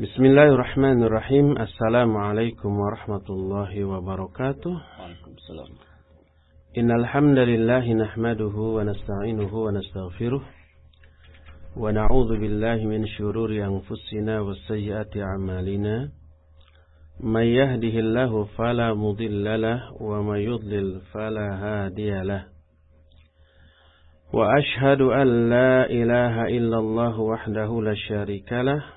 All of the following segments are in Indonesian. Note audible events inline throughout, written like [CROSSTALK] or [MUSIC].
Bismillahirrahmanirrahim. Assalamualaikum warahmatullahi wabarakatuh. Waalaikumsalam. Innal hamdalillah nahmaduhu wa nasta'inuhu wa nastaghfiruh wa na'udzu billahi min shururi anfusina wa sayyiati a'malina. May yahdihillahu fala mudilla wa may yudlil fala hadiya. Wa ashhadu an la ilaha illallah wahdahu la syarikalah.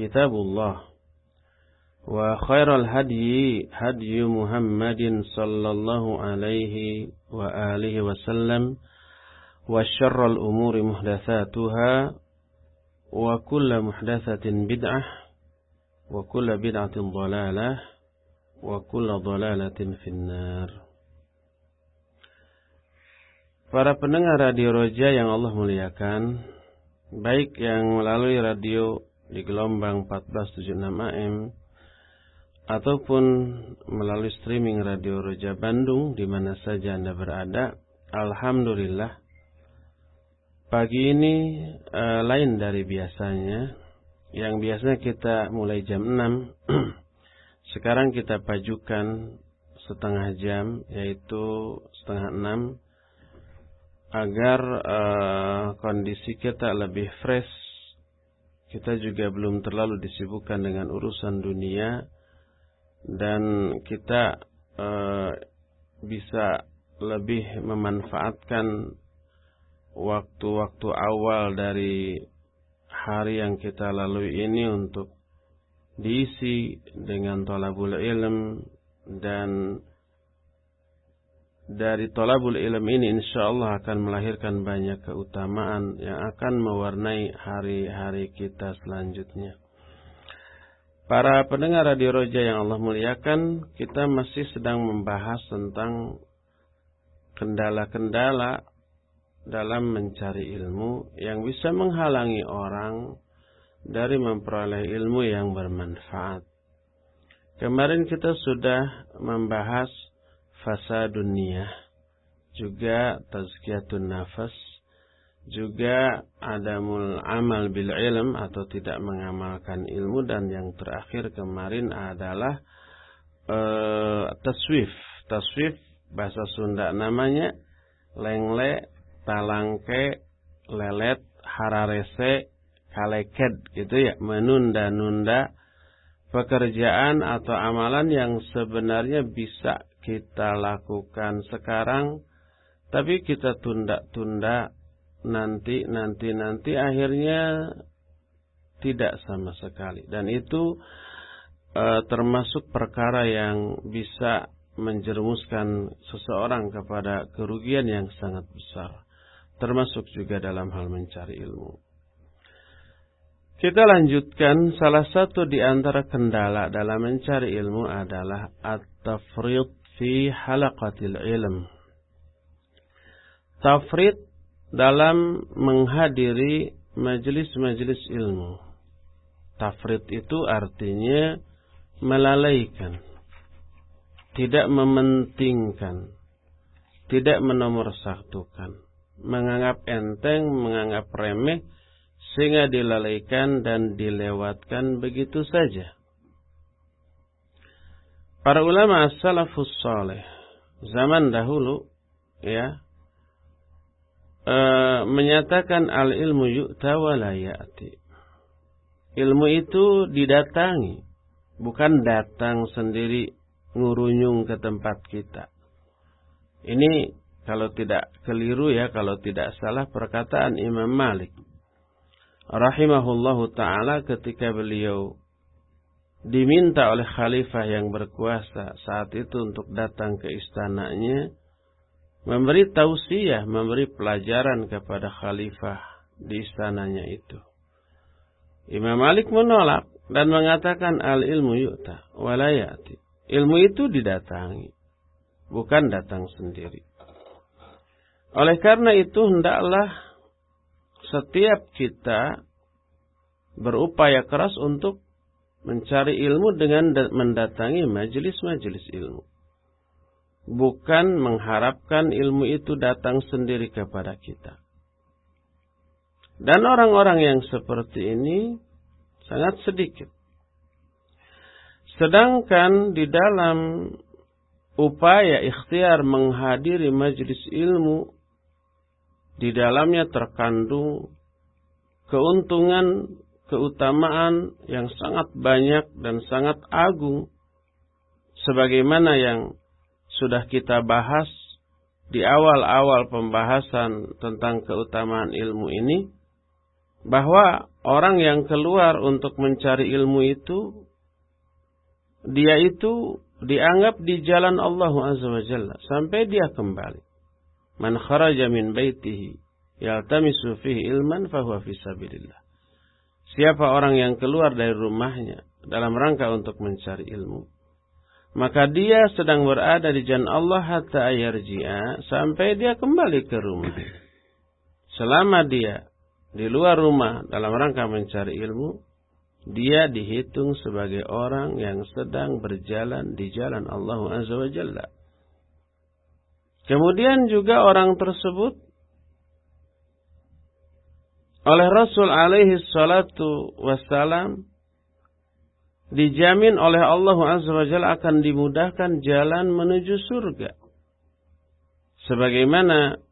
kitabullah. Wa وخير hadi hadi محمد صلى الله عليه وآله وسلم wa الأمور محدثاتها وكل محدثة kullu وكل bid'ah. ضلالة وكل ضلالة في النار. Para pendengar Radio Roja yang Allah muliakan, baik yang melalui radio di gelombang 1476 AM ataupun melalui streaming Radio Roja Bandung di mana saja Anda berada, alhamdulillah pagi ini uh, lain dari biasanya. Yang biasanya kita mulai jam 6, [CLEARS THROAT] sekarang kita pajukan setengah jam yaitu setengah 6 agar uh, kondisi kita lebih fresh. Kita juga belum terlalu disibukkan dengan urusan dunia dan kita uh, bisa lebih memanfaatkan waktu-waktu awal dari hari yang kita lalui ini untuk diisi dengan tolabul ilm dan dari tolabul ilm ini insya Allah akan melahirkan banyak keutamaan yang akan mewarnai hari-hari kita selanjutnya. Para pendengar Radio Roja yang Allah muliakan, kita masih sedang membahas tentang kendala-kendala dalam mencari ilmu yang bisa menghalangi orang dari memperoleh ilmu yang bermanfaat. Kemarin kita sudah membahas fasa dunia, juga tazkiyatun nafas, juga adamul amal bil ilm atau tidak mengamalkan ilmu dan yang terakhir kemarin adalah uh, taswif. Taswif bahasa Sunda namanya lengle, talangke, lelet, hararese, kaleket gitu ya, menunda-nunda pekerjaan atau amalan yang sebenarnya bisa kita lakukan sekarang, tapi kita tunda-tunda nanti, nanti, nanti, akhirnya tidak sama sekali. Dan itu e, termasuk perkara yang bisa menjerumuskan seseorang kepada kerugian yang sangat besar. Termasuk juga dalam hal mencari ilmu. Kita lanjutkan salah satu di antara kendala dalam mencari ilmu adalah at-tafrid fi halaqatil ilm. Tafrid dalam menghadiri majelis-majelis ilmu. Tafrid itu artinya melalaikan, tidak mementingkan, tidak menomorsatukan, menganggap enteng, menganggap remeh, sehingga dilalaikan dan dilewatkan begitu saja. Para ulama salafus saleh zaman dahulu ya e, menyatakan al ilmu yu'ta wa. Ilmu itu didatangi bukan datang sendiri ngurunyung ke tempat kita. Ini kalau tidak keliru ya, kalau tidak salah perkataan Imam Malik. Rahimahullahu ta'ala ketika beliau diminta oleh khalifah yang berkuasa saat itu untuk datang ke istananya, memberi tausiah, memberi pelajaran kepada khalifah di istananya itu. Imam Malik menolak dan mengatakan al ilmu yu'ta walayati. Ilmu itu didatangi, bukan datang sendiri. Oleh karena itu hendaklah setiap kita berupaya keras untuk mencari ilmu dengan mendatangi majelis-majelis ilmu. Bukan mengharapkan ilmu itu datang sendiri kepada kita. Dan orang-orang yang seperti ini sangat sedikit. Sedangkan di dalam upaya ikhtiar menghadiri majelis ilmu di dalamnya terkandung keuntungan, keutamaan yang sangat banyak dan sangat agung. Sebagaimana yang sudah kita bahas di awal-awal pembahasan tentang keutamaan ilmu ini, bahwa orang yang keluar untuk mencari ilmu itu, dia itu dianggap di jalan Allah Azza wa Jalla sampai dia kembali. Man kharaja min baitihi yaltamisu fihi ilman fahuwa fi sabilillah. Siapa orang yang keluar dari rumahnya dalam rangka untuk mencari ilmu, maka dia sedang berada di jalan Allah hatta ayarji'a sampai dia kembali ke rumah. Selama dia di luar rumah dalam rangka mencari ilmu, dia dihitung sebagai orang yang sedang berjalan di jalan Allah Azza wa Jalla. Kemudian juga orang tersebut oleh Rasul alaihi salatu wassalam dijamin oleh Allah Azza wa Jalla akan dimudahkan jalan menuju surga. Sebagaimana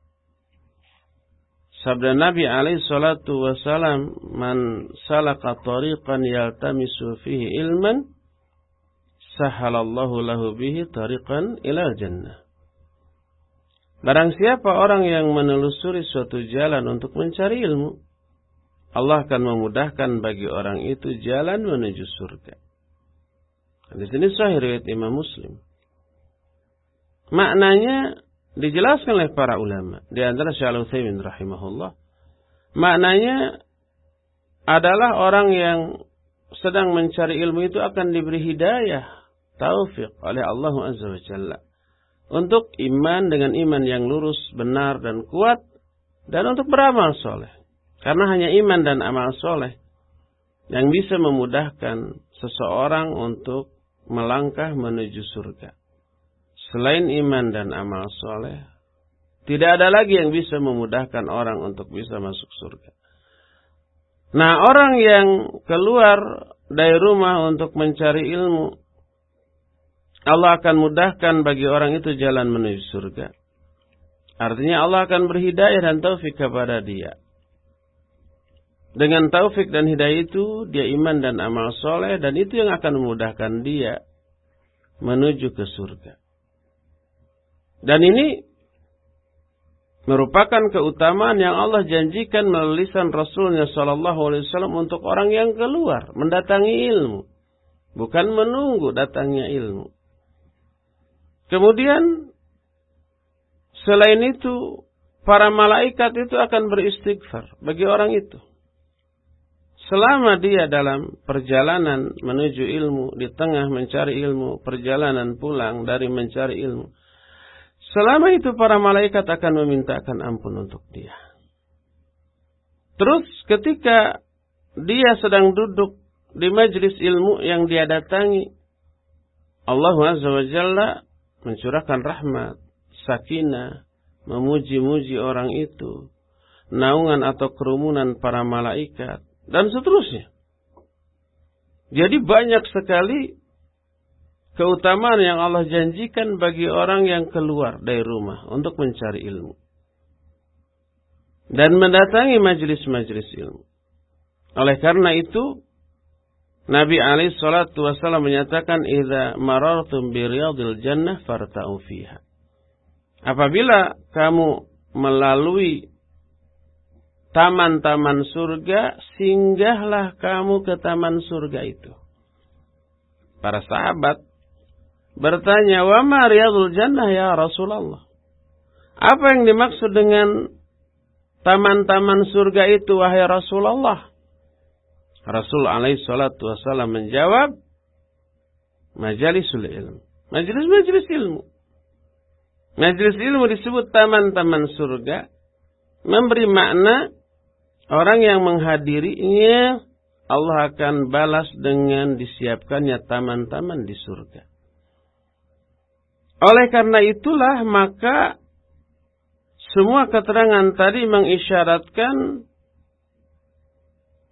sabda Nabi alaihi salatu wassalam, "Man salaka tariqan yaltamisu fihi ilman, sahalallahu lahu bihi tariqan ila jannah." Barang siapa orang yang menelusuri suatu jalan untuk mencari ilmu, Allah akan memudahkan bagi orang itu jalan menuju surga. Di sini sahih riwayat Imam Muslim. Maknanya dijelaskan oleh para ulama. Di antara Syekh Utsaimin rahimahullah. Maknanya adalah orang yang sedang mencari ilmu itu akan diberi hidayah, taufik oleh Allah Azza wa Jalla untuk iman dengan iman yang lurus, benar dan kuat dan untuk beramal soleh. Karena hanya iman dan amal soleh yang bisa memudahkan seseorang untuk melangkah menuju surga. Selain iman dan amal soleh, tidak ada lagi yang bisa memudahkan orang untuk bisa masuk surga. Nah, orang yang keluar dari rumah untuk mencari ilmu, Allah akan mudahkan bagi orang itu jalan menuju surga. Artinya Allah akan berhidayah dan taufik kepada dia. Dengan taufik dan hidayah itu, dia iman dan amal soleh, dan itu yang akan memudahkan dia menuju ke surga. Dan ini merupakan keutamaan yang Allah janjikan melalui lisan Rasulnya Shallallahu Alaihi Wasallam untuk orang yang keluar mendatangi ilmu, bukan menunggu datangnya ilmu. Kemudian selain itu para malaikat itu akan beristighfar bagi orang itu. Selama dia dalam perjalanan menuju ilmu, di tengah mencari ilmu, perjalanan pulang dari mencari ilmu. Selama itu para malaikat akan memintakan ampun untuk dia. Terus ketika dia sedang duduk di majlis ilmu yang dia datangi, Allah Jalla mencurahkan rahmat, sakinah, memuji-muji orang itu, naungan atau kerumunan para malaikat, dan seterusnya. Jadi banyak sekali keutamaan yang Allah janjikan bagi orang yang keluar dari rumah untuk mencari ilmu. Dan mendatangi majelis-majelis ilmu. Oleh karena itu, Nabi alaihi salatu wasallam menyatakan idza marartum bi riyadil jannah farta'u fiha. Apabila kamu melalui taman-taman surga, singgahlah kamu ke taman surga itu. Para sahabat bertanya, "Wa ma riyadul jannah ya Rasulullah?" Apa yang dimaksud dengan taman-taman surga itu wahai Rasulullah? Rasul alaihi salatu wasallam menjawab, majalisul ilmu. Majelis-majelis ilmu. Majelis ilmu disebut taman-taman surga. Memberi makna orang yang menghadirinya Allah akan balas dengan disiapkannya taman-taman di surga. Oleh karena itulah maka semua keterangan tadi mengisyaratkan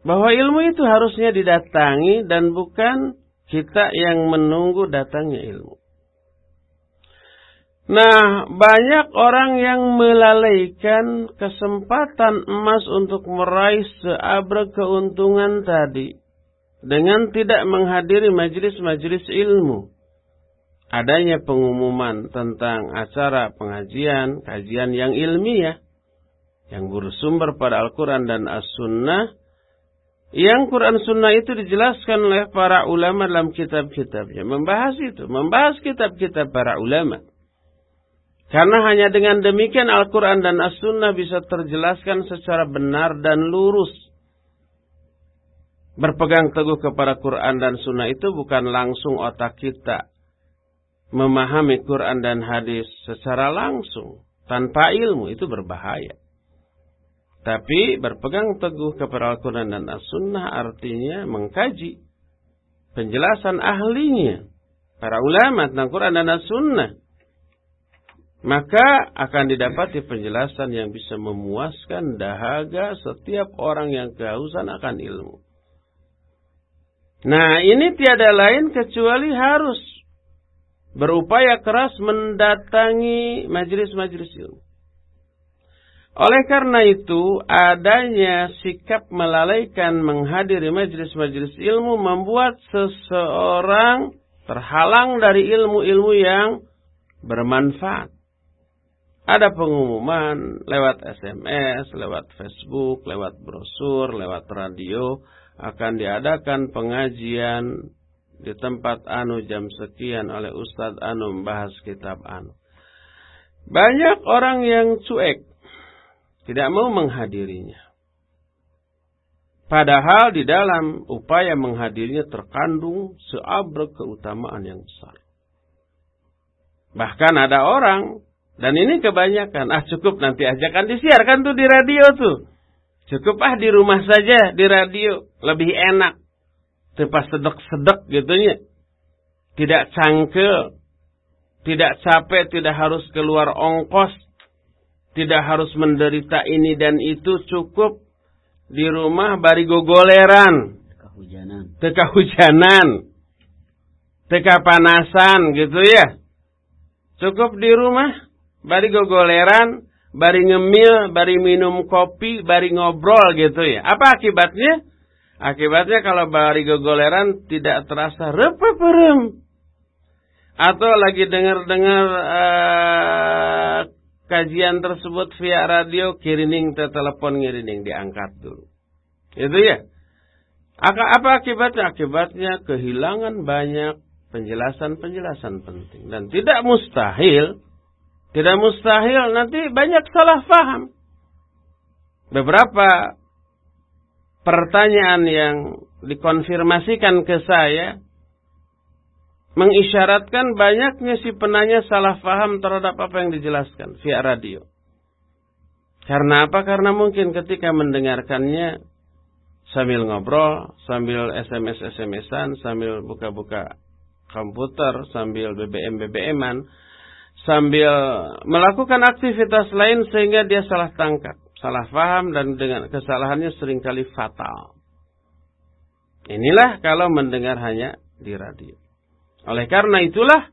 bahwa ilmu itu harusnya didatangi dan bukan kita yang menunggu datangnya ilmu. Nah, banyak orang yang melalaikan kesempatan emas untuk meraih seabrek keuntungan tadi dengan tidak menghadiri majelis-majelis ilmu. Adanya pengumuman tentang acara pengajian, kajian yang ilmiah, yang bersumber pada Al-Quran dan As-Sunnah, yang Quran Sunnah itu dijelaskan oleh para ulama dalam kitab-kitabnya. Membahas itu. Membahas kitab-kitab para ulama. Karena hanya dengan demikian Al-Quran dan As-Sunnah bisa terjelaskan secara benar dan lurus. Berpegang teguh kepada Quran dan Sunnah itu bukan langsung otak kita. Memahami Quran dan hadis secara langsung. Tanpa ilmu itu berbahaya. Tapi berpegang teguh kepada Al-Quran dan As-Sunnah artinya mengkaji penjelasan ahlinya. Para ulama tentang Quran dan As-Sunnah. Maka akan didapati penjelasan yang bisa memuaskan dahaga setiap orang yang kehausan akan ilmu. Nah ini tiada lain kecuali harus berupaya keras mendatangi majelis-majelis ilmu. Oleh karena itu, adanya sikap melalaikan menghadiri majelis-majelis ilmu membuat seseorang terhalang dari ilmu-ilmu yang bermanfaat. Ada pengumuman lewat SMS, lewat Facebook, lewat brosur, lewat radio akan diadakan pengajian di tempat anu jam sekian oleh Ustadz anu membahas kitab anu. Banyak orang yang cuek tidak mau menghadirinya. Padahal di dalam upaya menghadirinya terkandung seabrek keutamaan yang besar. Bahkan ada orang, dan ini kebanyakan, ah cukup nanti aja kan disiarkan tuh di radio tuh. Cukup ah di rumah saja di radio, lebih enak. Tepas sedek-sedek gitu ya. Tidak cangkel, tidak capek, tidak harus keluar ongkos, tidak harus menderita ini dan itu cukup di rumah bari gogoleran. Teka hujanan. Teka hujanan. Teka panasan gitu ya. Cukup di rumah bari gogoleran, bari ngemil, bari minum kopi, bari ngobrol gitu ya. Apa akibatnya? Akibatnya kalau bari gogoleran tidak terasa repeperem. Atau lagi dengar-dengar uh, kajian tersebut via radio kirining ke telepon ngirining diangkat dulu. Itu ya. Apa akibatnya? Akibatnya kehilangan banyak penjelasan-penjelasan penting. Dan tidak mustahil, tidak mustahil nanti banyak salah paham. Beberapa pertanyaan yang dikonfirmasikan ke saya mengisyaratkan banyaknya si penanya salah faham terhadap apa yang dijelaskan via radio. Karena apa? Karena mungkin ketika mendengarkannya sambil ngobrol, sambil SMS-SMS-an, sambil buka-buka komputer, sambil BBM-BBM-an, sambil melakukan aktivitas lain sehingga dia salah tangkap, salah faham dan dengan kesalahannya sering kali fatal. Inilah kalau mendengar hanya di radio. Oleh karena itulah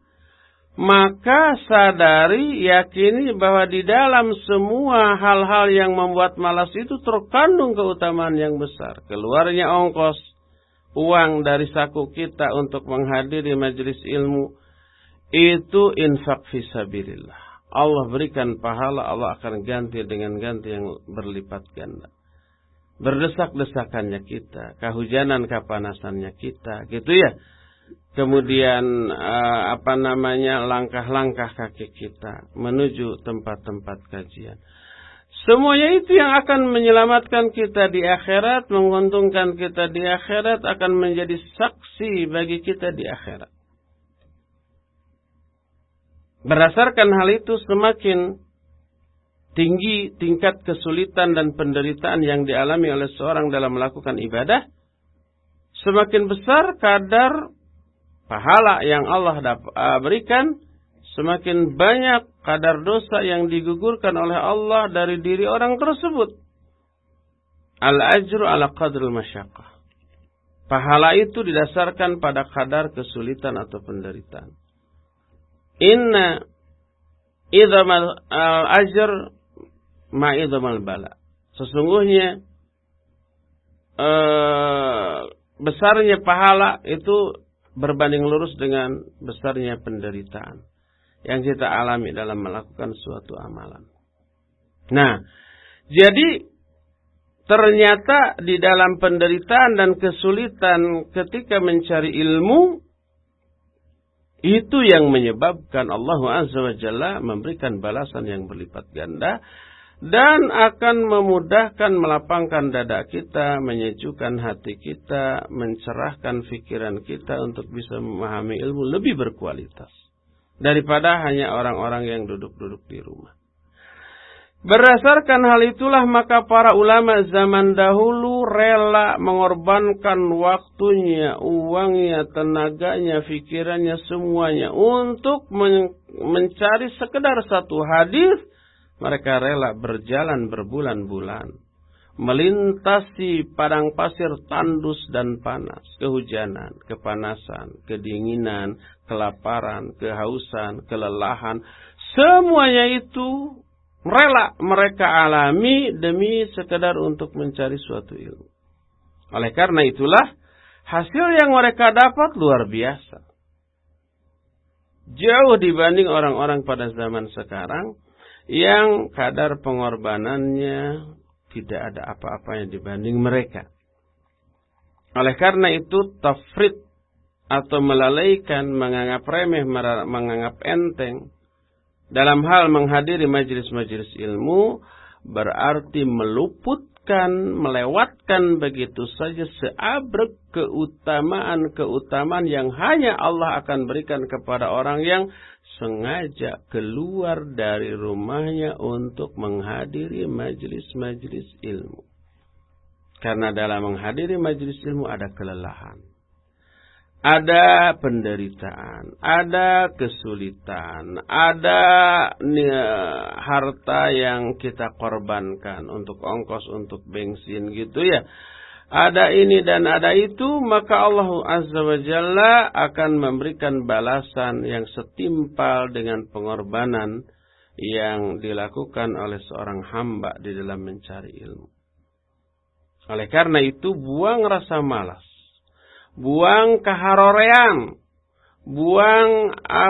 maka sadari yakini bahwa di dalam semua hal-hal yang membuat malas itu terkandung keutamaan yang besar. Keluarnya ongkos uang dari saku kita untuk menghadiri majelis ilmu itu infak fisabilillah. Allah berikan pahala, Allah akan ganti dengan ganti yang berlipat ganda. Berdesak-desakannya kita, kehujanan kepanasannya kita, gitu ya. Kemudian uh, apa namanya langkah-langkah kaki kita menuju tempat-tempat kajian. Semuanya itu yang akan menyelamatkan kita di akhirat, menguntungkan kita di akhirat, akan menjadi saksi bagi kita di akhirat. Berdasarkan hal itu semakin tinggi tingkat kesulitan dan penderitaan yang dialami oleh seorang dalam melakukan ibadah, semakin besar kadar pahala yang Allah eh, berikan, semakin banyak kadar dosa yang digugurkan oleh Allah dari diri orang tersebut. Al-ajru ala qadril masyaqqah. Pahala itu didasarkan pada kadar kesulitan atau penderitaan. Inna idhamal ajr ma idhamal bala. Sesungguhnya uh, besarnya pahala itu berbanding lurus dengan besarnya penderitaan yang kita alami dalam melakukan suatu amalan. Nah, jadi ternyata di dalam penderitaan dan kesulitan ketika mencari ilmu itu yang menyebabkan Allah Azza wa Jalla memberikan balasan yang berlipat ganda dan akan memudahkan melapangkan dada kita, menyejukkan hati kita, mencerahkan pikiran kita untuk bisa memahami ilmu lebih berkualitas daripada hanya orang-orang yang duduk-duduk di rumah. Berdasarkan hal itulah maka para ulama zaman dahulu rela mengorbankan waktunya, uangnya, tenaganya, pikirannya, semuanya untuk mencari sekedar satu hadis. Mereka rela berjalan berbulan-bulan. Melintasi padang pasir tandus dan panas, kehujanan, kepanasan, kedinginan, kelaparan, kehausan, kelelahan. Semuanya itu rela mereka alami demi sekedar untuk mencari suatu ilmu. Oleh karena itulah hasil yang mereka dapat luar biasa. Jauh dibanding orang-orang pada zaman sekarang yang kadar pengorbanannya tidak ada apa-apanya dibanding mereka. Oleh karena itu tafrid atau melalaikan, menganggap remeh, menganggap enteng dalam hal menghadiri majelis-majelis ilmu berarti meluputkan, melewatkan begitu saja seabrek keutamaan-keutamaan yang hanya Allah akan berikan kepada orang yang sengaja keluar dari rumahnya untuk menghadiri majelis-majelis ilmu. Karena dalam menghadiri majelis ilmu ada kelelahan ada penderitaan, ada kesulitan, ada harta yang kita korbankan untuk ongkos, untuk bensin gitu ya. Ada ini dan ada itu, maka Allah Azza wa Jalla akan memberikan balasan yang setimpal dengan pengorbanan yang dilakukan oleh seorang hamba di dalam mencari ilmu. Oleh karena itu, buang rasa malas buang keharorean, buang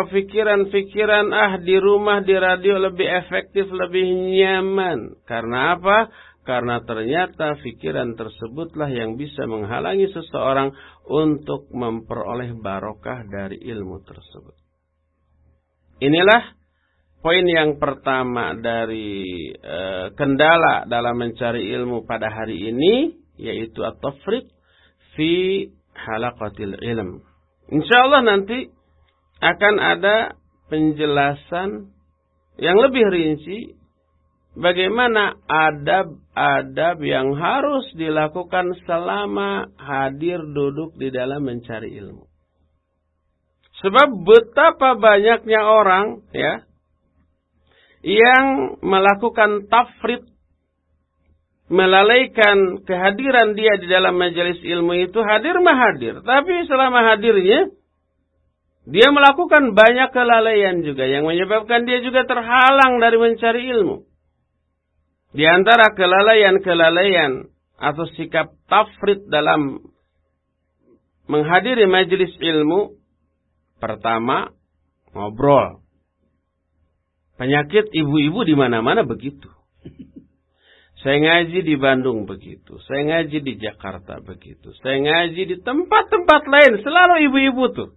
pikiran-pikiran ah, ah di rumah di radio lebih efektif, lebih nyaman. Karena apa? Karena ternyata pikiran tersebutlah yang bisa menghalangi seseorang untuk memperoleh barokah dari ilmu tersebut. Inilah poin yang pertama dari e, kendala dalam mencari ilmu pada hari ini yaitu at-tafriq fi halaqatil ilm. Insya Allah nanti akan ada penjelasan yang lebih rinci bagaimana adab-adab yang harus dilakukan selama hadir duduk di dalam mencari ilmu. Sebab betapa banyaknya orang ya yang melakukan tafrid melalaikan kehadiran dia di dalam majelis ilmu itu hadir mah hadir. Tapi selama hadirnya dia melakukan banyak kelalaian juga yang menyebabkan dia juga terhalang dari mencari ilmu. Di antara kelalaian-kelalaian atau sikap tafrid dalam menghadiri majelis ilmu pertama ngobrol. Penyakit ibu-ibu di mana-mana begitu. Saya ngaji di Bandung begitu. Saya ngaji di Jakarta begitu. Saya ngaji di tempat-tempat lain. Selalu ibu-ibu tuh.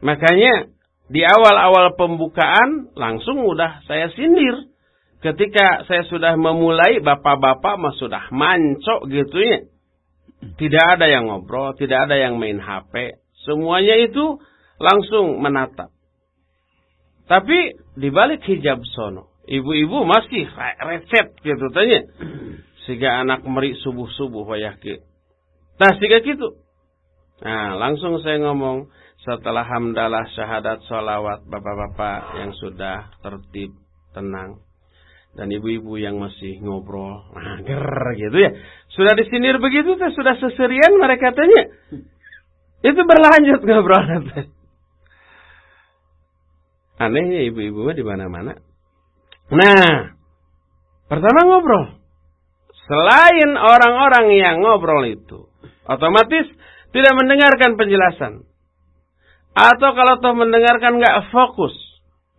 Makanya di awal-awal pembukaan langsung udah saya sindir. Ketika saya sudah memulai bapak-bapak mah sudah mancok gitu ya. Tidak ada yang ngobrol, tidak ada yang main HP. Semuanya itu langsung menatap. Tapi di balik hijab sono, ibu-ibu masih reset gitu tanya. Sehingga anak meri subuh-subuh wayahke. Nah, sehingga gitu. Nah, langsung saya ngomong setelah hamdalah syahadat salawat bapak-bapak yang sudah tertib, tenang. Dan ibu-ibu yang masih ngobrol, nah, ger gitu ya. Sudah disinir begitu, sudah seserian mereka tanya. Itu berlanjut ngobrol. Anehnya ibu-ibu di mana-mana. Nah, pertama ngobrol. Selain orang-orang yang ngobrol itu, otomatis tidak mendengarkan penjelasan. Atau kalau toh mendengarkan nggak fokus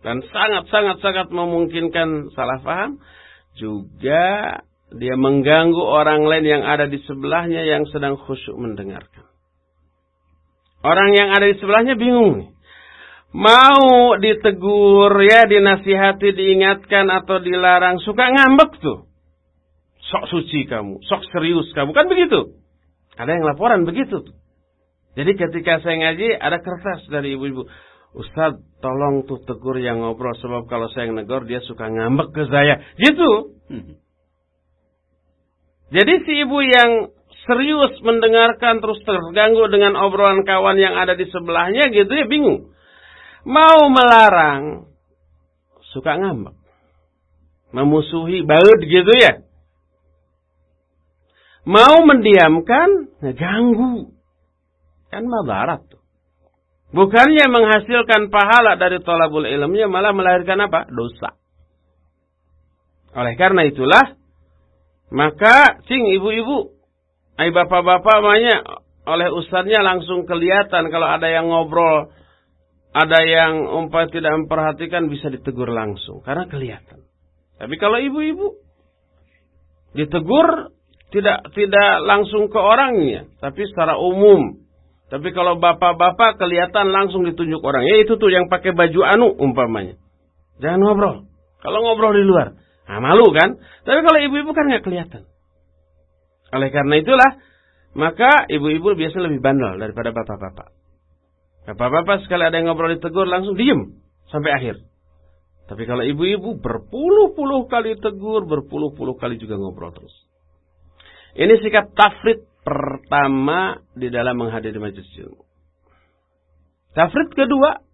dan sangat-sangat-sangat memungkinkan salah paham, juga dia mengganggu orang lain yang ada di sebelahnya yang sedang khusyuk mendengarkan. Orang yang ada di sebelahnya bingung nih mau ditegur ya dinasihati diingatkan atau dilarang suka ngambek tuh. Sok suci kamu sok serius kamu kan begitu? Ada yang laporan begitu tuh. Jadi ketika saya ngaji ada kertas dari ibu-ibu. Ustaz tolong tuh tegur yang ngobrol sebab kalau saya negor dia suka ngambek ke saya. Gitu. Jadi si ibu yang serius mendengarkan terus terganggu dengan obrolan kawan yang ada di sebelahnya gitu ya bingung mau melarang suka ngambek. Memusuhi baut gitu ya. Mau mendiamkan ngeganggu. Kan mabarat tuh. Bukannya menghasilkan pahala dari tolabul ilmnya malah melahirkan apa? Dosa. Oleh karena itulah maka cing ibu-ibu, ay bapak-bapak banyak oleh ustadznya langsung kelihatan kalau ada yang ngobrol ada yang umpah tidak memperhatikan bisa ditegur langsung karena kelihatan. Tapi kalau ibu-ibu ditegur tidak tidak langsung ke orangnya, tapi secara umum. Tapi kalau bapak-bapak kelihatan langsung ditunjuk orang. Ya itu tuh yang pakai baju anu umpamanya. Jangan ngobrol. Kalau ngobrol di luar, nah malu kan? Tapi kalau ibu-ibu kan nggak kelihatan. Oleh karena itulah, maka ibu-ibu biasa lebih bandel daripada bapak-bapak. Bapak-bapak sekali ada yang ngobrol ditegur langsung diem sampai akhir. Tapi kalau ibu-ibu berpuluh-puluh kali tegur, berpuluh-puluh kali juga ngobrol terus. Ini sikap tafrid pertama di dalam menghadiri majelis ilmu. Tafrid kedua,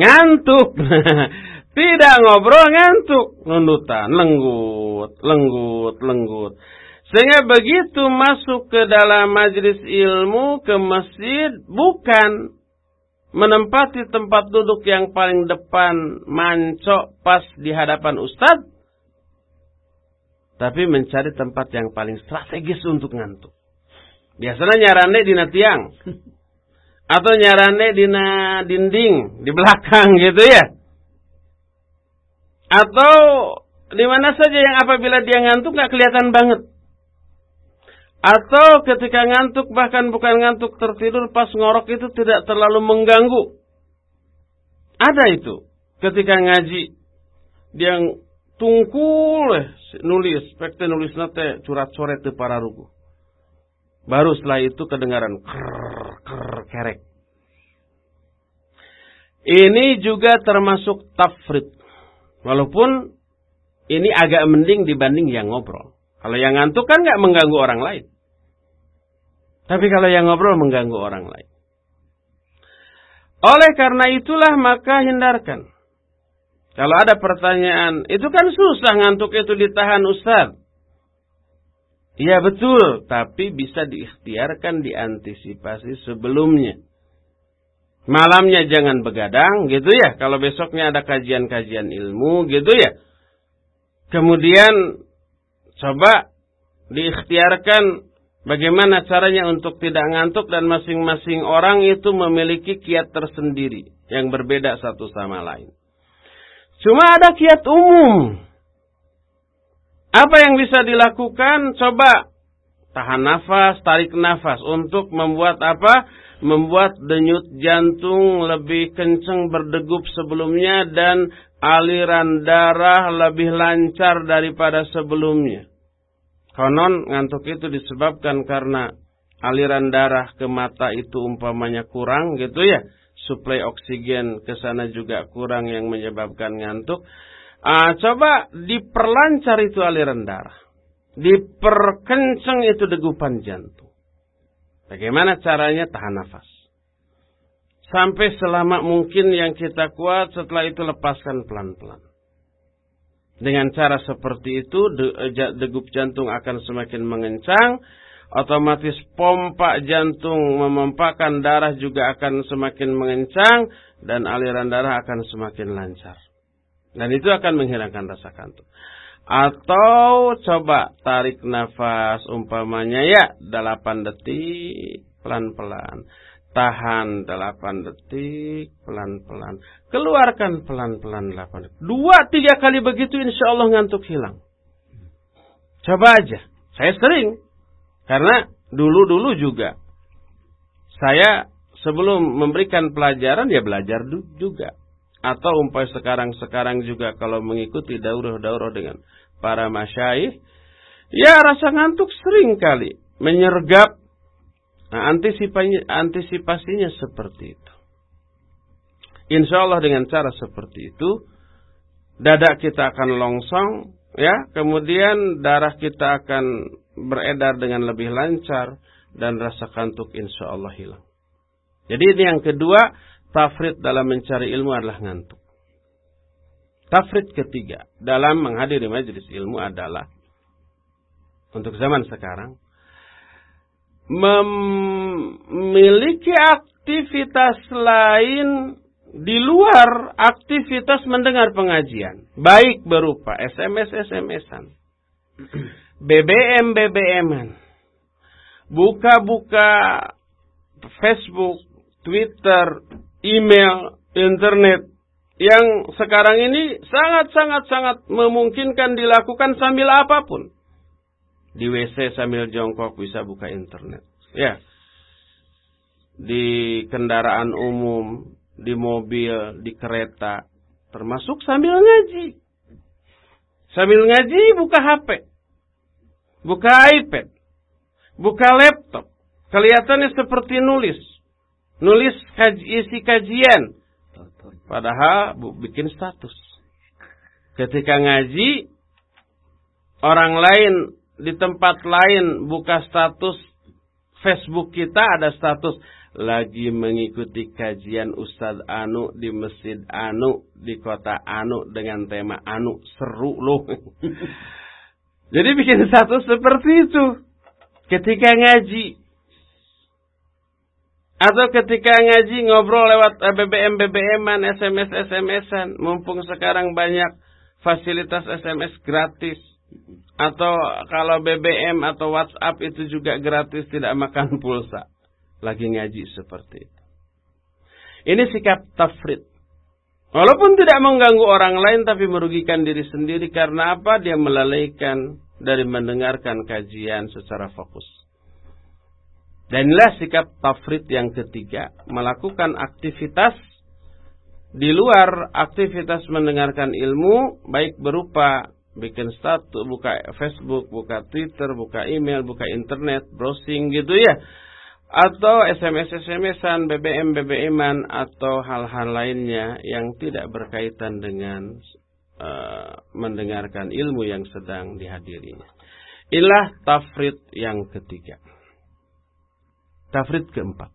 ngantuk. [LAUGHS] Tidak ngobrol ngantuk. Nundutan, lenggut, lenggut, lenggut. Sehingga begitu masuk ke dalam majlis ilmu, ke masjid, bukan menempati tempat duduk yang paling depan, mancok pas di hadapan ustadz, tapi mencari tempat yang paling strategis untuk ngantuk. Biasanya nyarane di tiang. [LAUGHS] Atau nyarane di dinding, di belakang gitu ya. Atau di mana saja yang apabila dia ngantuk nggak kelihatan banget. Atau ketika ngantuk bahkan bukan ngantuk tertidur pas ngorok itu tidak terlalu mengganggu. Ada itu. Ketika ngaji dia tungkul eh, nulis, spekte nulis nate curat coret di para rugu. Baru setelah itu kedengaran ker ker kerek. Ini juga termasuk tafrid. Walaupun ini agak mending dibanding yang ngobrol. Kalau yang ngantuk kan nggak mengganggu orang lain. Tapi kalau yang ngobrol mengganggu orang lain. Oleh karena itulah maka hindarkan. Kalau ada pertanyaan, itu kan susah ngantuk itu ditahan Ustaz. Iya betul, tapi bisa diikhtiarkan, diantisipasi sebelumnya. Malamnya jangan begadang gitu ya, kalau besoknya ada kajian-kajian ilmu gitu ya. Kemudian coba diikhtiarkan Bagaimana caranya untuk tidak ngantuk dan masing-masing orang itu memiliki kiat tersendiri yang berbeda satu sama lain. Cuma ada kiat umum. Apa yang bisa dilakukan? Coba tahan nafas, tarik nafas untuk membuat apa? Membuat denyut jantung lebih kencang berdegup sebelumnya dan aliran darah lebih lancar daripada sebelumnya. Konon ngantuk itu disebabkan karena aliran darah ke mata itu umpamanya kurang gitu ya. Suplai oksigen ke sana juga kurang yang menyebabkan ngantuk. Ah, coba diperlancar itu aliran darah. Diperkencang itu degupan jantung. Bagaimana caranya? Tahan nafas. Sampai selama mungkin yang kita kuat setelah itu lepaskan pelan-pelan. Dengan cara seperti itu eh, degup jantung akan semakin mengencang, otomatis pompa jantung memompakan darah juga akan semakin mengencang dan aliran darah akan semakin lancar. Dan itu akan menghilangkan rasa kantuk. Atau coba tarik nafas umpamanya ya 8 detik pelan-pelan. Tahan 8 detik, pelan-pelan. Keluarkan pelan-pelan 8 detik. Dua, tiga kali begitu insya Allah ngantuk hilang. Coba aja. Saya sering. Karena dulu-dulu juga. Saya sebelum memberikan pelajaran, ya belajar juga. Atau umpai sekarang-sekarang juga kalau mengikuti daurah-daurah dengan para masyaih. Ya rasa ngantuk sering kali. Menyergap Nah, antisipasinya, antisipasinya seperti itu. Insya Allah dengan cara seperti itu, dada kita akan longsong, ya, kemudian darah kita akan beredar dengan lebih lancar dan rasa kantuk insya Allah hilang. Jadi ini yang kedua, tafrid dalam mencari ilmu adalah ngantuk. Tafrid ketiga dalam menghadiri majelis ilmu adalah untuk zaman sekarang memiliki aktivitas lain di luar aktivitas mendengar pengajian, baik berupa SMS SMS-an, BBM BBM-an, buka-buka Facebook, Twitter, email, internet yang sekarang ini sangat-sangat sangat memungkinkan dilakukan sambil apa pun. Di WC sambil jongkok bisa buka internet. Ya. Di kendaraan umum, di mobil, di kereta. Termasuk sambil ngaji. Sambil ngaji buka HP. Buka iPad. Buka laptop. Kelihatannya seperti nulis. Nulis kaji, isi kajian. Padahal bikin status. Ketika ngaji, orang lain di tempat lain buka status Facebook kita ada status lagi mengikuti kajian Ustadz Anu di Masjid Anu di kota Anu dengan tema Anu seru loh. [LAUGHS] Jadi bikin status seperti itu ketika ngaji atau ketika ngaji ngobrol lewat BBM BBM-an, SMS SMS-an, mumpung sekarang banyak fasilitas SMS gratis. Atau kalau BBM atau WhatsApp itu juga gratis tidak makan [LAUGHS] pulsa. Lagi ngaji seperti itu. Ini sikap tafrid. Walaupun tidak mengganggu orang lain tapi merugikan diri sendiri karena apa? Dia melalaikan dari mendengarkan kajian secara fokus. Dan inilah sikap tafrid yang ketiga. Melakukan aktivitas di luar aktivitas mendengarkan ilmu. Baik berupa bikin status, buka Facebook, buka Twitter, buka email, buka internet, browsing gitu ya. Atau SMS-SMS-an, BBM-BBM-an atau hal-hal lainnya yang tidak berkaitan dengan uh, mendengarkan ilmu yang sedang dihadirinya. Inilah tafrid yang ketiga. Tafrid keempat.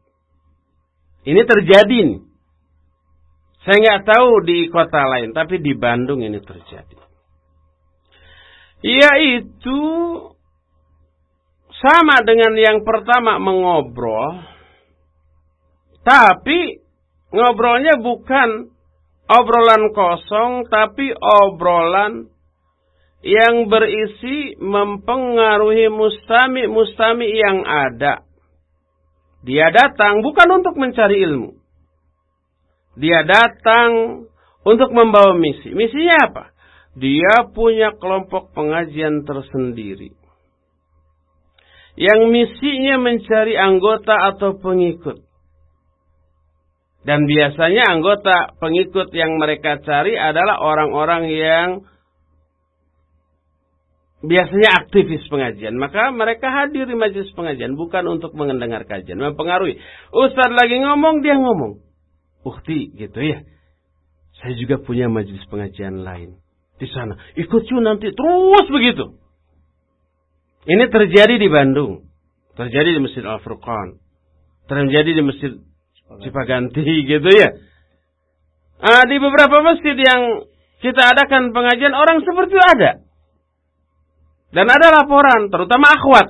Ini terjadi nih. Saya nggak tahu di kota lain, tapi di Bandung ini terjadi yaitu sama dengan yang pertama mengobrol, tapi ngobrolnya bukan obrolan kosong, tapi obrolan yang berisi mempengaruhi mustami-mustami yang ada. Dia datang bukan untuk mencari ilmu. Dia datang untuk membawa misi. Misinya apa? Dia punya kelompok pengajian tersendiri. Yang misinya mencari anggota atau pengikut. Dan biasanya anggota pengikut yang mereka cari adalah orang-orang yang biasanya aktivis pengajian. Maka mereka hadir di majelis pengajian bukan untuk mendengar kajian, mempengaruhi. Ustaz lagi ngomong, dia ngomong. Ukti gitu ya. Saya juga punya majelis pengajian lain di sana. Ikut cu nanti terus begitu. Ini terjadi di Bandung. Terjadi di Masjid Al-Furqan. Terjadi di Masjid Cipaganti [LAUGHS] gitu ya. Ah, di beberapa masjid yang kita adakan pengajian orang seperti itu ada. Dan ada laporan, terutama akhwat.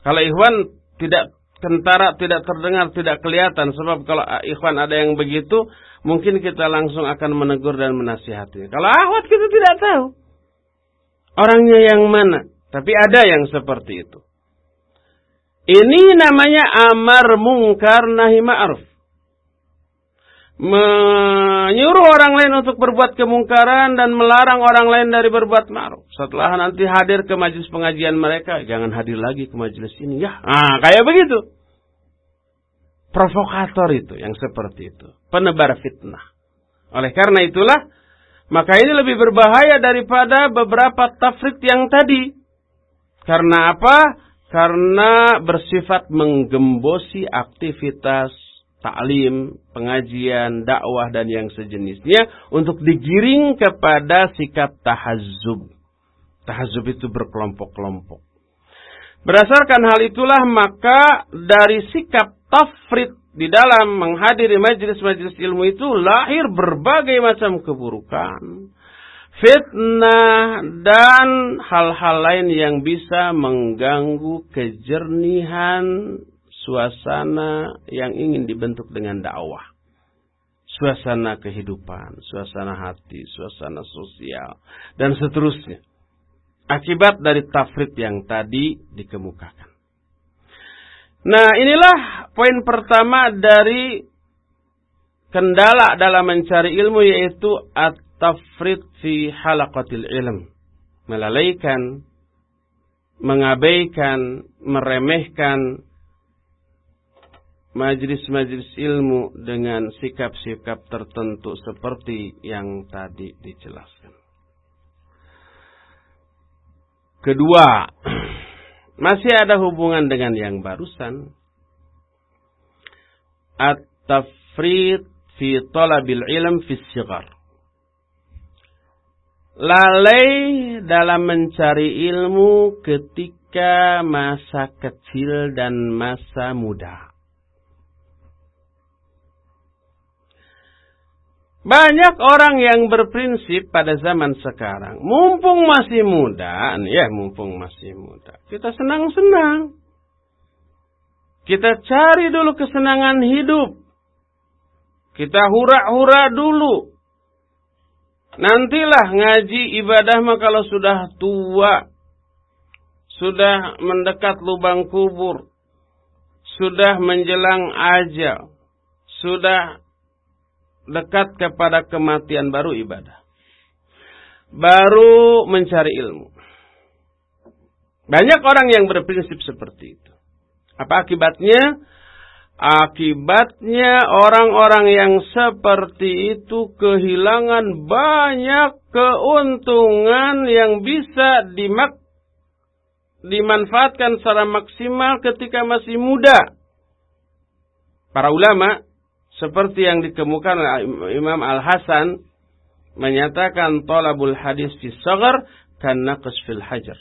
Kalau ikhwan tidak kentara, tidak terdengar, tidak kelihatan. Sebab kalau ikhwan ada yang begitu, mungkin kita langsung akan menegur dan menasihati. Kalau akhwat kita tidak tahu. Orangnya yang mana. Tapi ada yang seperti itu. Ini namanya amar mungkar nahi ma'ruf. Menyuruh orang lain untuk berbuat kemungkaran dan melarang orang lain dari berbuat ma'ruf. Setelah nanti hadir ke majelis pengajian mereka, jangan hadir lagi ke majelis ini ya. Ah, kayak begitu. Provokator itu yang seperti itu, penebar fitnah. Oleh karena itulah maka ini lebih berbahaya daripada beberapa tafrid yang tadi. Karena apa? karena bersifat menggembosi aktivitas taklim, pengajian, dakwah dan yang sejenisnya untuk digiring kepada sikap tahazub. Tahazub itu berkelompok-kelompok. Berdasarkan hal itulah maka dari sikap tafrid di dalam menghadiri majelis-majelis ilmu itu lahir berbagai macam keburukan fitnah dan hal-hal lain yang bisa mengganggu kejernihan suasana yang ingin dibentuk dengan dakwah. Suasana kehidupan, suasana hati, suasana sosial, dan seterusnya. Akibat dari tafrid yang tadi dikemukakan. Nah inilah poin pertama dari kendala dalam mencari ilmu yaitu at tafrid fi halaqatil ilm. Melalaikan, mengabaikan, meremehkan majlis-majlis ilmu dengan sikap-sikap tertentu seperti yang tadi dijelaskan. Kedua, [CLEARS THROAT] masih ada hubungan dengan yang barusan. At-tafrid fi talabil ilm fi sigar lalai dalam mencari ilmu ketika masa kecil dan masa muda. Banyak orang yang berprinsip pada zaman sekarang, mumpung masih muda, ya mumpung masih muda, kita senang-senang. Kita cari dulu kesenangan hidup. Kita hura-hura dulu. Nantilah ngaji ibadah mah kalau sudah tua, sudah mendekat lubang kubur, sudah menjelang ajal, sudah dekat kepada kematian baru ibadah. Baru mencari ilmu. Banyak orang yang berprinsip seperti itu. Apa akibatnya? Akibatnya orang-orang yang seperti itu kehilangan banyak keuntungan yang bisa dimak dimanfaatkan secara maksimal ketika masih muda. Para ulama seperti yang dikemukakan Imam Al-Hasan menyatakan talabul hadis fi saghar naqs fil hajar.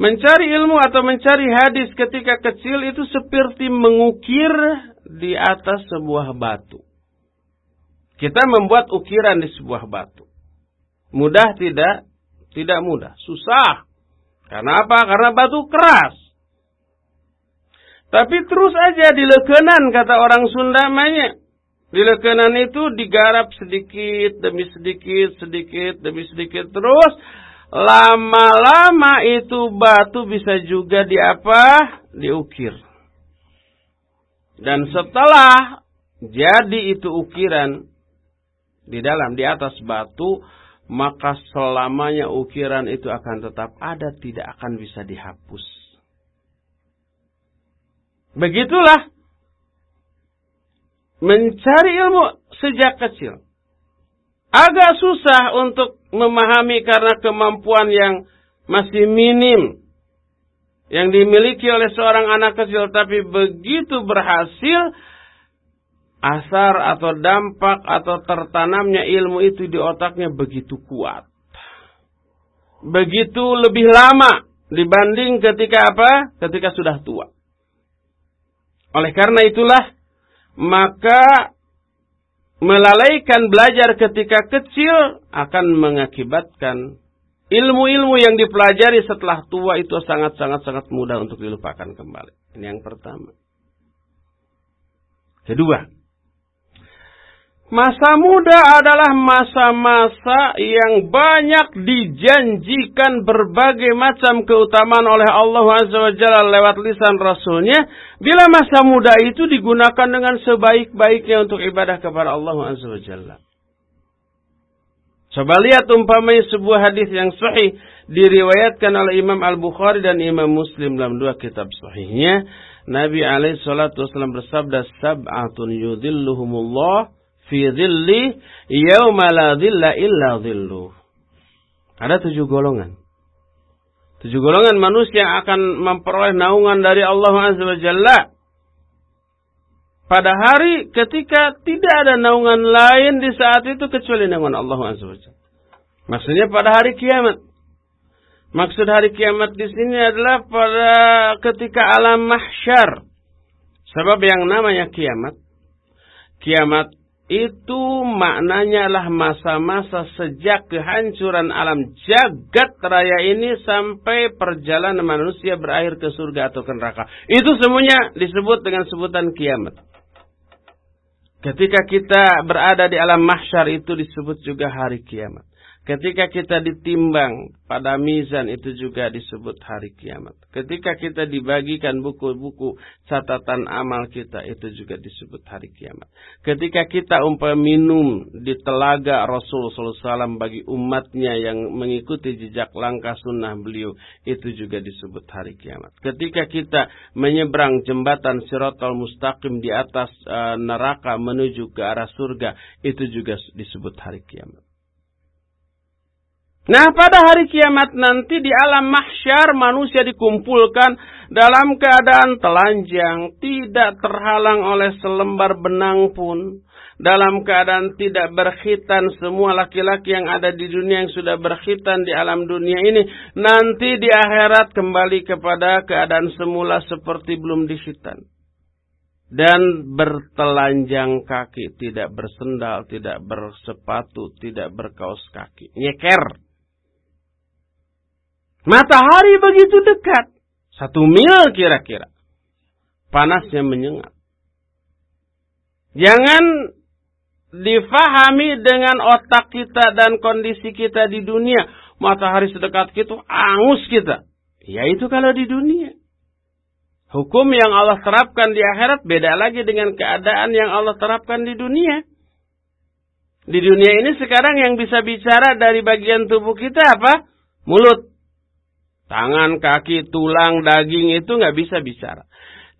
Mencari ilmu atau mencari hadis ketika kecil itu seperti mengukir di atas sebuah batu. Kita membuat ukiran di sebuah batu. Mudah tidak? Tidak mudah. Susah. Karena apa? Karena batu keras. Tapi terus aja dilekenan kata orang Sunda banyak. Dilekanan itu digarap sedikit demi sedikit, sedikit demi sedikit terus. Lama-lama itu batu bisa juga di apa? Diukir. Dan setelah jadi itu ukiran di dalam di atas batu, maka selamanya ukiran itu akan tetap ada, tidak akan bisa dihapus. Begitulah mencari ilmu sejak kecil. Agak susah untuk memahami karena kemampuan yang masih minim yang dimiliki oleh seorang anak kecil tapi begitu berhasil asar atau dampak atau tertanamnya ilmu itu di otaknya begitu kuat. Begitu lebih lama dibanding ketika apa? Ketika sudah tua. Oleh karena itulah maka melalaikan belajar ketika kecil akan mengakibatkan ilmu-ilmu yang dipelajari setelah tua itu sangat-sangat-sangat mudah untuk dilupakan kembali. Ini yang pertama. Kedua, Masa muda adalah masa-masa yang banyak dijanjikan berbagai macam keutamaan oleh Allah Azza wa Jalla lewat lisan Rasulnya. Bila masa muda itu digunakan dengan sebaik-baiknya untuk ibadah kepada Allah Azza wa Jalla. Coba lihat umpamanya sebuah hadis yang sahih diriwayatkan oleh Imam Al-Bukhari dan Imam Muslim dalam dua kitab sahihnya. Nabi alaihi salatu wasallam bersabda sab'atun yudhilluhumullah fi dhilli yauma la dhilla illa dhillu. Ada tujuh golongan. Tujuh golongan manusia yang akan memperoleh naungan dari Allah Azza wa Jalla. Pada hari ketika tidak ada naungan lain di saat itu kecuali naungan Allah Azza wa Jalla. Maksudnya pada hari kiamat. Maksud hari kiamat di sini adalah pada ketika alam mahsyar. Sebab yang namanya kiamat. Kiamat itu maknanya adalah masa-masa sejak kehancuran alam jagat raya ini sampai perjalanan manusia berakhir ke surga atau ke neraka. Itu semuanya disebut dengan sebutan kiamat. Ketika kita berada di alam mahsyar itu disebut juga hari kiamat. Ketika kita ditimbang pada mizan itu juga disebut hari kiamat. Ketika kita dibagikan buku-buku catatan amal kita itu juga disebut hari kiamat. Ketika kita umpam minum di telaga Rasul SAW bagi umatnya yang mengikuti jejak langkah sunnah beliau itu juga disebut hari kiamat. Ketika kita menyeberang jembatan sirotol mustaqim di atas uh, neraka menuju ke arah surga itu juga disebut hari kiamat. Nah pada hari kiamat nanti di alam mahsyar manusia dikumpulkan dalam keadaan telanjang, tidak terhalang oleh selembar benang pun. Dalam keadaan tidak berkhitan semua laki-laki yang ada di dunia yang sudah berkhitan di alam dunia ini. Nanti di akhirat kembali kepada keadaan semula seperti belum dikhitan. Dan bertelanjang kaki, tidak bersendal, tidak bersepatu, tidak berkaos kaki. Nyeker. Matahari begitu dekat. Satu mil kira-kira. Panasnya menyengat. Jangan difahami dengan otak kita dan kondisi kita di dunia. Matahari sedekat itu angus kita. Ya itu kalau di dunia. Hukum yang Allah terapkan di akhirat beda lagi dengan keadaan yang Allah terapkan di dunia. Di dunia ini sekarang yang bisa bicara dari bagian tubuh kita apa? Mulut. Tangan, kaki, tulang, daging itu nggak bisa bicara.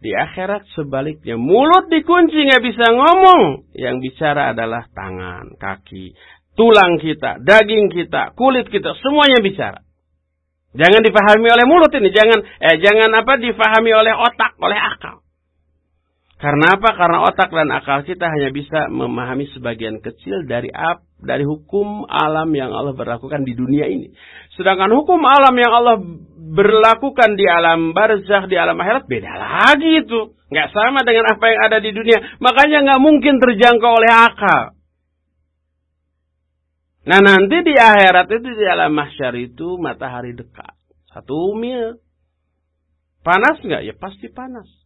Di akhirat sebaliknya, mulut dikunci nggak bisa ngomong. Yang bicara adalah tangan, kaki, tulang kita, daging kita, kulit kita, semuanya bicara. Jangan dipahami oleh mulut ini, jangan eh jangan apa difahami oleh otak, oleh akal. Karena apa? Karena otak dan akal kita hanya bisa memahami sebagian kecil dari ap, dari hukum alam yang Allah berlakukan di dunia ini. Sedangkan hukum alam yang Allah berlakukan di alam barzah, di alam akhirat beda lagi itu. Nggak sama dengan apa yang ada di dunia. Makanya nggak mungkin terjangkau oleh akal. Nah nanti di akhirat itu di alam mahsyar itu matahari dekat. Satu mil. Panas nggak? Ya pasti panas.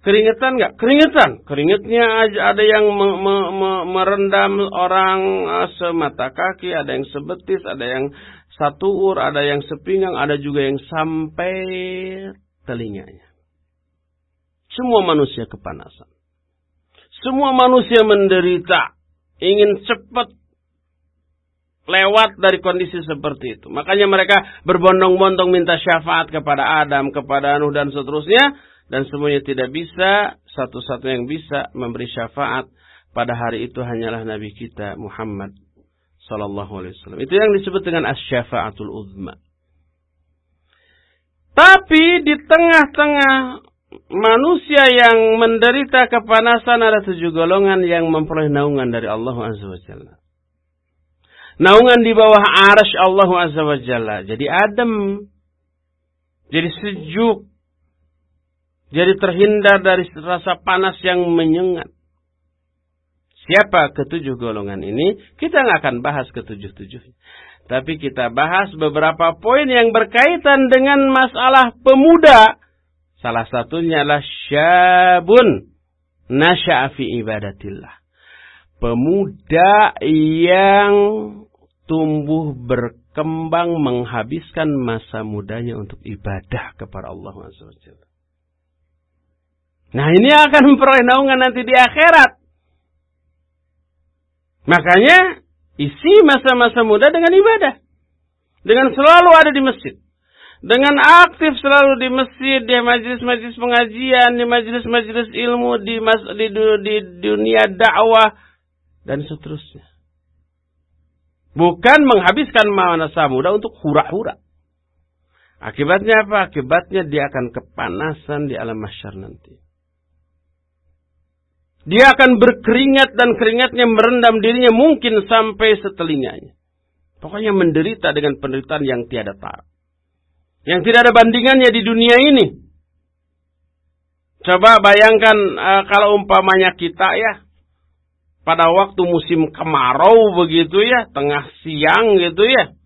Keringetan nggak? Keringetan. Keringetnya ada yang me me me merendam orang uh, semata kaki, ada yang sebetis, ada yang satu ur, ada yang sepinggang, ada juga yang sampai telinganya. Semua manusia kepanasan. Semua manusia menderita, ingin cepat lewat dari kondisi seperti itu. Makanya mereka berbondong-bondong minta syafaat kepada Adam, kepada Nuh dan seterusnya dan semuanya tidak bisa, satu-satu yang bisa memberi syafaat pada hari itu hanyalah Nabi kita Muhammad sallallahu alaihi wasallam. Itu yang disebut dengan as-syafaatul uzma. Tapi di tengah-tengah manusia yang menderita kepanasan ada tujuh golongan yang memperoleh naungan dari Allah Azza wa. Naungan di bawah arash Allah Azza wa. Jadi adem. Jadi sejuk. Jadi terhindar dari rasa panas yang menyengat. Siapa ketujuh golongan ini? Kita nggak akan bahas ketujuh-tujuh. Tapi kita bahas beberapa poin yang berkaitan dengan masalah pemuda. Salah satunya adalah syabun nasya'afi ibadatillah. Pemuda yang tumbuh berkembang menghabiskan masa mudanya untuk ibadah kepada Allah SWT. Nah ini akan memperoleh naungan nanti di akhirat. Makanya isi masa-masa muda dengan ibadah. Dengan selalu ada di masjid. Dengan aktif selalu di masjid, di majelis-majelis pengajian, di majelis-majelis ilmu, di, mas, di, di dunia dakwah, dan seterusnya. Bukan menghabiskan masa muda untuk hura-hura. Akibatnya apa? Akibatnya dia akan kepanasan di alam masyar nanti. Dia akan berkeringat dan keringatnya merendam dirinya mungkin sampai setelinganya. Pokoknya menderita dengan penderitaan yang tiada tahu. Yang tidak ada bandingannya di dunia ini. Coba bayangkan uh, kalau umpamanya kita ya. Pada waktu musim kemarau begitu ya. Tengah siang gitu ya.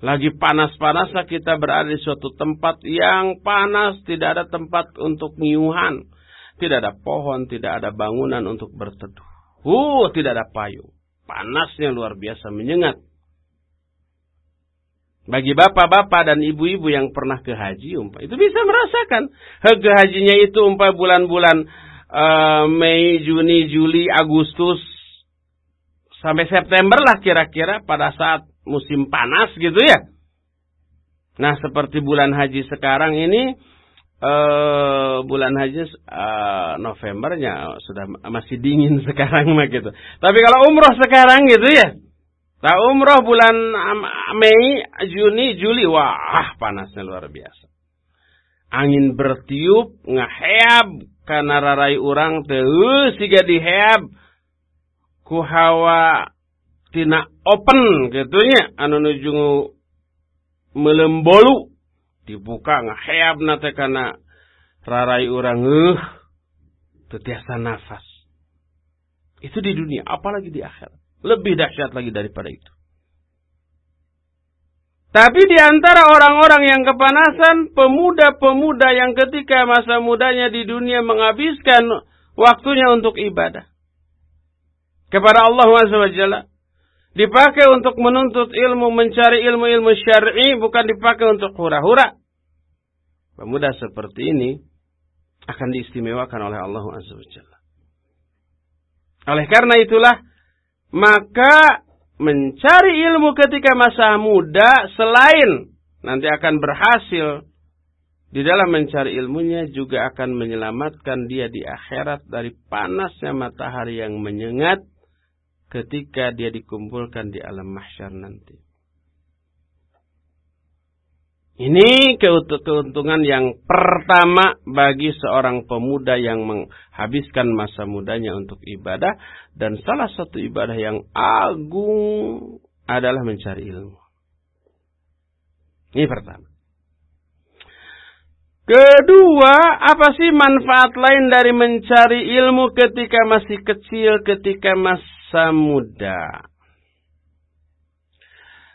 Lagi panas-panasnya kita berada di suatu tempat yang panas. Tidak ada tempat untuk nyuhan tidak ada pohon, tidak ada bangunan untuk berteduh. Uh, tidak ada payung. Panasnya luar biasa menyengat. Bagi bapak-bapak dan ibu-ibu yang pernah ke haji, umpah, itu bisa merasakan. Ke hajinya itu umpah bulan-bulan uh, Mei, Juni, Juli, Agustus, sampai September lah kira-kira pada saat musim panas gitu ya. Nah seperti bulan haji sekarang ini Uh, bulan haji uh, Novembernya sudah masih dingin [LAUGHS] sekarang mah gitu. Tapi kalau umroh sekarang gitu ya. Nah umroh bulan Mei, Juni, Juli, wah panasnya luar biasa. Angin bertiup, ngaheab, karena rarai orang teu siga diheab. Ku hawa tina open gitunya, anu nuju melembolu dibuka ngaheab nate karena rarai orang eh tetiasa nafas. Itu di dunia, apalagi di akhirat. Lebih dahsyat lagi daripada itu. Tapi di antara orang-orang yang kepanasan, pemuda-pemuda yang ketika masa mudanya di dunia menghabiskan waktunya untuk ibadah. Kepada Allah SWT. Dipakai untuk menuntut ilmu, mencari ilmu-ilmu syar'i, bukan dipakai untuk hura-hura. Pemuda seperti ini akan diistimewakan oleh Allah Azza wa Jalla. Oleh karena itulah, maka mencari ilmu ketika masa muda selain nanti akan berhasil di dalam mencari ilmunya juga akan menyelamatkan dia di akhirat dari panasnya matahari yang menyengat ketika dia dikumpulkan di alam mahsyar nanti. Ini keuntungan yang pertama bagi seorang pemuda yang menghabiskan masa mudanya untuk ibadah. Dan salah satu ibadah yang agung adalah mencari ilmu. Ini pertama. Kedua, apa sih manfaat lain dari mencari ilmu ketika masih kecil, ketika masa muda?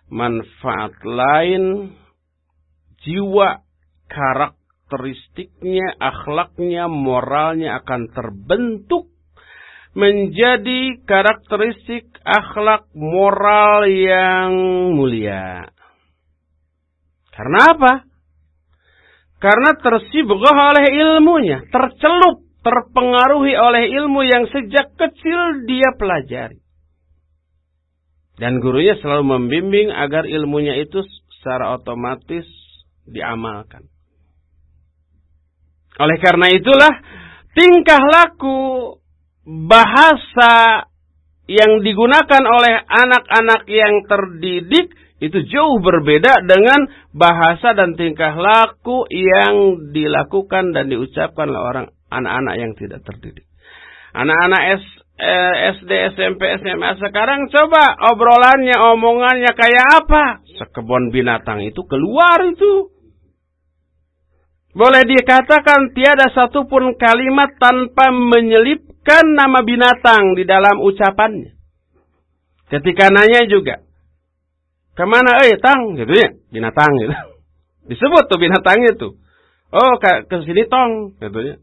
Manfaat lain jiwa, karakter karakteristiknya, akhlaknya, moralnya akan terbentuk menjadi karakteristik akhlak moral yang mulia. Karena apa? Karena tersibuk oleh ilmunya, tercelup, terpengaruhi oleh ilmu yang sejak kecil dia pelajari. Dan gurunya selalu membimbing agar ilmunya itu secara otomatis diamalkan. Oleh karena itulah tingkah laku bahasa yang digunakan oleh anak-anak yang terdidik itu jauh berbeda dengan bahasa dan tingkah laku yang dilakukan dan diucapkan oleh orang anak-anak yang tidak terdidik. Anak-anak S, eh, SD, SMP, SMA sekarang coba obrolannya, omongannya kayak apa? Sekebun binatang itu keluar itu. Boleh dikatakan tiada satupun kalimat tanpa menyelipkan nama binatang di dalam ucapannya. Ketika nanya juga, ke mana eh tang gitu ya, binatang gitu. [LAUGHS] Disebut tuh binatang itu. Oh ke, ke sini tong gitu ya.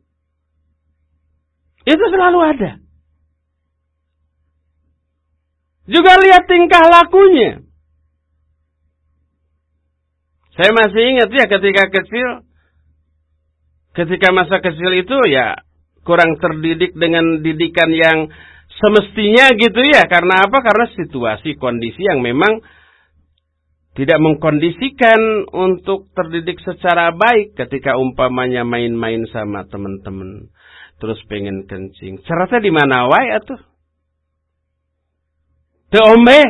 Itu selalu ada. Juga lihat tingkah lakunya. Saya masih ingat ya ketika kecil ketika masa kecil itu ya kurang terdidik dengan didikan yang semestinya gitu ya. Karena apa? Karena situasi kondisi yang memang tidak mengkondisikan untuk terdidik secara baik ketika umpamanya main-main sama teman-teman terus pengen kencing. Syaratnya di mana wae atuh? Teombe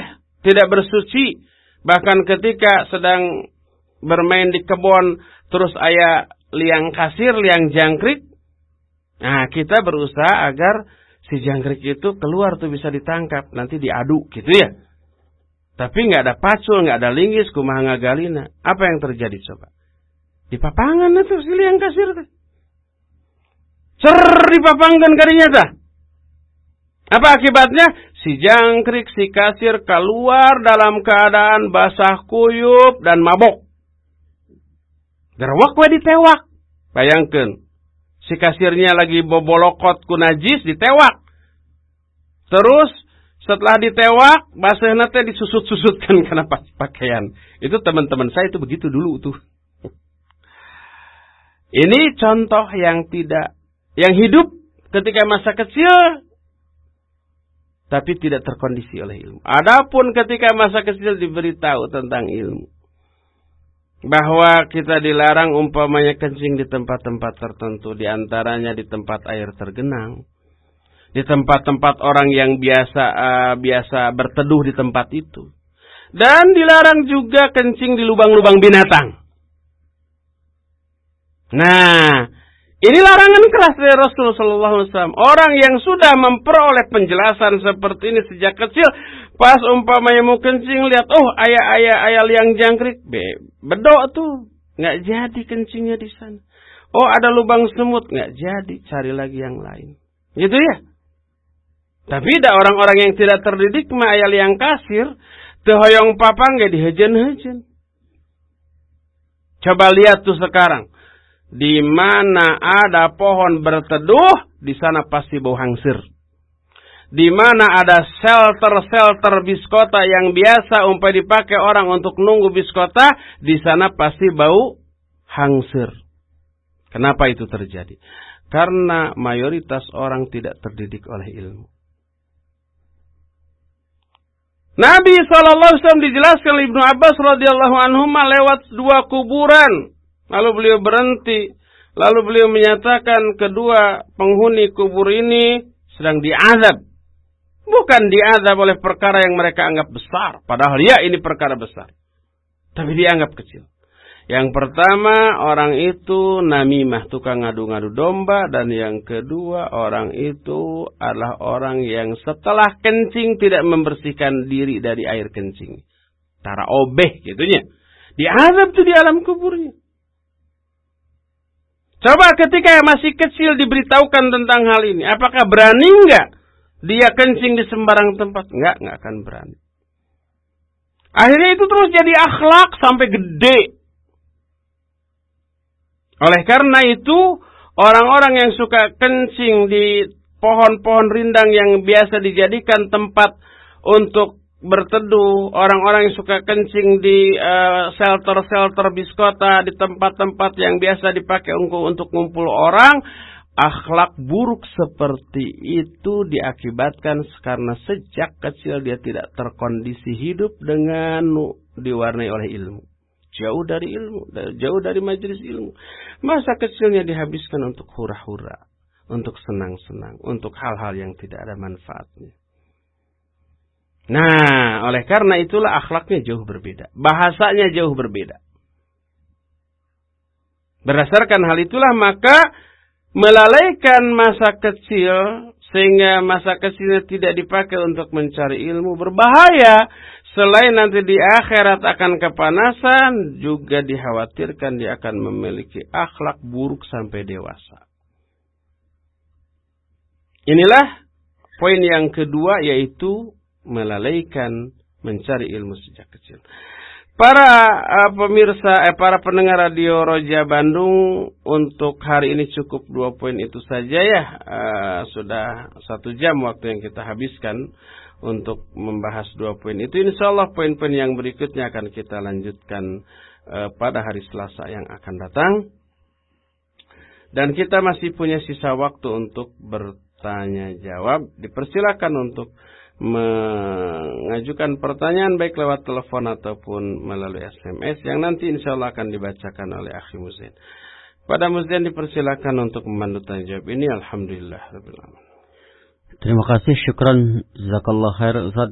tidak bersuci bahkan ketika sedang bermain di kebun terus ayah liang kasir, liang jangkrik. Nah, kita berusaha agar si jangkrik itu keluar tuh bisa ditangkap, nanti diadu gitu ya. Tapi nggak ada pacul, nggak ada linggis, kumaha ngagalina. Apa yang terjadi coba? Di papangan itu si liang kasir tuh. Cer dipapangkan karinya dah. Apa akibatnya? Si jangkrik, si kasir keluar dalam keadaan basah kuyup dan mabok. Gerwak we ditewak. Bayangkan. Si kasirnya lagi bobolokot ku najis ditewak. Terus setelah ditewak, basah nate disusut-susutkan [LAUGHS] karena pakaian. Itu teman-teman saya itu begitu dulu tuh. Ini contoh yang tidak, yang hidup ketika masa kecil, tapi tidak terkondisi oleh ilmu. Adapun ketika masa kecil diberitahu tentang ilmu, bahwa kita dilarang umpamanya kencing di tempat-tempat tertentu, di antaranya di tempat air tergenang, di tempat-tempat orang yang biasa uh, biasa berteduh di tempat itu, dan dilarang juga kencing di lubang-lubang binatang. Nah, ini larangan keras dari Rasulullah SAW. Orang yang sudah memperoleh penjelasan seperti ini sejak kecil, Pas umpamanya mau kencing lihat, oh ayah ayah ayah liang jangkrik, be bedok tuh nggak jadi kencingnya di sana. Oh ada lubang semut nggak jadi, cari lagi yang lain. Gitu ya. Tapi ada orang-orang yang tidak terdidik mah ayah liang kasir, tehoyong papang nggak dihejen-hejen. Coba lihat tuh sekarang. Di mana ada pohon berteduh, di sana pasti bau hangsir di mana ada shelter-shelter biskota yang biasa umpai dipakai orang untuk nunggu biskota, di sana pasti bau hangsir. Kenapa itu terjadi? Karena mayoritas orang tidak terdidik oleh ilmu. Nabi SAW dijelaskan Ibnu Abbas radhiyallahu anhu lewat dua kuburan. Lalu beliau berhenti. Lalu beliau menyatakan kedua penghuni kubur ini sedang diazab Bukan diazab oleh perkara yang mereka anggap besar. Padahal ya ini perkara besar. Tapi dianggap kecil. Yang pertama orang itu namimah tukang ngadu-ngadu domba dan yang kedua orang itu adalah orang yang setelah kencing tidak membersihkan diri dari air kencing. Tara obeh gitunya. Diazab tuh di alam kuburnya. Coba ketika masih kecil diberitahukan tentang hal ini, apakah berani enggak dia kencing di sembarang tempat. Enggak, enggak akan berani. Akhirnya itu terus jadi akhlak sampai gede. Oleh karena itu, orang-orang yang suka kencing di pohon-pohon rindang yang biasa dijadikan tempat untuk berteduh, orang-orang yang suka kencing di uh, shelter-shelter biskota, di tempat-tempat yang biasa dipakai untuk, untuk ngumpul orang, akhlak buruk seperti itu diakibatkan karena sejak kecil dia tidak terkondisi hidup dengan diwarnai oleh ilmu. Jauh dari ilmu, jauh dari majelis ilmu. Masa kecilnya dihabiskan untuk hura-hura, untuk senang-senang, untuk hal-hal yang tidak ada manfaatnya. Nah, oleh karena itulah akhlaknya jauh berbeda. Bahasanya jauh berbeda. Berdasarkan hal itulah maka melalaikan masa kecil sehingga masa kecilnya tidak dipakai untuk mencari ilmu berbahaya Selain nanti di akhirat akan kepanasan, juga dikhawatirkan dia akan memiliki akhlak buruk sampai dewasa. Inilah poin yang kedua yaitu melalaikan mencari ilmu sejak kecil. Para uh, pemirsa, eh, para pendengar radio Roja Bandung untuk hari ini cukup dua poin itu saja ya. Uh, sudah satu jam waktu yang kita habiskan untuk membahas dua poin itu. Insya Allah poin-poin yang berikutnya akan kita lanjutkan uh, pada hari Selasa yang akan datang. Dan kita masih punya sisa waktu untuk bertanya jawab. Dipersilakan untuk mengajukan pertanyaan baik lewat telepon ataupun melalui SMS yang nanti insya Allah akan dibacakan oleh Akhi Muzin. Pada Muzin dipersilakan untuk memandu tanya jawab ini. Alhamdulillah. Terima kasih, syukran Zakallah khair Ustaz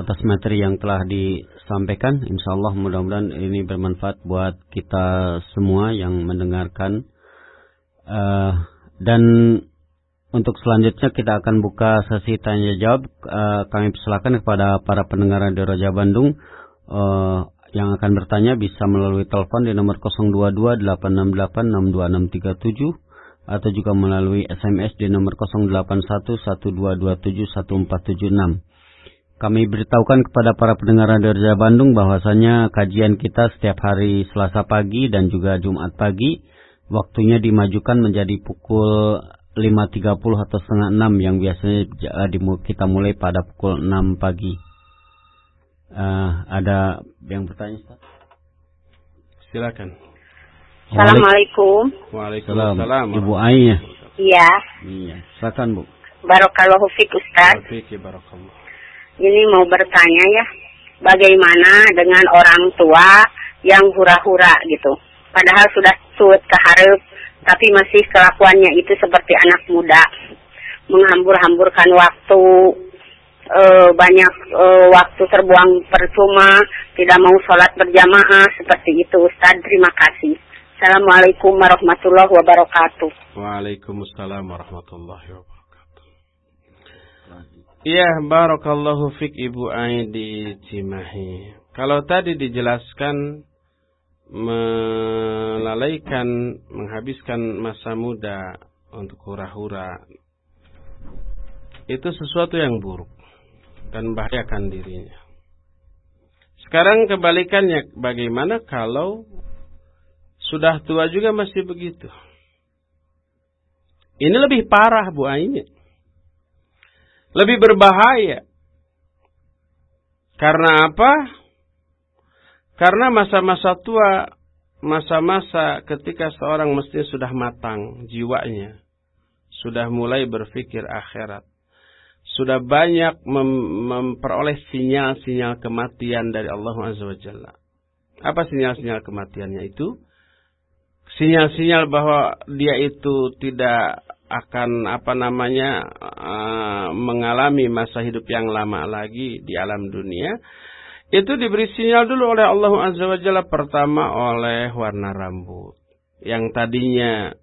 atas materi yang telah disampaikan. Insya Allah mudah-mudahan ini bermanfaat buat kita semua yang mendengarkan. Uh, dan untuk selanjutnya kita akan buka sesi tanya jawab. Uh, kami persilakan kepada para pendengar di Raja Bandung uh, yang akan bertanya bisa melalui telepon di nomor 022 868 62637 atau juga melalui SMS di nomor 0811227146. Kami beritahukan kepada para pendengar Radio Raja Bandung bahwasanya kajian kita setiap hari Selasa pagi dan juga Jumat pagi waktunya dimajukan menjadi pukul 5.30 atau setengah 6 yang biasanya kita mulai pada pukul 6 pagi. Uh, ada yang bertanya Ustaz? Silakan. Assalamualaikum. Waalaikumsalam. Ibu Ainya. Iya. Iya. Silakan Bu. Barokallahu fiik Ustaz. barakallah. Ini mau bertanya ya, bagaimana dengan orang tua yang hura-hura gitu. Padahal sudah suut keharap, tapi masih kelakuannya itu seperti anak muda. Menghambur-hamburkan waktu, e, banyak e, waktu terbuang percuma, tidak mau sholat berjamaah, seperti itu Ustaz. Terima kasih. Assalamualaikum warahmatullahi wabarakatuh. Waalaikumsalam warahmatullahi wabarakatuh. Iya, barakallahu fik Ibu Aidi Cimahi. Kalau tadi dijelaskan melalaikan, menghabiskan masa muda untuk hura-hura, itu sesuatu yang buruk dan membahayakan dirinya. Sekarang kebalikannya, bagaimana kalau sudah tua juga masih begitu. Ini lebih parah Bu Aini. Lebih berbahaya. Karena apa? Karena masa-masa tua, masa-masa ketika seorang mesti sudah matang jiwanya. Sudah mulai berpikir akhirat. Sudah banyak mem memperoleh sinyal-sinyal kematian dari Allah Azza wa Jalla. Apa sinyal-sinyal kematiannya itu? sinyal-sinyal bahwa dia itu tidak akan apa namanya uh, mengalami masa hidup yang lama lagi di alam dunia itu diberi sinyal dulu oleh Allah Azza wa Jalla. Pertama oleh warna rambut. Yang tadinya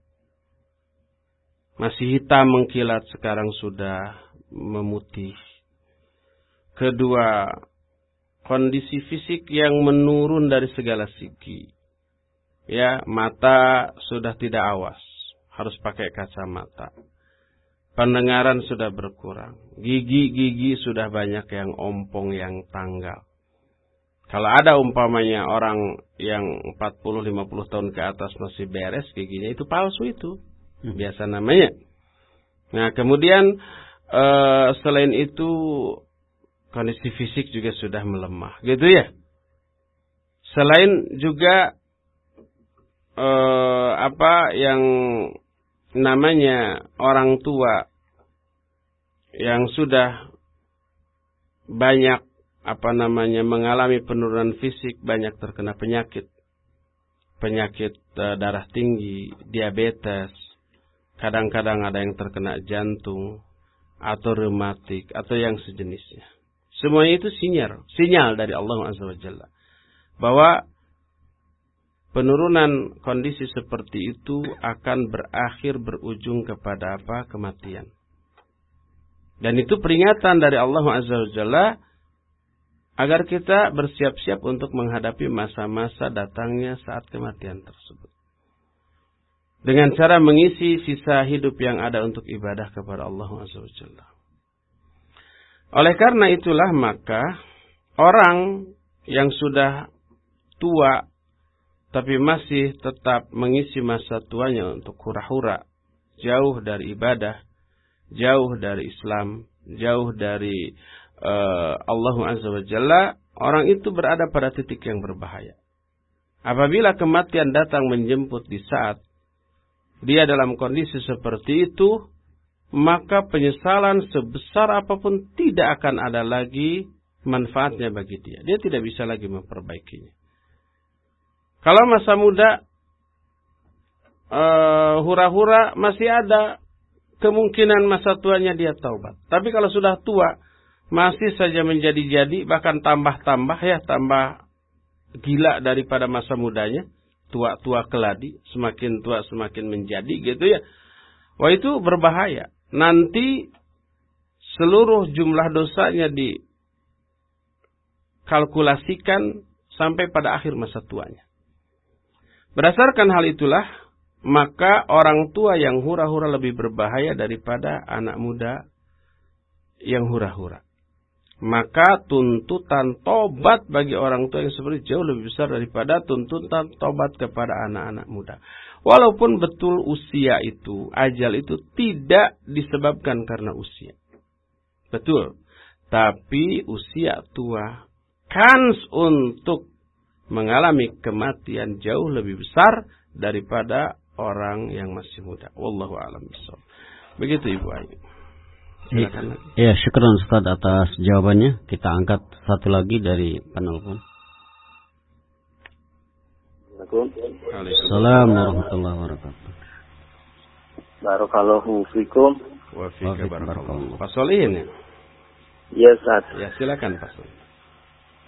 masih hitam mengkilat sekarang sudah memutih. Kedua kondisi fisik yang menurun dari segala segi. Ya mata sudah tidak awas, harus pakai kacamata. Pendengaran sudah berkurang, gigi-gigi sudah banyak yang ompong yang tanggal. Kalau ada umpamanya orang yang 40-50 tahun ke atas masih beres giginya itu palsu itu. Hmm. Biasa namanya. Nah kemudian uh, selain itu kondisi fisik juga sudah melemah. Gitu ya. Selain juga uh, apa yang namanya orang tua yang sudah banyak apa namanya mengalami penurunan fisik, banyak terkena penyakit. Penyakit e, darah tinggi, diabetes, kadang-kadang ada yang terkena jantung atau rematik atau yang sejenisnya. Semuanya itu sinyal, sinyal dari Allah Azza wa Jalla bahwa penurunan kondisi seperti itu akan berakhir berujung kepada apa? kematian. Dan itu peringatan dari Allah Azza wa Jalla agar kita bersiap-siap untuk menghadapi masa-masa datangnya saat kematian tersebut. Dengan cara mengisi sisa hidup yang ada untuk ibadah kepada Allah SWT. Oleh karena itulah maka orang yang sudah tua tapi masih tetap mengisi masa tuanya untuk hura-hura, jauh dari ibadah, jauh dari Islam, jauh dari uh, Allah Azza wa Jalla, orang itu berada pada titik yang berbahaya. Apabila kematian datang menjemput di saat dia dalam kondisi seperti itu, maka penyesalan sebesar apa pun tidak akan ada lagi manfaatnya bagi dia. Dia tidak bisa lagi memperbaikinya. Kalau masa muda, eh, hura-hura uh, masih ada kemungkinan masa tuanya dia taubat. Tapi kalau sudah tua, masih saja menjadi-jadi bahkan tambah-tambah ya tambah gila daripada masa mudanya. Tua-tua keladi semakin tua semakin menjadi gitu ya. Wah itu berbahaya. Nanti seluruh jumlah dosanya dikalkulasikan sampai pada akhir masa tuanya. Berdasarkan hal itulah maka orang tua yang hura-hura lebih berbahaya daripada anak muda yang hura-hura maka tuntutan tobat bagi orang tua yang seperti jauh lebih besar daripada tuntutan tobat kepada anak-anak muda. Walaupun betul usia itu, ajal itu tidak disebabkan karena usia. Betul. Tapi usia tua, kans untuk mengalami kematian jauh lebih besar daripada orang yang masih muda. Wallahu a'lam Begitu Ibu Ayu. Silakan. Ya, syukur Ustaz atas jawabannya. Kita angkat satu lagi dari penelpon. Assalamualaikum warahmatullahi wabarakatuh. Barakallahu fikum. Wa fika barakallahu. Pak Solihin ya? Iya, Ustaz. Ya, silakan Pak Solihin.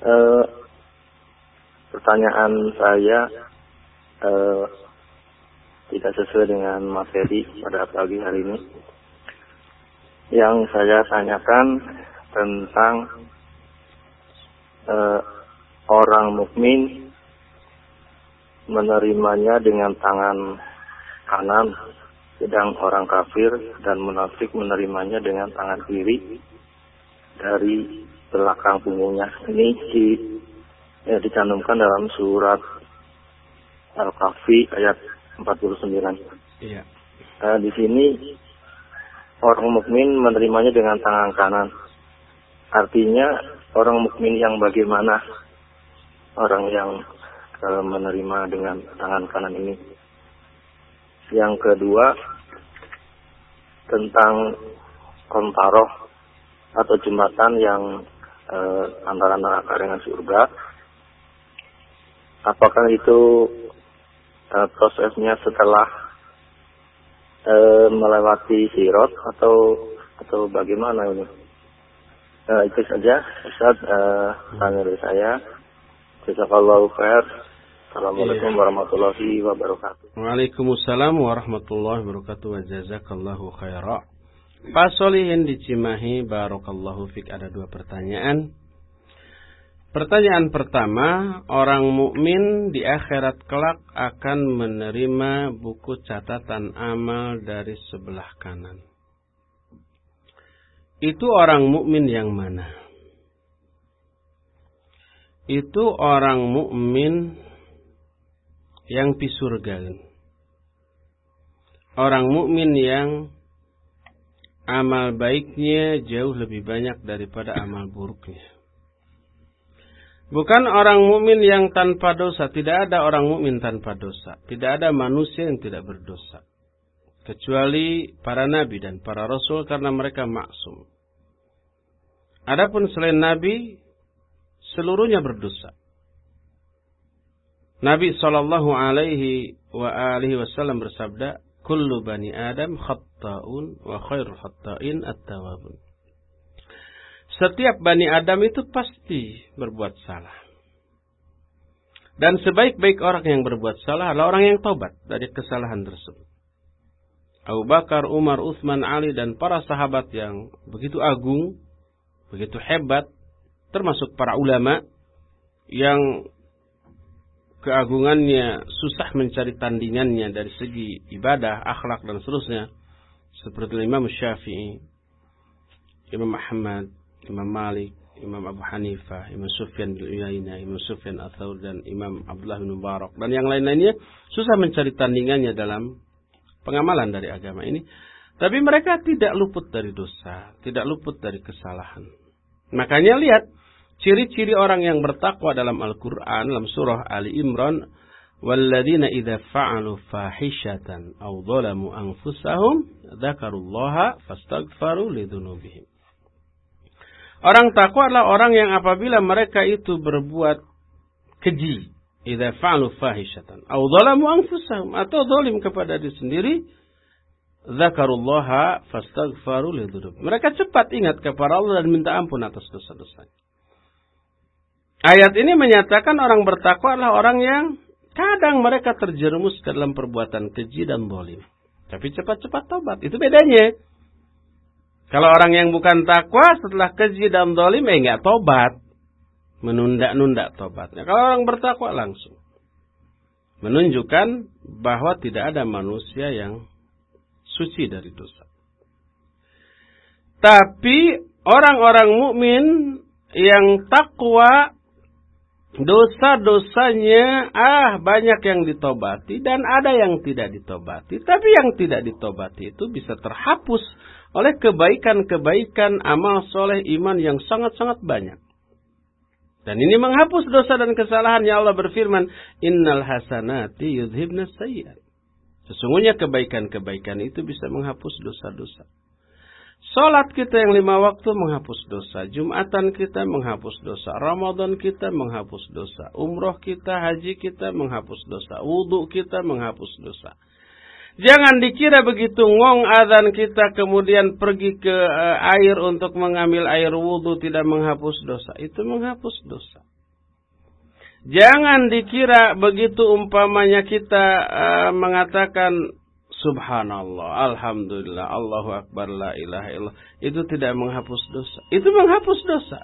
Uh, pertanyaan saya uh, tidak sesuai dengan materi pada pagi hari ini yang saya tanyakan tentang uh, orang mukmin menerimanya dengan tangan kanan, sedang orang kafir dan munafik menerimanya dengan tangan kiri dari belakang punggungnya. Ini di, ya, dicantumkan dalam surat Al-Kahfi ayat 49. Iya. Uh, di sini orang mukmin menerimanya dengan tangan kanan. Artinya orang mukmin yang bagaimana orang yang e, menerima dengan tangan kanan ini. Yang kedua tentang kontaroh atau jembatan yang e, antara neraka dengan surga. Apakah itu e, prosesnya setelah e, melewati sirot atau atau bagaimana ini? E, itu saja, Ustaz, e, tanya dari saya. Jazakallahu khair. Assalamualaikum iya. warahmatullahi wabarakatuh. Waalaikumsalam warahmatullahi wabarakatuh. Wa jazakallahu khaira. Pak Solihin di Cimahi, Barakallahu Fik. Ada dua pertanyaan. Pertanyaan pertama, orang mukmin di akhirat kelak akan menerima buku catatan amal dari sebelah kanan. Itu orang mukmin yang mana? itu orang mukmin yang pisurga. Orang mukmin yang amal baiknya jauh lebih banyak daripada amal buruknya. Bukan orang mukmin yang tanpa dosa, tidak ada orang mukmin tanpa dosa. Tidak ada manusia yang tidak berdosa. Kecuali para nabi dan para rasul karena mereka maksum. Adapun selain nabi, seluruhnya berdosa. Nabi Shallallahu Alaihi Wasallam bersabda, "Kullu bani Adam khatta'un wa khairul khatta'in at-tawabun." Setiap bani Adam itu pasti berbuat salah. Dan sebaik-baik orang yang berbuat salah adalah orang yang taubat dari kesalahan tersebut. Abu Bakar, Umar, Utsman, Ali dan para sahabat yang begitu agung, begitu hebat, termasuk para ulama yang keagungannya susah mencari tandingannya dari segi ibadah, akhlak dan seterusnya seperti Imam Syafi'i, Imam Ahmad, Imam Malik, Imam Abu Hanifah, Imam Sufyan bin Uyainah, Imam Sufyan Atsaur dan Imam Abdullah bin Mubarak dan yang lain-lainnya susah mencari tandingannya dalam pengamalan dari agama ini. Tapi mereka tidak luput dari dosa, tidak luput dari kesalahan. Makanya lihat ciri-ciri orang yang bertakwa dalam Al-Qur'an dalam surah Ali Imran, "Walladzina idza fa'alu fahishatan aw dhalamu anfusahum dzakarullaha fastaghfaru lidzunubihim." Orang takwa adalah orang yang apabila mereka itu berbuat keji, idza fa'alu fahishatan aw dhalamu anfusahum atau zalim kepada diri sendiri, dzakarullaha fastaghfaru lidzunub. Mereka cepat ingat kepada Allah dan minta ampun atas dosa-dosanya. Ayat ini menyatakan orang bertakwa adalah orang yang kadang mereka terjerumus ke dalam perbuatan keji dan bolim. Tapi cepat-cepat tobat. Itu bedanya. Kalau orang yang bukan takwa setelah keji dan dolim, eh nggak tobat. Menunda-nunda tobatnya. Kalau orang bertakwa langsung. Menunjukkan bahwa tidak ada manusia yang suci dari dosa. Tapi orang-orang mukmin yang takwa dosa-dosanya ah banyak yang ditobati dan ada yang tidak ditobati. Tapi yang tidak ditobati itu bisa terhapus oleh kebaikan-kebaikan amal soleh iman yang sangat-sangat banyak. Dan ini menghapus dosa dan kesalahan yang Allah berfirman, Innal hasanati yudhibna sayyat. Sesungguhnya kebaikan-kebaikan itu bisa menghapus dosa-dosa. Salat kita yang lima waktu menghapus dosa. Jumatan kita menghapus dosa. Ramadan kita menghapus dosa. Umroh kita, haji kita menghapus dosa. Wudhu kita menghapus dosa. Jangan dikira begitu ngong adzan kita kemudian pergi ke uh, air untuk mengambil air wudhu tidak menghapus dosa. Itu menghapus dosa. Jangan dikira begitu umpamanya kita uh, mengatakan Subhanallah, Alhamdulillah, Allahu Akbar, La ilaha illallah. Itu tidak menghapus dosa. Itu menghapus dosa.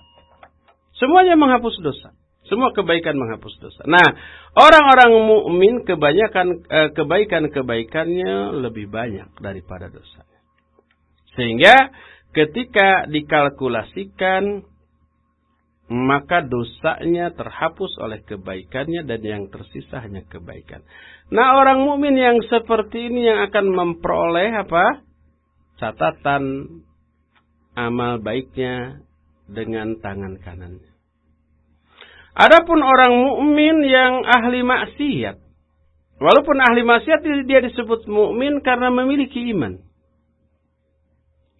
Semuanya menghapus dosa. Semua kebaikan menghapus dosa. Nah, orang-orang mukmin kebanyakan eh, kebaikan-kebaikannya lebih banyak daripada dosa. Sehingga ketika dikalkulasikan maka dosanya terhapus oleh kebaikannya dan yang tersisa hanya kebaikan. Nah, orang mukmin yang seperti ini yang akan memperoleh apa? catatan amal baiknya dengan tangan kanannya. Adapun orang mukmin yang ahli maksiat, walaupun ahli maksiat dia disebut mukmin karena memiliki iman.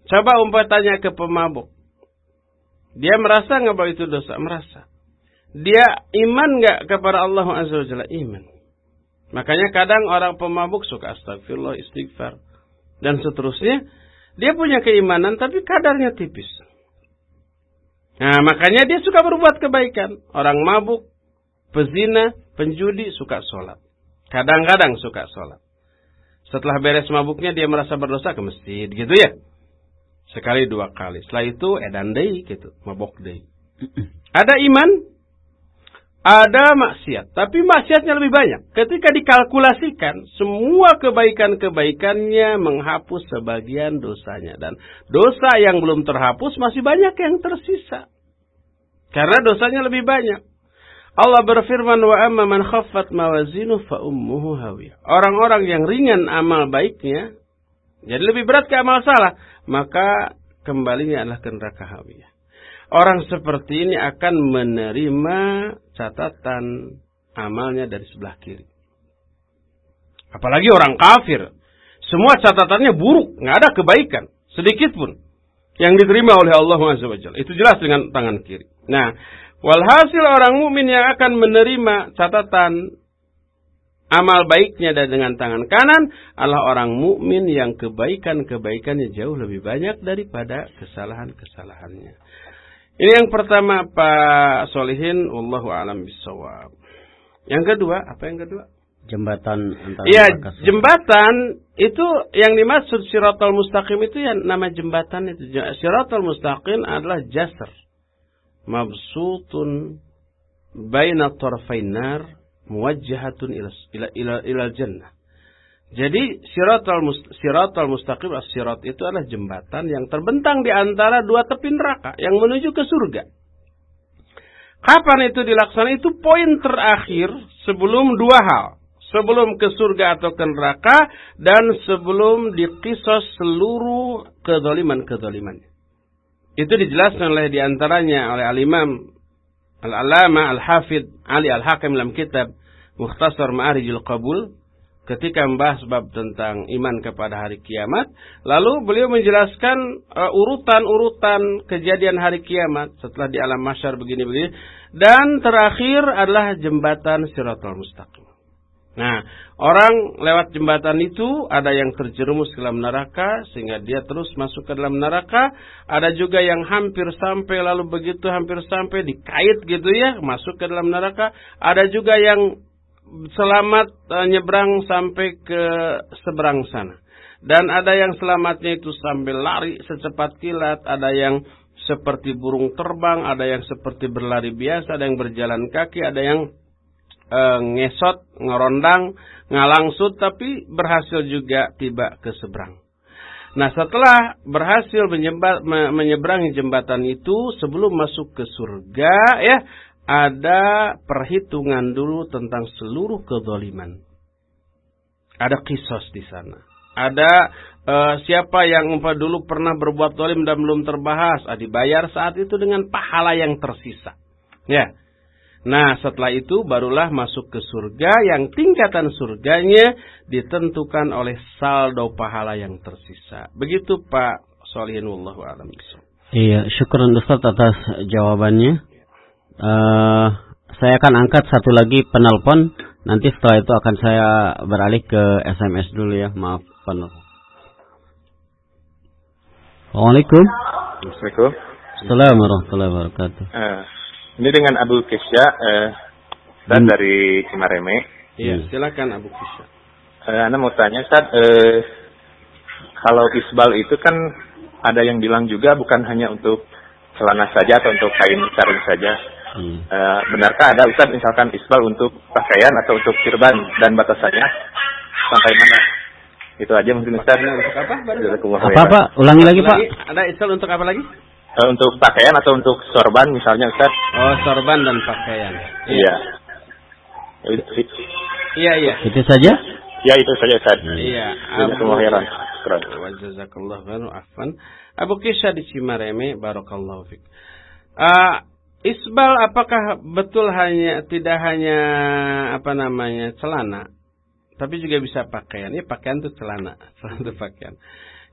Coba umpah tanya ke pemabuk. Dia merasa nggak bahwa itu dosa? Merasa. Dia iman nggak kepada Allah Azza wa Jalla? Iman. Makanya kadang orang pemabuk suka astagfirullah, istighfar. Dan seterusnya. Dia punya keimanan tapi kadarnya tipis. Nah makanya dia suka berbuat kebaikan. Orang mabuk, pezina, penjudi suka sholat. Kadang-kadang suka sholat. Setelah beres mabuknya dia merasa berdosa ke masjid gitu ya. Sekali dua kali. Setelah itu edan deh gitu, mabok deh. [CLEARS THROAT] Ada iman, ada maksiat. Tapi maksiatnya lebih banyak. Ketika dikalkulasikan, semua kebaikan-kebaikannya menghapus sebagian dosanya. Dan dosa yang belum terhapus masih banyak yang tersisa. Karena dosanya lebih banyak. Allah berfirman wa amma man khaffat mawazinu hawiyah. Orang-orang yang ringan amal baiknya jadi lebih berat ke amal salah, maka kembalinya adalah ke neraka hawiyah. Orang seperti ini akan menerima catatan amalnya dari sebelah kiri. Apalagi orang kafir. Semua catatannya buruk, nggak ada kebaikan sedikit pun yang diterima oleh Allah SWT. Itu jelas dengan tangan kiri. Nah, walhasil orang mukmin yang akan menerima catatan amal baiknya dan dengan tangan kanan adalah orang mukmin yang kebaikan-kebaikannya jauh lebih banyak daripada kesalahan-kesalahannya. Ini yang pertama Pak Solihin, Wallahu alam bisawab. Yang kedua, apa yang kedua? Jembatan antara Iya, jembatan itu yang dimaksud siratal mustaqim itu yang nama jembatan itu. Siratal mustaqim adalah jasr. Mabsutun baina tarfain muwajjahatun ila ila ila, ila jannah. Jadi siratal siratal mustaqim as-sirat itu adalah jembatan yang terbentang di antara dua tepi neraka yang menuju ke surga. Kapan itu dilaksanakan? Itu poin terakhir sebelum dua hal. Sebelum ke surga atau ke neraka dan sebelum dikisos seluruh kedoliman-kedoliman. Itu dijelaskan oleh di antaranya oleh Al-Imam Al-Alama Al-Hafid Ali Al-Hakim dalam kitab Mukhtasar Ma'arijul Qabul ketika membahas bab tentang iman kepada hari kiamat. Lalu beliau menjelaskan uh, urutan-urutan uh, kejadian hari kiamat setelah di alam masyar begini-begini. Dan terakhir adalah jembatan Siratul Mustaqim. Nah, orang lewat jembatan itu ada yang terjerumus ke dalam neraka sehingga dia terus masuk ke dalam neraka. Ada juga yang hampir sampai lalu begitu hampir sampai dikait gitu ya masuk ke dalam neraka. Ada juga yang selamat uh, nyebrang sampai ke seberang sana. Dan ada yang selamatnya itu sambil lari secepat kilat, ada yang seperti burung terbang, ada yang seperti berlari biasa, ada yang berjalan kaki, ada yang uh, ngesot, ngerondang, ngalangsut, tapi berhasil juga tiba ke seberang. Nah setelah berhasil menyeberangi jembatan itu sebelum masuk ke surga ya ada perhitungan dulu tentang seluruh kezaliman. Ada kisos di sana. Ada uh, siapa yang dulu pernah berbuat zalim dan belum terbahas, ah, dibayar saat itu dengan pahala yang tersisa. Ya. Nah, setelah itu barulah masuk ke surga yang tingkatan surganya ditentukan oleh saldo pahala yang tersisa. Begitu Pak Solihin Wallahu. Iya, syukur Ustaz atas jawabannya. Uh, saya akan angkat satu lagi penelpon. Nanti setelah itu akan saya beralih ke SMS dulu ya. Maaf penelpon. Assalamualaikum. Assalamualaikum. Assalamualaikum warahmatullahi wabarakatuh. Uh, ini dengan Abu Kesya uh, dan hmm. dari Cimareme. Iya, hmm. silakan Abu Kesya. Uh, Anda mau tanya, Ustaz, uh, kalau isbal itu kan ada yang bilang juga bukan hanya untuk celana saja atau untuk kain sarung saja. Hmm. Uh, benarkah ada Ustaz misalkan isbal untuk pakaian atau untuk sirban dan batasannya sampai mana? Itu aja mungkin Ustaz. Untuk apa? Apa apa? Ulangi lagi Pak. Ada isbal untuk apa lagi? Uh, untuk pakaian atau untuk sorban misalnya Ustaz? Oh sorban dan pakaian. Iya. Iya iya. Itu saja? Ya itu saja Ustaz. Iya. Jazakumullah khairan. Jazakallah khairan. Afwan. Abu Kisah di Cimareme barakallahu fik. Uh, Isbal apakah betul hanya tidak hanya apa namanya celana, tapi juga bisa pakaian. Ya pakaian itu celana, [LAUGHS] celana itu pakaian.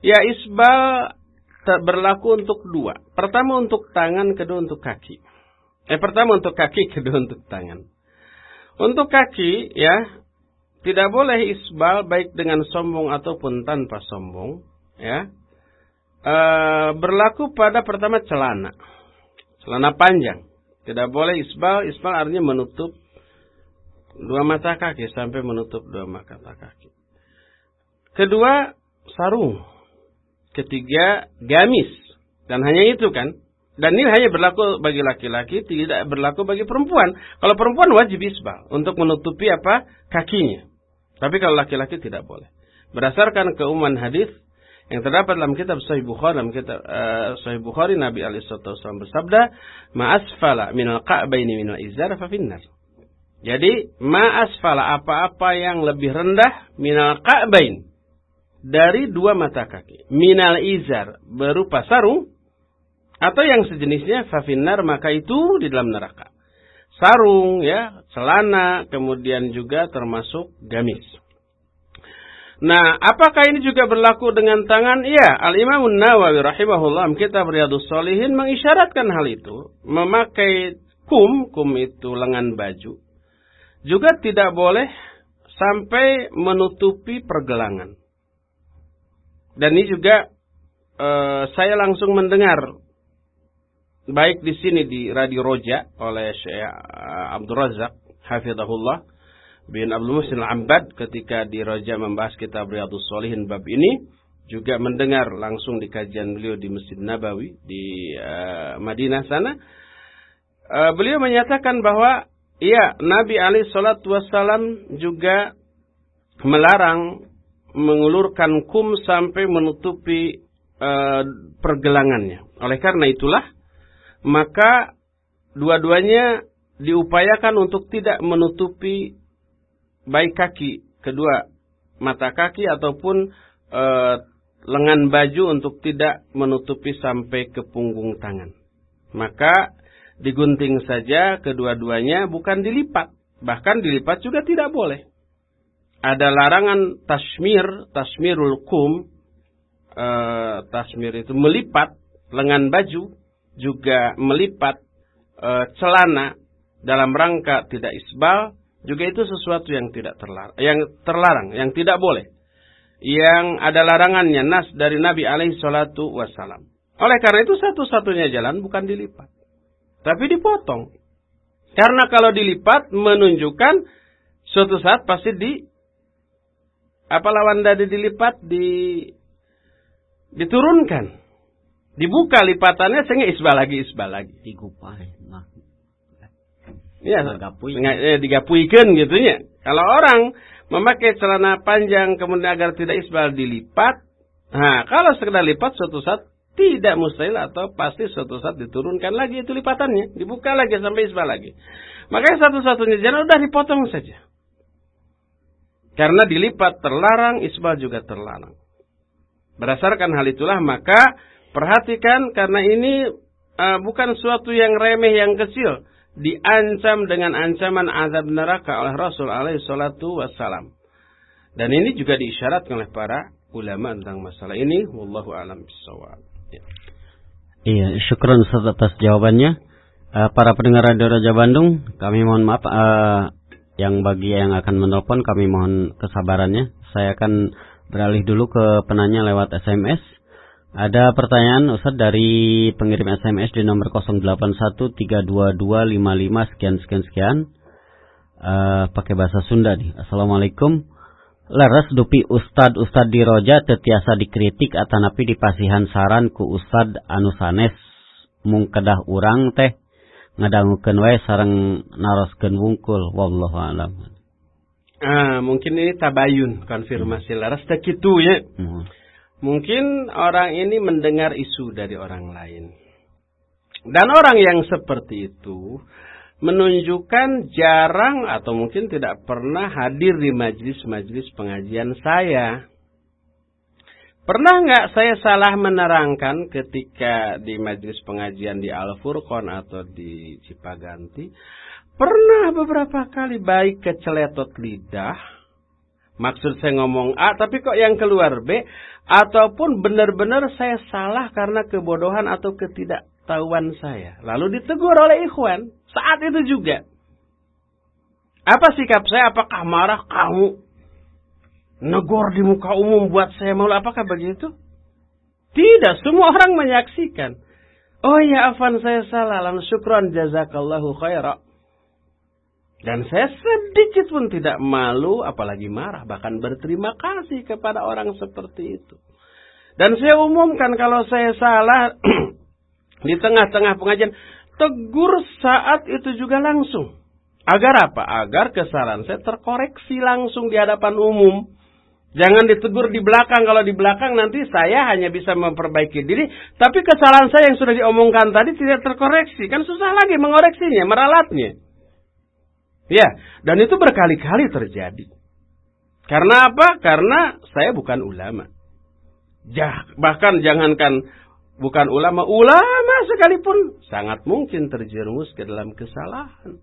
Ya isbal berlaku untuk dua. Pertama untuk tangan, kedua untuk kaki. Eh pertama untuk kaki, [LAUGHS] kedua untuk tangan. Untuk kaki ya tidak boleh isbal baik dengan sombong ataupun tanpa sombong. Ya e, berlaku pada pertama celana celana panjang. Tidak boleh isbal, isbal artinya menutup dua mata kaki sampai menutup dua mata kaki. Kedua, sarung. Ketiga, gamis. Dan hanya itu kan. Dan ini hanya berlaku bagi laki-laki, tidak berlaku bagi perempuan. Kalau perempuan wajib isbal untuk menutupi apa? Kakinya. Tapi kalau laki-laki tidak boleh. Berdasarkan keumuman hadis Yang terdapat dalam kitab Sahih Bukhari dalam kitab uh, Sahih Bukhari Nabi alaihi wasallam bersabda, "Ma'asfala minal ka'baini minal izar fa finnar." Jadi, ma'asfala apa-apa yang lebih rendah minal ka'bain dari dua mata kaki. Minal izar berupa sarung atau yang sejenisnya fafinar maka itu di dalam neraka. Sarung ya, celana, kemudian juga termasuk gamis. Nah, apakah ini juga berlaku dengan tangan? Iya, Al-Imam Nawawi rahimahullah kitab Riyadhus Shalihin mengisyaratkan hal itu. Memakai kum, kum itu lengan baju. Juga tidak boleh sampai menutupi pergelangan. Dan ini juga uh, saya langsung mendengar baik di sini di Radio Roja oleh Syekh Abdul Razak hafizahullah bin Abdul Muhsin Al-Ambad ketika di Raja membahas kitab Riyadhus Shalihin bab ini juga mendengar langsung di kajian beliau di Masjid Nabawi di uh, Madinah sana. Uh, beliau menyatakan bahwa iya Nabi Ali Shallallahu Wasallam juga melarang mengulurkan kum sampai menutupi uh, pergelangannya. Oleh karena itulah maka dua-duanya diupayakan untuk tidak menutupi baik kaki, kedua mata kaki ataupun e, lengan baju untuk tidak menutupi sampai ke punggung tangan. Maka digunting saja kedua-duanya bukan dilipat. Bahkan dilipat juga tidak boleh. Ada larangan tasmir, tasmirul kum, e, tasmir itu melipat lengan baju, juga melipat e, celana dalam rangka tidak isbal, juga itu sesuatu yang tidak terlarang, yang terlarang, yang tidak boleh. Yang ada larangannya nas dari Nabi alaihi salatu wassalam. Oleh karena itu satu-satunya jalan bukan dilipat. Tapi dipotong. Karena kalau dilipat menunjukkan suatu saat pasti di apa lawan dari dilipat di diturunkan. Dibuka lipatannya sehingga isbal lagi isbal lagi. Digupai. Ya, eh, digapuikan gitu ya. Kalau orang memakai celana panjang kemudian agar tidak isbal dilipat, nah kalau sekedar lipat suatu saat tidak mustahil atau pasti suatu saat diturunkan lagi itu lipatannya, dibuka lagi sampai isbal lagi. Makanya satu-satunya jalan udah dipotong saja. Karena dilipat terlarang, isbal juga terlarang. Berdasarkan hal itulah maka perhatikan karena ini uh, bukan suatu yang remeh yang kecil diancam dengan ancaman azab neraka oleh Rasul alaihi salatu wassalam. Dan ini juga diisyaratkan oleh para ulama tentang masalah ini. Wallahu alam bisawab. Ya. Iya, syukur Ustaz atas jawabannya. Uh, para pendengar Radio Raja Bandung, kami mohon maaf uh, yang bagi yang akan menelpon kami mohon kesabarannya. Saya akan beralih dulu ke penanya lewat SMS. Ada pertanyaan Ustaz dari pengirim SMS di nomor 08132255 sekian sekian sekian. Uh, pakai bahasa Sunda nih. Assalamualaikum. Leres dupi Ustad Ustad di Roja tetiasa dikritik atanapi dipasihan saran ku Ustad anu sanes mung kedah urang teh ngadangukeun wae sareng naroskeun wungkul wallahu alam. Ah, mungkin ini tabayun konfirmasi hmm. leres teh kitu ya. Hmm. Mungkin orang ini mendengar isu dari orang lain. Dan orang yang seperti itu menunjukkan jarang atau mungkin tidak pernah hadir di majlis-majlis pengajian saya. Pernah nggak saya salah menerangkan ketika di majlis pengajian di Al-Furqon atau di Cipaganti? Pernah beberapa kali baik keceletot lidah. Maksud saya ngomong A, tapi kok yang keluar B ataupun benar-benar saya salah karena kebodohan atau ketidaktahuan saya. Lalu ditegur oleh ikhwan saat itu juga. Apa sikap saya? Apakah marah kamu? Negor di muka umum buat saya mau apakah begitu? Tidak, semua orang menyaksikan. Oh ya afan saya salah, lalu syukran jazakallahu khairah. Dan saya sedikit pun tidak malu, apalagi marah, bahkan berterima kasih kepada orang seperti itu. Dan saya umumkan kalau saya salah [CLEARS THROAT] di tengah-tengah pengajian, tegur saat itu juga langsung. Agar apa? Agar kesalahan saya terkoreksi langsung di hadapan umum. Jangan ditegur di belakang. Kalau di belakang nanti saya hanya bisa memperbaiki diri. Tapi kesalahan saya yang sudah diomongkan tadi tidak terkoreksi. Kan susah lagi mengoreksinya, meralatnya. Ya, dan itu berkali-kali terjadi. Karena apa? Karena saya bukan ulama. Jah, bahkan jangankan bukan ulama, ulama sekalipun sangat mungkin terjerumus ke dalam kesalahan.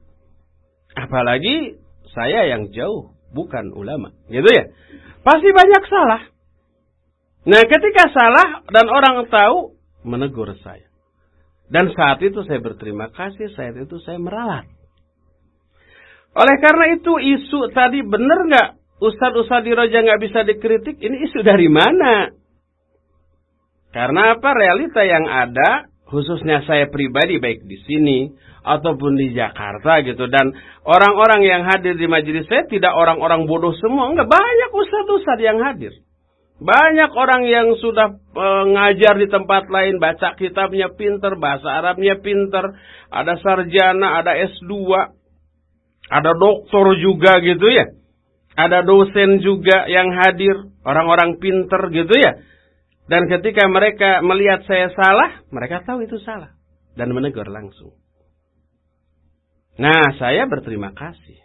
Apalagi saya yang jauh bukan ulama, gitu ya. Pasti banyak salah. Nah ketika salah dan orang tahu, menegur saya. Dan saat itu saya berterima kasih, saat itu saya meralat. Oleh karena itu isu tadi benar nggak Ustadz-ustadz di Roja nggak bisa dikritik? Ini isu dari mana? Karena apa? Realita yang ada, khususnya saya pribadi baik di sini ataupun di Jakarta gitu dan orang-orang yang hadir di majelis saya tidak orang-orang bodoh semua enggak banyak ustadz-ustadz yang hadir banyak orang yang sudah e, ngajar di tempat lain baca kitabnya pinter bahasa Arabnya pinter ada sarjana ada S2 ada doktor juga gitu ya ada dosen juga yang hadir orang-orang pinter gitu ya dan ketika mereka melihat saya salah mereka tahu itu salah dan menegur langsung Nah, saya berterima kasih.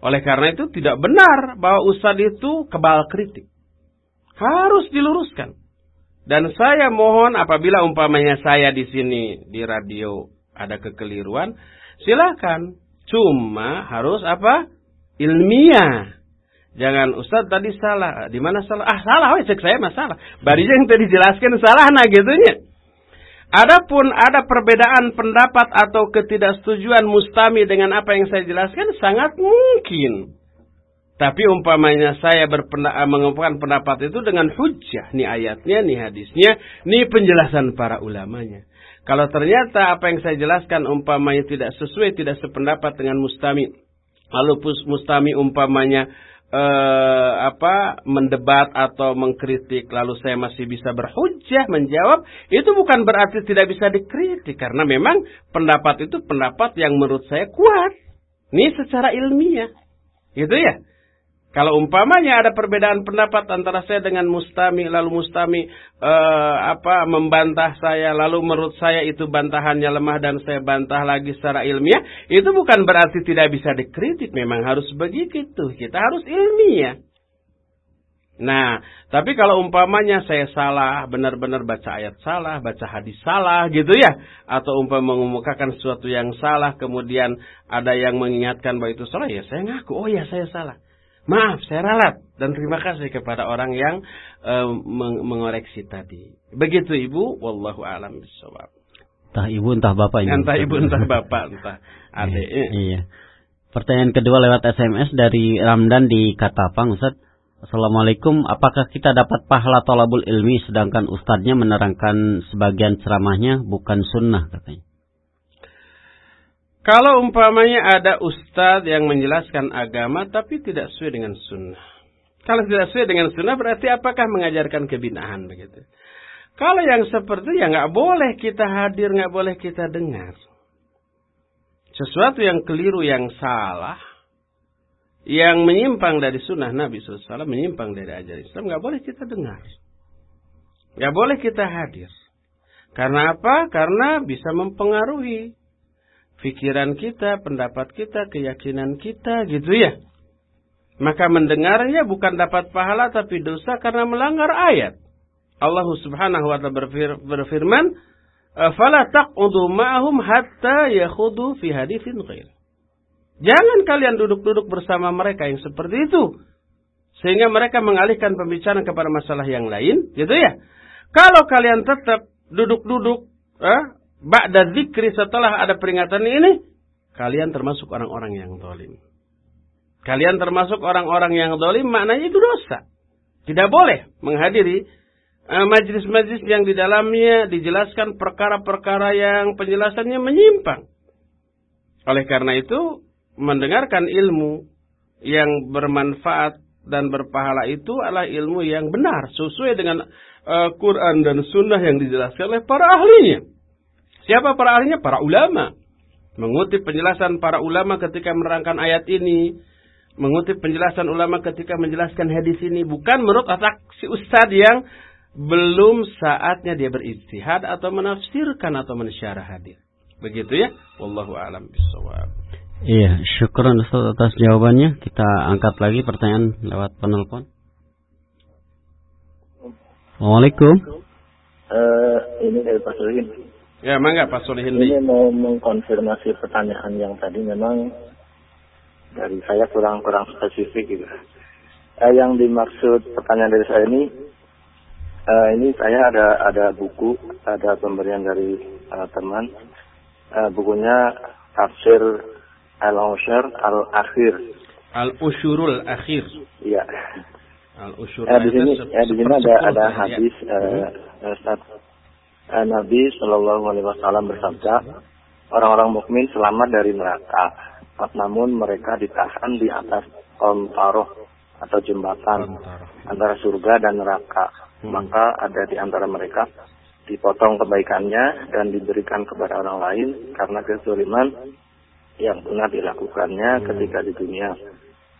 Oleh karena itu tidak benar bahwa ustadz itu kebal kritik. Harus diluruskan. Dan saya mohon apabila umpamanya saya di sini di radio ada kekeliruan, silakan. Cuma harus apa? Ilmiah. Jangan Ustadz tadi salah. Di mana salah? Ah salah, cek saya masalah. Barinya yang tadi jelaskan salah nah gitunya. Adapun ada perbedaan pendapat atau ketidaksetujuan mustami dengan apa yang saya jelaskan sangat mungkin. Tapi umpamanya saya mengumpulkan pendapat itu dengan hujah. Nih ayatnya, nih hadisnya, nih penjelasan para ulamanya. Kalau ternyata apa yang saya jelaskan umpamanya tidak sesuai, tidak sependapat dengan mustami. Lalu mustami umpamanya eh, apa mendebat atau mengkritik lalu saya masih bisa berhujah menjawab itu bukan berarti tidak bisa dikritik karena memang pendapat itu pendapat yang menurut saya kuat ini secara ilmiah gitu ya kalau umpamanya ada perbedaan pendapat antara saya dengan Mustami, lalu Mustami eh, apa membantah saya, lalu menurut saya itu bantahannya lemah dan saya bantah lagi secara ilmiah, itu bukan berarti tidak bisa dikritik, memang harus begitu. Kita harus ilmiah. Nah, tapi kalau umpamanya saya salah, benar-benar baca ayat salah, baca hadis salah gitu ya, atau umpama mengemukakan sesuatu yang salah, kemudian ada yang mengingatkan bahwa itu salah, ya saya ngaku, oh ya saya salah. Maaf, saya ralat dan terima kasih kepada orang yang uh, meng mengoreksi tadi. Begitu Ibu, wallahu alam bisawab. Entah ibu, entah bapak ini. Entah ibu, entah bapak, entah [LAUGHS] adik. Iya, iya. Pertanyaan kedua lewat SMS dari Ramdan di Katapang, Ustaz. Assalamualaikum, apakah kita dapat pahala tolabul ilmi sedangkan ustadznya menerangkan sebagian ceramahnya bukan sunnah katanya? Kalau umpamanya ada ustadz yang menjelaskan agama tapi tidak sesuai dengan sunnah. Kalau tidak sesuai dengan sunnah berarti apakah mengajarkan kebinahan begitu? Kalau yang seperti ya nggak boleh kita hadir, nggak boleh kita dengar. Sesuatu yang keliru, yang salah, yang menyimpang dari sunnah Nabi SAW, menyimpang dari ajaran Islam, nggak boleh kita dengar. Nggak boleh kita hadir. Karena apa? Karena bisa mempengaruhi pikiran kita, pendapat kita, keyakinan kita gitu ya. Maka mendengarnya bukan dapat pahala tapi dosa karena melanggar ayat. Allah Subhanahu wa taala berfirman, "Fala taq'udu ma'hum hatta yakhudu fi haditsin ghair." Jangan kalian duduk-duduk bersama mereka yang seperti itu sehingga mereka mengalihkan pembicaraan kepada masalah yang lain, gitu ya. Kalau kalian tetap duduk-duduk eh, Ba'da zikri setelah ada peringatan ini, kalian termasuk orang-orang yang dolim. Kalian termasuk orang-orang yang dolim, maknanya itu dosa. Tidak boleh menghadiri uh, majlis-majlis yang di dalamnya dijelaskan perkara-perkara yang penjelasannya menyimpang. Oleh karena itu, mendengarkan ilmu yang bermanfaat dan berpahala itu adalah ilmu yang benar, sesuai dengan uh, Quran dan Sunnah yang dijelaskan oleh para ahlinya. Siapa para ahlinya? Para ulama. Mengutip penjelasan para ulama ketika menerangkan ayat ini. mengutip penjelasan ulama ketika menjelaskan hadis ini bukan menurut otak si ustadz yang belum saatnya dia beristihad atau menafsirkan atau mensyarah hadis. Begitu ya? Wallahu a'lam bishawab. Iya, syukuran Ustaz atas jawabannya. Kita angkat lagi pertanyaan lewat penelpon. Assalamualaikum. Uh, ini dari Pak Solihin. Ya, mangga Pak Solihin. Ini mau mengkonfirmasi pertanyaan yang tadi memang dari saya kurang-kurang spesifik gitu. Uh, yang dimaksud pertanyaan dari saya ini, uh, ini saya ada ada buku, ada pemberian dari uh, teman. Uh, bukunya Tafsir Al-Ushur Al-Akhir. Al-Ushurul Akhir. Iya. Al-Ushur eh, di sini ya di sini ada ada hadis ya. uh, uh, Nabi Shallallahu Alaihi Wasallam bersabda orang-orang mukmin selamat dari neraka namun mereka ditahan di atas kontaroh atau jembatan antara surga dan neraka hmm. maka ada di antara mereka dipotong kebaikannya dan diberikan kepada orang lain karena kesuliman yang pernah dilakukannya hmm. ketika di dunia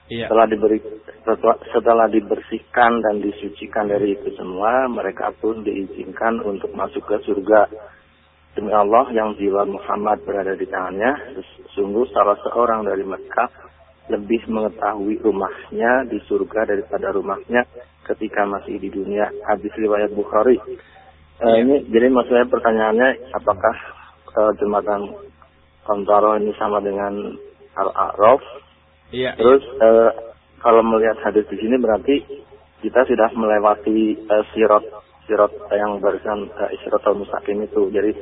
Iya. Setelah diberi setelah, setelah dibersihkan dan disucikan dari itu semua, mereka pun diizinkan untuk masuk ke surga. Demi Allah yang jiwa Muhammad berada di tangannya, sungguh salah seorang dari mereka lebih mengetahui rumahnya di surga daripada rumahnya ketika masih di dunia. Hadis riwayat Bukhari. Uh, ini jadi maksudnya pertanyaannya apakah uh, jembatan Kontaro ini sama dengan Al-A'raf Iya. Terus uh, kalau melihat hadis di sini berarti kita sudah melewati uh, sirot sirot yang barisan uh, sirot mustaqim itu. Jadi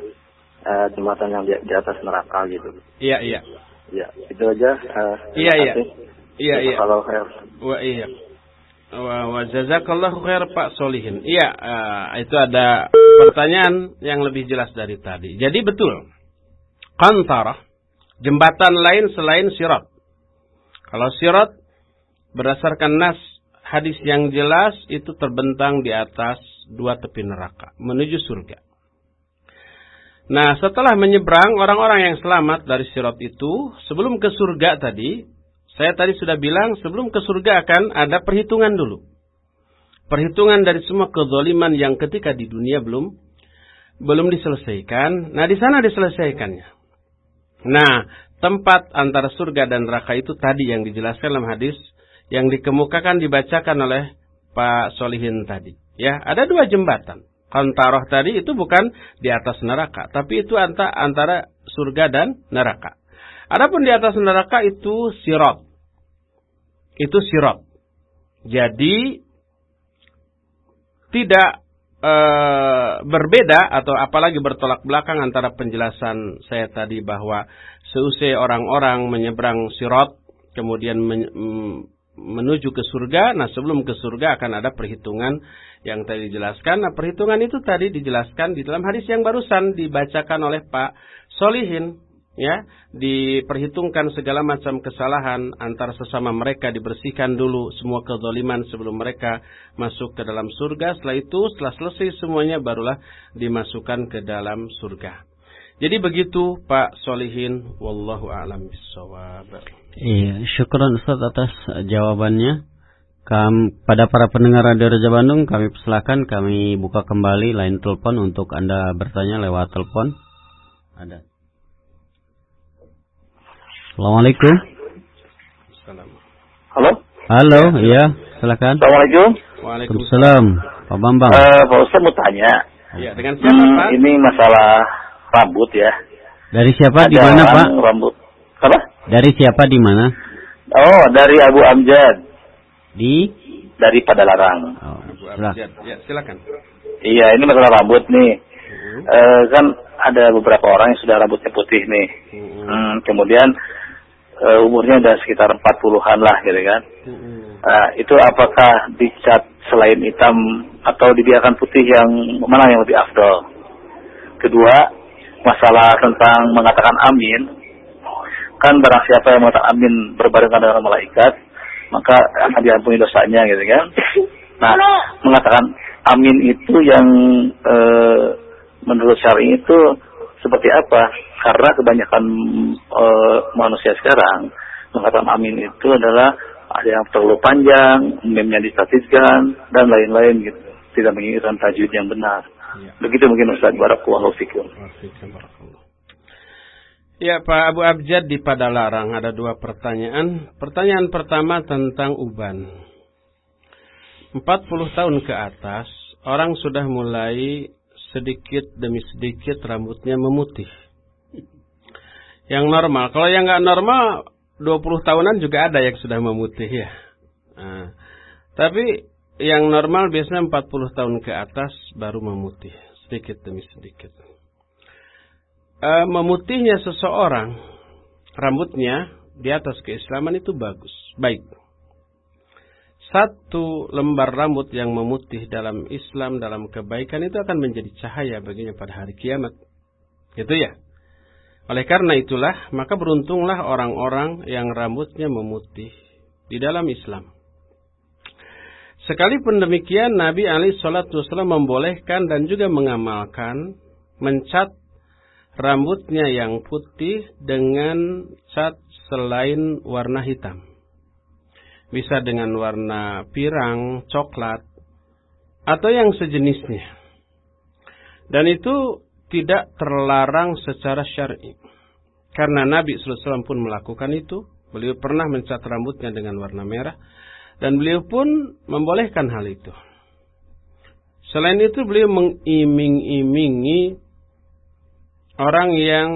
uh, jembatan yang di, di atas neraka gitu. Iya iya. Iya itu aja. Uh, iya iya. Iya iya. Kalau khair. Wah iya. Wa, jazakallahu khair Pak Solihin. Iya, uh, itu ada pertanyaan yang lebih jelas dari tadi. Jadi betul. Kantarah, jembatan lain selain sirat. Kalau sirat berdasarkan nas hadis yang jelas itu terbentang di atas dua tepi neraka menuju surga. Nah, setelah menyeberang orang-orang yang selamat dari sirat itu, sebelum ke surga tadi, saya tadi sudah bilang sebelum ke surga akan ada perhitungan dulu. Perhitungan dari semua kezaliman yang ketika di dunia belum belum diselesaikan. Nah, di sana diselesaikannya. Nah, tempat antara surga dan neraka itu tadi yang dijelaskan dalam hadis yang dikemukakan dibacakan oleh Pak Solihin tadi. Ya, ada dua jembatan. Kantaroh tadi itu bukan di atas neraka, tapi itu antara surga dan neraka. Adapun di atas neraka itu sirot. Itu sirot. Jadi tidak e, berbeda atau apalagi bertolak belakang antara penjelasan saya tadi bahwa seusai orang-orang menyeberang sirat kemudian men, menuju ke surga. Nah, sebelum ke surga akan ada perhitungan yang tadi dijelaskan. Nah, perhitungan itu tadi dijelaskan di dalam hadis yang barusan dibacakan oleh Pak Solihin. Ya, diperhitungkan segala macam kesalahan antara sesama mereka dibersihkan dulu semua kezaliman sebelum mereka masuk ke dalam surga. Setelah itu, setelah selesai semuanya barulah dimasukkan ke dalam surga. Jadi begitu Pak Solihin, wallahu a'lam bishawab. Iya, syukuran Ustaz atas jawabannya. Kam, pada para pendengar Radio Raja Bandung, kami persilakan kami buka kembali line telepon untuk Anda bertanya lewat telepon. Ada. Assalamualaikum. Halo. Halo, iya, silakan. Assalamualaikum. Waalaikumsalam. Pak Bambang. Uh, Pak Ustaz mau tanya. Iya, dengan siapa, hmm, Pak? Ini masalah rambut ya. Dari siapa di mana Pak? Rambut. Apa? Dari siapa di mana? Oh, dari Abu Amjad. Di? Dari Padalarang. Oh, silakan. Ya, silakan. Iya, ini masalah rambut nih. Hmm. E, kan ada beberapa orang yang sudah rambutnya putih nih. Hmm. Hmm, kemudian e, umurnya udah sekitar 40-an lah gitu kan. Hmm. Nah, itu apakah dicat selain hitam atau dibiarkan putih yang mana yang lebih afdol? Kedua, masalah tentang mengatakan amin, kan barang siapa yang mengatakan amin berbarengan dengan malaikat, maka akan diampuni dosanya gitu kan. Nah, mengatakan amin itu yang e, menurut syari itu seperti apa? Karena kebanyakan e, manusia sekarang mengatakan amin itu adalah ada yang terlalu panjang, memnya distatiskan dan lain-lain gitu. Tidak menginginkan tajwid yang benar. Ya. Begitu mungkin Ustaz Barakallahu fikum. Ya Pak Abu Abjad di Padalarang ada dua pertanyaan. Pertanyaan pertama tentang uban. 40 tahun ke atas, orang sudah mulai sedikit demi sedikit rambutnya memutih. Yang normal. Kalau yang nggak normal, 20 tahunan juga ada yang sudah memutih ya. Nah, tapi yang normal biasanya 40 tahun ke atas baru memutih. Sedikit demi sedikit. E, memutihnya seseorang, rambutnya di atas keislaman itu bagus. Baik. Satu lembar rambut yang memutih dalam Islam, dalam kebaikan itu akan menjadi cahaya baginya pada hari kiamat. Itu ya. Oleh karena itulah, maka beruntunglah orang-orang yang rambutnya memutih di dalam Islam. Sekalipun demikian, Nabi Ali Shallallahu Wasallam membolehkan dan juga mengamalkan mencat rambutnya yang putih dengan cat selain warna hitam. Bisa dengan warna pirang, coklat, atau yang sejenisnya. Dan itu tidak terlarang secara syar'i. Karena Nabi SAW pun melakukan itu. Beliau pernah mencat rambutnya dengan warna merah. Dan beliau pun membolehkan hal itu. Selain itu beliau mengiming-imingi orang yang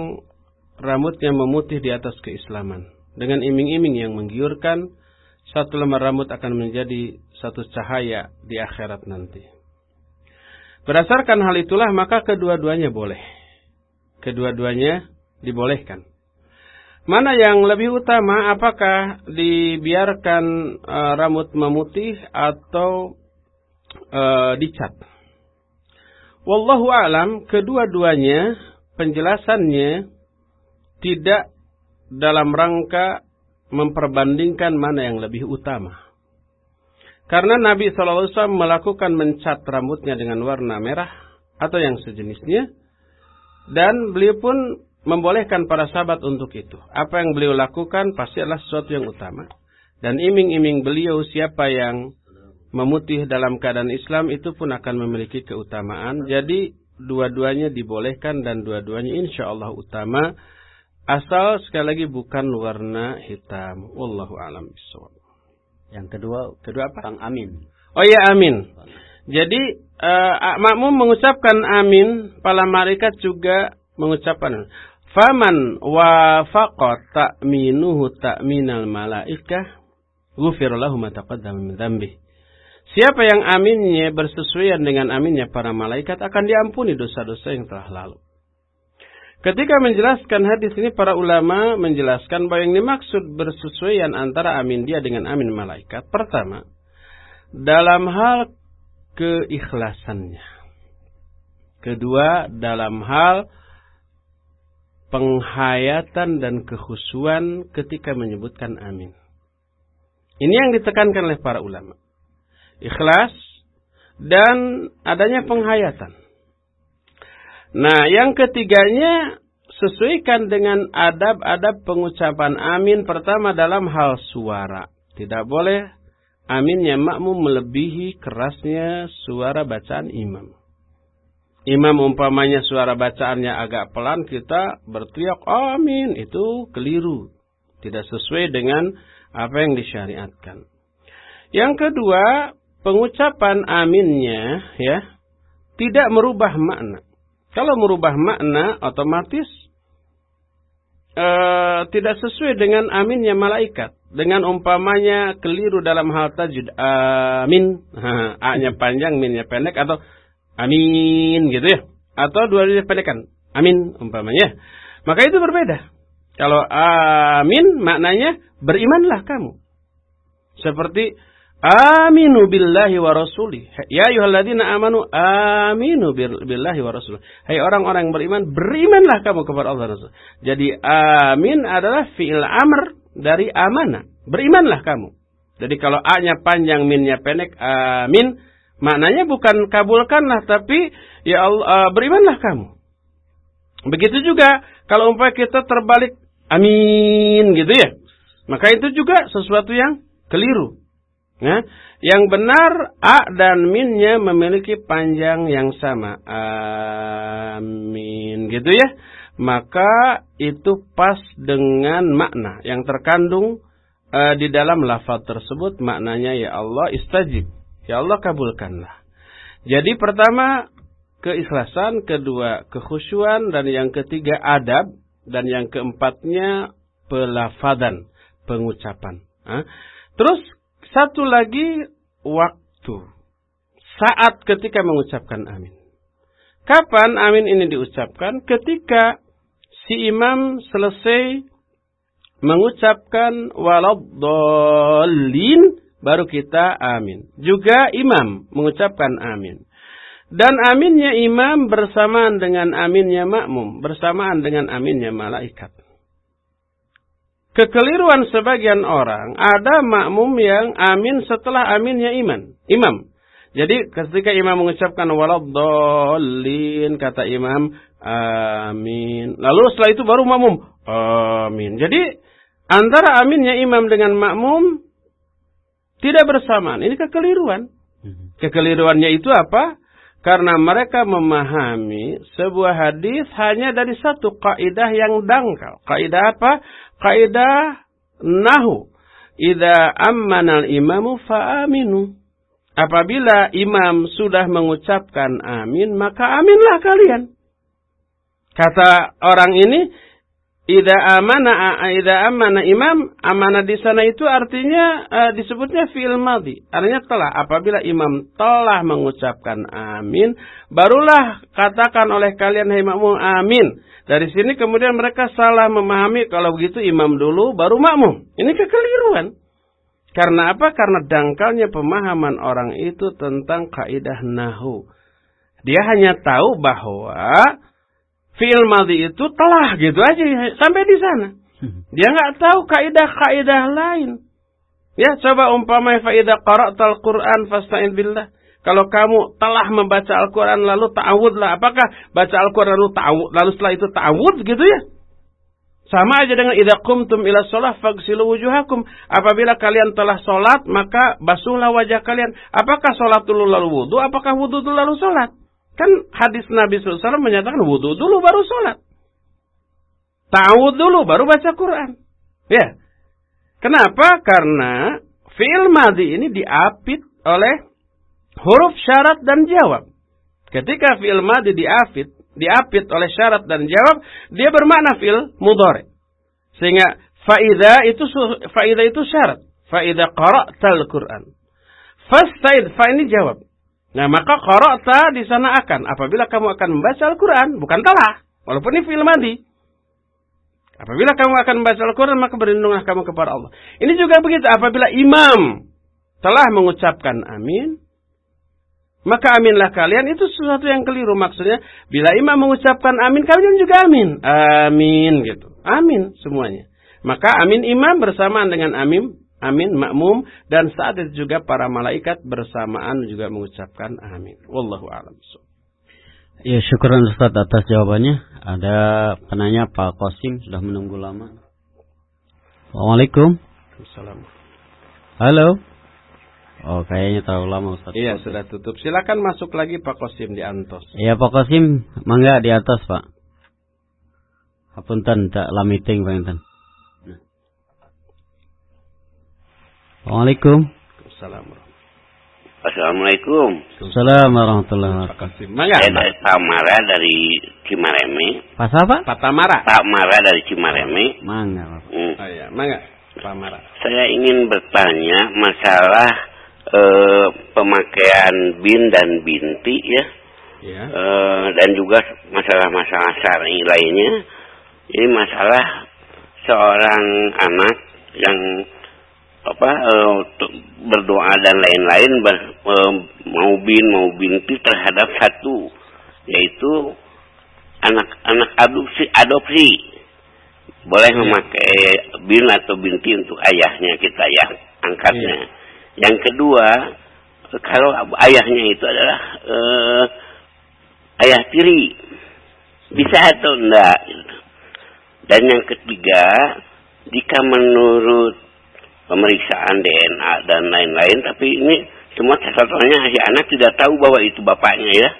rambutnya memutih di atas keislaman. Dengan iming-iming yang menggiurkan, satu lembar rambut akan menjadi satu cahaya di akhirat nanti. Berdasarkan hal itulah maka kedua-duanya boleh. Kedua-duanya dibolehkan. Mana yang lebih utama apakah dibiarkan e, rambut memutih atau e, dicat? Wallahu alam kedua-duanya penjelasannya tidak dalam rangka memperbandingkan mana yang lebih utama. Karena Nabi SAW melakukan mencat rambutnya dengan warna merah atau yang sejenisnya. Dan beliau pun membolehkan para sahabat untuk itu. Apa yang beliau lakukan pasti adalah sesuatu yang utama. Dan iming-iming beliau siapa yang memutih dalam keadaan Islam itu pun akan memiliki keutamaan. Jadi dua-duanya dibolehkan dan dua-duanya insya Allah utama. Asal sekali lagi bukan warna hitam. Wallahu alam bisawab. Yang kedua, kedua apa? Kang Amin. Oh iya Amin. Jadi uh, makmum mengucapkan amin, para malaikat juga mengucapkan. Faman wafaqa ta'minuhu ta'minal malaikah ghufir lahu ma taqaddama min dzambih. Siapa yang aminnya bersesuaian dengan aminnya para malaikat akan diampuni dosa-dosa yang telah lalu. Ketika menjelaskan hadis ini para ulama menjelaskan bahwa yang dimaksud bersesuaian antara amin dia dengan amin malaikat. Pertama, dalam hal keikhlasannya. Kedua, dalam hal penghayatan dan kehusuan ketika menyebutkan amin. Ini yang ditekankan oleh para ulama. Ikhlas dan adanya penghayatan. Nah, yang ketiganya sesuaikan dengan adab-adab pengucapan amin pertama dalam hal suara. Tidak boleh aminnya makmum melebihi kerasnya suara bacaan imam. Imam umpamanya suara bacaannya agak pelan, kita berteriak amin. Itu keliru. Tidak sesuai dengan apa yang disyariatkan. Yang kedua, pengucapan aminnya ya tidak merubah makna. Kalau merubah makna otomatis uh, tidak sesuai dengan aminnya malaikat. Dengan umpamanya keliru dalam hal tajud amin, [LAUGHS] a-nya panjang, minnya pendek atau amin gitu ya. Atau dua-duanya pendekan, amin umpamanya. Maka itu berbeda. Kalau amin maknanya berimanlah kamu. Seperti Aminu billahi wa rasuli. Ya ayuhalladzina amanu aminu billahi wa rasuli. Hai orang-orang yang beriman, berimanlah kamu kepada Allah Rasul. Jadi amin adalah fi'il amr dari amanah. Berimanlah kamu. Jadi kalau A-nya panjang, min-nya pendek, amin. Maknanya bukan kabulkanlah, tapi ya Allah, uh, berimanlah kamu. Begitu juga kalau umpamanya kita terbalik, amin gitu ya. Maka itu juga sesuatu yang Keliru. Ya. Yang benar a dan minnya memiliki panjang yang sama. Amin. Gitu ya. Maka itu pas dengan makna yang terkandung uh, di dalam lafaz tersebut maknanya ya Allah istajib. Ya Allah kabulkanlah. Jadi pertama keikhlasan, kedua kekhusyuan dan yang ketiga adab dan yang keempatnya pelafadan, pengucapan. Terus satu lagi waktu. Saat ketika mengucapkan amin. Kapan amin ini diucapkan? Ketika si imam selesai mengucapkan waladhdallin baru kita amin. Juga imam mengucapkan amin. Dan aminnya imam bersamaan dengan aminnya makmum, bersamaan dengan aminnya malaikat. Kekeliruan sebagian orang, ada makmum yang amin setelah aminnya iman, imam. Jadi ketika imam mengucapkan waladhdallin kata imam amin. Lalu setelah itu baru makmum amin. Jadi antara aminnya imam dengan makmum tidak bersamaan. Ini kekeliruan. Mhm. Kekeliruannya itu apa? Karena mereka memahami sebuah hadis hanya dari satu kaidah yang dangkal. Kaidah apa? Kaidah nahu. Ida ammanal imamu fa'aminu. Apabila imam sudah mengucapkan amin, maka aminlah kalian. Kata orang ini, Ida amana ida amana imam amana di sana itu artinya uh, disebutnya fi'il madhi. Artinya telah apabila imam telah mengucapkan amin, barulah katakan oleh kalian hai makmum amin. Dari sini kemudian mereka salah memahami kalau begitu imam dulu baru makmum. Ini kekeliruan. Karena apa? Karena dangkalnya pemahaman orang itu tentang kaidah nahu. Dia hanya tahu bahwa fi'il madhi itu telah gitu aja sampai di sana. Dia nggak tahu kaidah-kaidah lain. Ya, coba umpama faidah qara'tal Qur'an fasta'in billah. Kalau kamu telah membaca Al-Quran lalu ta'awudlah. Apakah baca Al-Quran lalu ta'awud, lalu setelah itu ta'awud gitu ya? Sama aja dengan idza qumtum ila shalah fagsilu wujuhakum. Apabila kalian telah salat, maka basuhlah wajah kalian. Apakah salat dulu lalu wudu? Apakah wudu dulu lalu salat? Kan hadis Nabi SAW menyatakan wudhu dulu baru sholat. Ta'awud dulu baru baca Quran. Ya. Kenapa? Karena fi'il madhi ini diapit oleh huruf syarat dan jawab. Ketika fi'il madhi diapit, diapit oleh syarat dan jawab, dia bermakna fi'il mudhari. Sehingga faida itu faida itu syarat. Faida qara'tal Quran. Fastaid, fa ini jawab. Nah, maka qara'ta di sana akan apabila kamu akan membaca Al-Qur'an, bukan telah, walaupun ini film madi. Apabila kamu akan membaca Al-Quran, maka berlindunglah kamu kepada Allah. Ini juga begitu. Apabila imam telah mengucapkan amin, maka aminlah kalian. Itu sesuatu yang keliru. Maksudnya, bila imam mengucapkan amin, kalian juga amin. Amin gitu. Amin semuanya. Maka amin imam bersamaan dengan amin amin makmum dan saat itu juga para malaikat bersamaan juga mengucapkan amin. Wallahu a'lam. Ya, syukuran Ustaz atas jawabannya. Ada penanya Pak Kosim sudah menunggu lama. Assalamualaikum. Assalamualaikum. Halo. Oh, kayaknya terlalu lama Ustaz. Iya, sudah tutup. Silakan masuk lagi Pak Kosim di Antos. Iya, Pak Kosim, mangga di atas, Pak. Hapunten tak la meeting, Assalamualaikum. Assalamualaikum. Assalamualaikum warahmatullahi wabarakatuh. Saya dari Tamara dari Cimareme. Pas apa? Pak Tamara. Tamara dari Cimareme. Mangga. Hmm. Oh iya, mangga. Tamara. Saya ingin bertanya masalah eh, pemakaian bin dan binti ya. Ya. Eh, dan juga masalah-masalah syar'i lainnya. Ini masalah seorang anak yang apa uh, berdoa dan lain-lain uh, mau bin mau binti terhadap satu yaitu anak-anak adopsi adopsi boleh ya. memakai bin atau binti untuk ayahnya kita ya angkatnya. Ya. Yang kedua kalau ayahnya itu adalah uh, ayah tiri bisa atau enggak. Dan yang ketiga jika menurut pemeriksaan DNA dan lain-lain tapi ini cuma catatannya si anak tidak tahu bahwa itu bapaknya ya.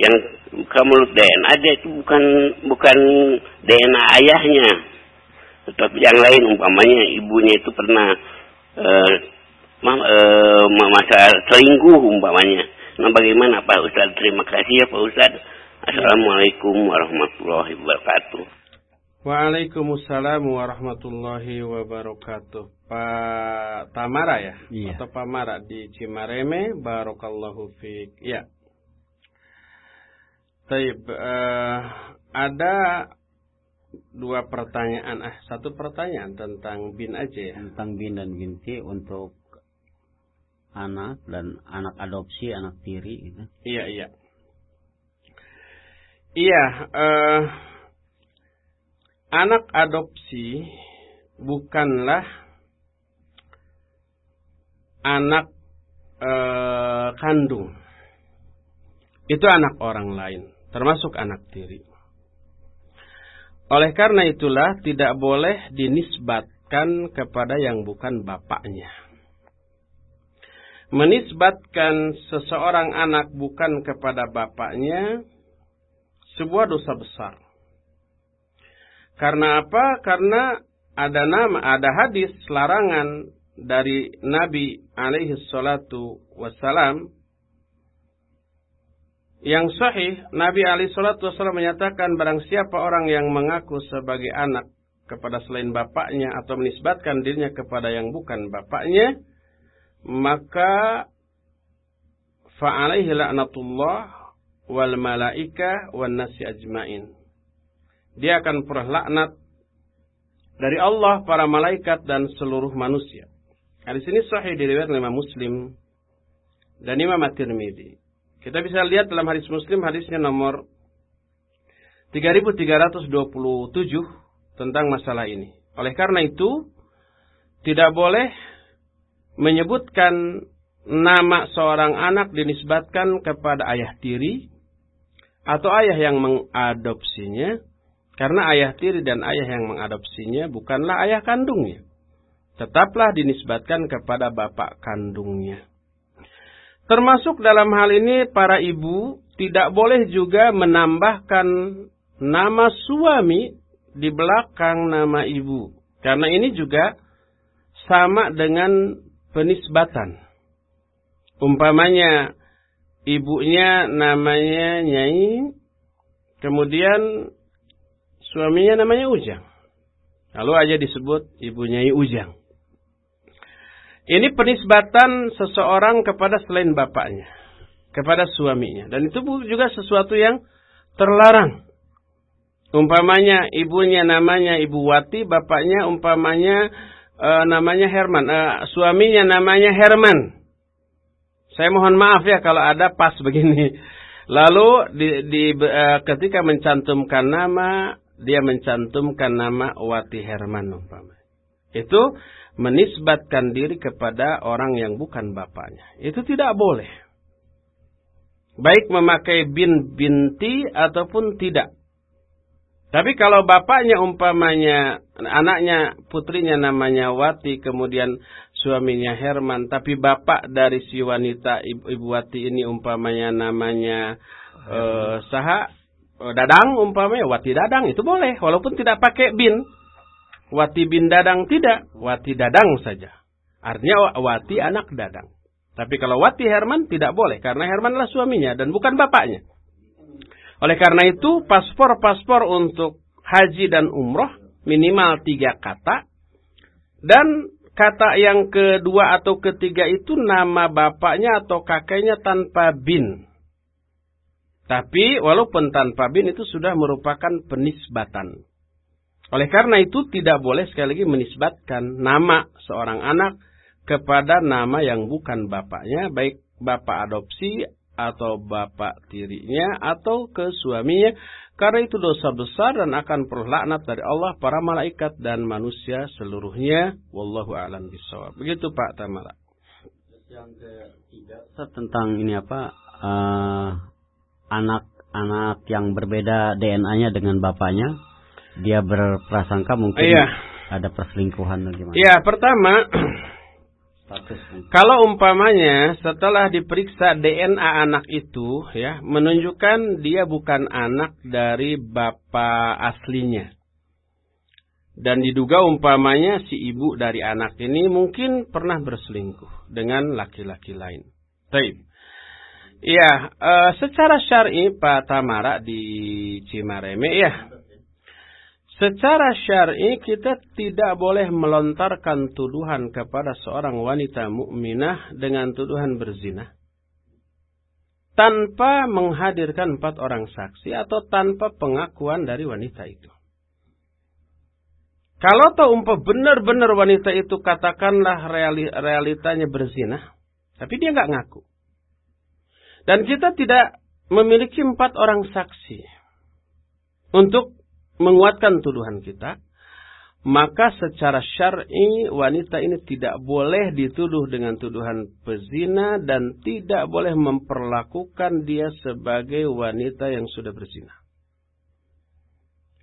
Yang kamu DNA dia itu bukan bukan DNA ayahnya. Tetapi yang lain umpamanya ibunya itu pernah uh, uh, masa selingkuh umpamanya. Nah bagaimana Pak Ustadz? Terima kasih ya Pak Ustadz. Assalamualaikum warahmatullahi wabarakatuh Waalaikumsalam warahmatullahi wabarakatuh. Pak Tamara ya? Iya. Atau Pak Mara di Cimareme, Barokallahu fiq. Ya. Taib, uh, ada dua pertanyaan, ah satu pertanyaan tentang bin aja ya. Tentang bin dan binti untuk anak dan anak adopsi, anak tiri gitu. Iya, iya. Iya, uh, anak adopsi bukanlah anak e, kandung. Itu anak orang lain, termasuk anak tiri. Oleh karena itulah tidak boleh dinisbatkan kepada yang bukan bapaknya. Menisbatkan seseorang anak bukan kepada bapaknya sebuah dosa besar karena apa? Karena ada nama, ada hadis larangan dari Nabi alaihi salatu wassalam yang sahih Nabi alaihi salatu wassalam menyatakan barang siapa orang yang mengaku sebagai anak kepada selain bapaknya atau menisbatkan dirinya kepada yang bukan bapaknya maka fa'alaihi la'natullah wal malaika wan nasi ajmain dia akan laknat dari Allah, para malaikat dan seluruh manusia. Hadis ini sahih diriwayatkan oleh Muslim dan Imam At-Tirmidzi. Kita bisa lihat dalam hadis Muslim hadisnya nomor 3327 tentang masalah ini. Oleh karena itu, tidak boleh menyebutkan nama seorang anak dinisbatkan kepada ayah tiri atau ayah yang mengadopsinya karena ayah tiri dan ayah yang mengadopsinya bukanlah ayah kandungnya. Tetaplah dinisbatkan kepada bapak kandungnya. Termasuk dalam hal ini para ibu tidak boleh juga menambahkan nama suami di belakang nama ibu. Karena ini juga sama dengan penisbatan. Umpamanya ibunya namanya Nyai, kemudian Suaminya namanya Ujang. Lalu aja disebut ibunya Ujang. Ini penisbatan seseorang kepada selain bapaknya. Kepada suaminya. Dan itu juga sesuatu yang terlarang. Umpamanya ibunya namanya Ibu Wati, bapaknya umpamanya e, namanya Herman, e, suaminya namanya Herman. Saya mohon maaf ya kalau ada pas begini. [LAUGHS] Lalu di, di, e, ketika mencantumkan nama dia mencantumkan nama Wati Herman umpama. Itu menisbatkan diri kepada orang yang bukan bapaknya. Itu tidak boleh. Baik memakai bin binti ataupun tidak. Tapi kalau bapaknya umpamanya anaknya putrinya namanya Wati kemudian suaminya Herman tapi bapak dari si wanita ibu, ibu Wati ini umpamanya namanya uh, Saha dadang umpamanya wati dadang itu boleh walaupun tidak pakai bin. Wati bin dadang tidak, wati dadang saja. Artinya wati anak dadang. Tapi kalau wati Herman tidak boleh karena Herman adalah suaminya dan bukan bapaknya. Oleh karena itu paspor-paspor untuk haji dan umroh minimal tiga kata dan kata yang kedua atau ketiga itu nama bapaknya atau kakeknya tanpa bin. Tapi walaupun tanpa bin itu sudah merupakan penisbatan. Oleh karena itu tidak boleh sekali lagi menisbatkan nama seorang anak kepada nama yang bukan bapaknya, baik bapak adopsi atau bapak tirinya atau ke suaminya. Karena itu dosa besar dan akan perlu laknat dari Allah, para malaikat dan manusia seluruhnya. Wallahu a'lam bishawab. Begitu Pak Tamara. Yang ketiga tentang ini apa? Uh, anak-anak yang berbeda DNA-nya dengan bapaknya, dia berprasangka mungkin iya. ada perselingkuhan gimana? Ya, pertama kalau umpamanya setelah diperiksa DNA anak itu ya menunjukkan dia bukan anak dari bapak aslinya. Dan diduga umpamanya si ibu dari anak ini mungkin pernah berselingkuh dengan laki-laki lain. Baik. Ya, e, secara syar'i Pak Tamara di Cimareme ya Secara syar'i kita tidak boleh melontarkan tuduhan kepada seorang wanita mukminah dengan tuduhan berzina tanpa menghadirkan empat orang saksi atau tanpa pengakuan dari wanita itu. Kalau tahu umpah benar-benar wanita itu katakanlah reali, realitanya berzina, tapi dia nggak ngaku. Dan kita tidak memiliki empat orang saksi untuk menguatkan tuduhan kita, maka secara syar'i wanita ini tidak boleh dituduh dengan tuduhan pezina dan tidak boleh memperlakukan dia sebagai wanita yang sudah berzina.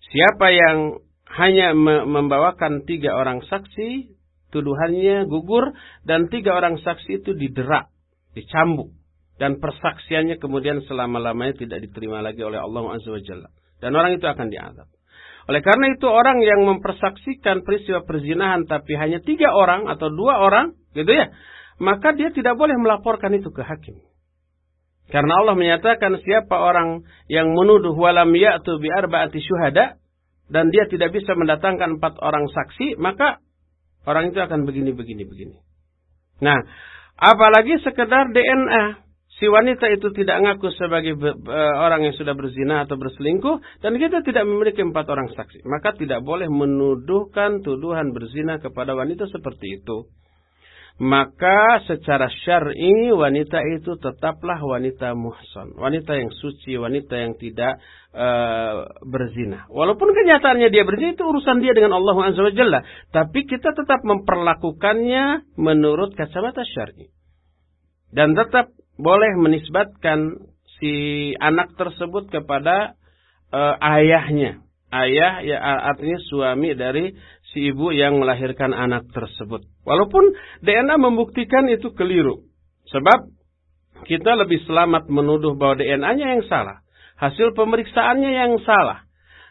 Siapa yang hanya membawakan tiga orang saksi, tuduhannya gugur dan tiga orang saksi itu diderak, dicambuk dan persaksiannya kemudian selama-lamanya tidak diterima lagi oleh Allah Azza wa Jalla. Dan orang itu akan diadab. Oleh karena itu orang yang mempersaksikan peristiwa perzinahan tapi hanya tiga orang atau dua orang, gitu ya, maka dia tidak boleh melaporkan itu ke hakim. Karena Allah menyatakan siapa orang yang menuduh walam ya'tu bi arba'ati syuhada dan dia tidak bisa mendatangkan empat orang saksi, maka orang itu akan begini begini begini. Nah, apalagi sekedar DNA si wanita itu tidak ngaku sebagai orang yang sudah berzina atau berselingkuh dan kita tidak memiliki empat orang saksi, maka tidak boleh menuduhkan tuduhan berzina kepada wanita seperti itu. Maka secara syar'i wanita itu tetaplah wanita muhsan, wanita yang suci, wanita yang tidak uh, berzina. Walaupun kenyataannya dia berzina itu urusan dia dengan Allah Azza wa Jalla, tapi kita tetap memperlakukannya menurut kacamata syar'i. Dan tetap boleh menisbatkan si anak tersebut kepada uh, ayahnya. Ayah ya artinya suami dari si ibu yang melahirkan anak tersebut. Walaupun DNA membuktikan itu keliru. Sebab kita lebih selamat menuduh bahwa DNA-nya yang salah. Hasil pemeriksaannya yang salah.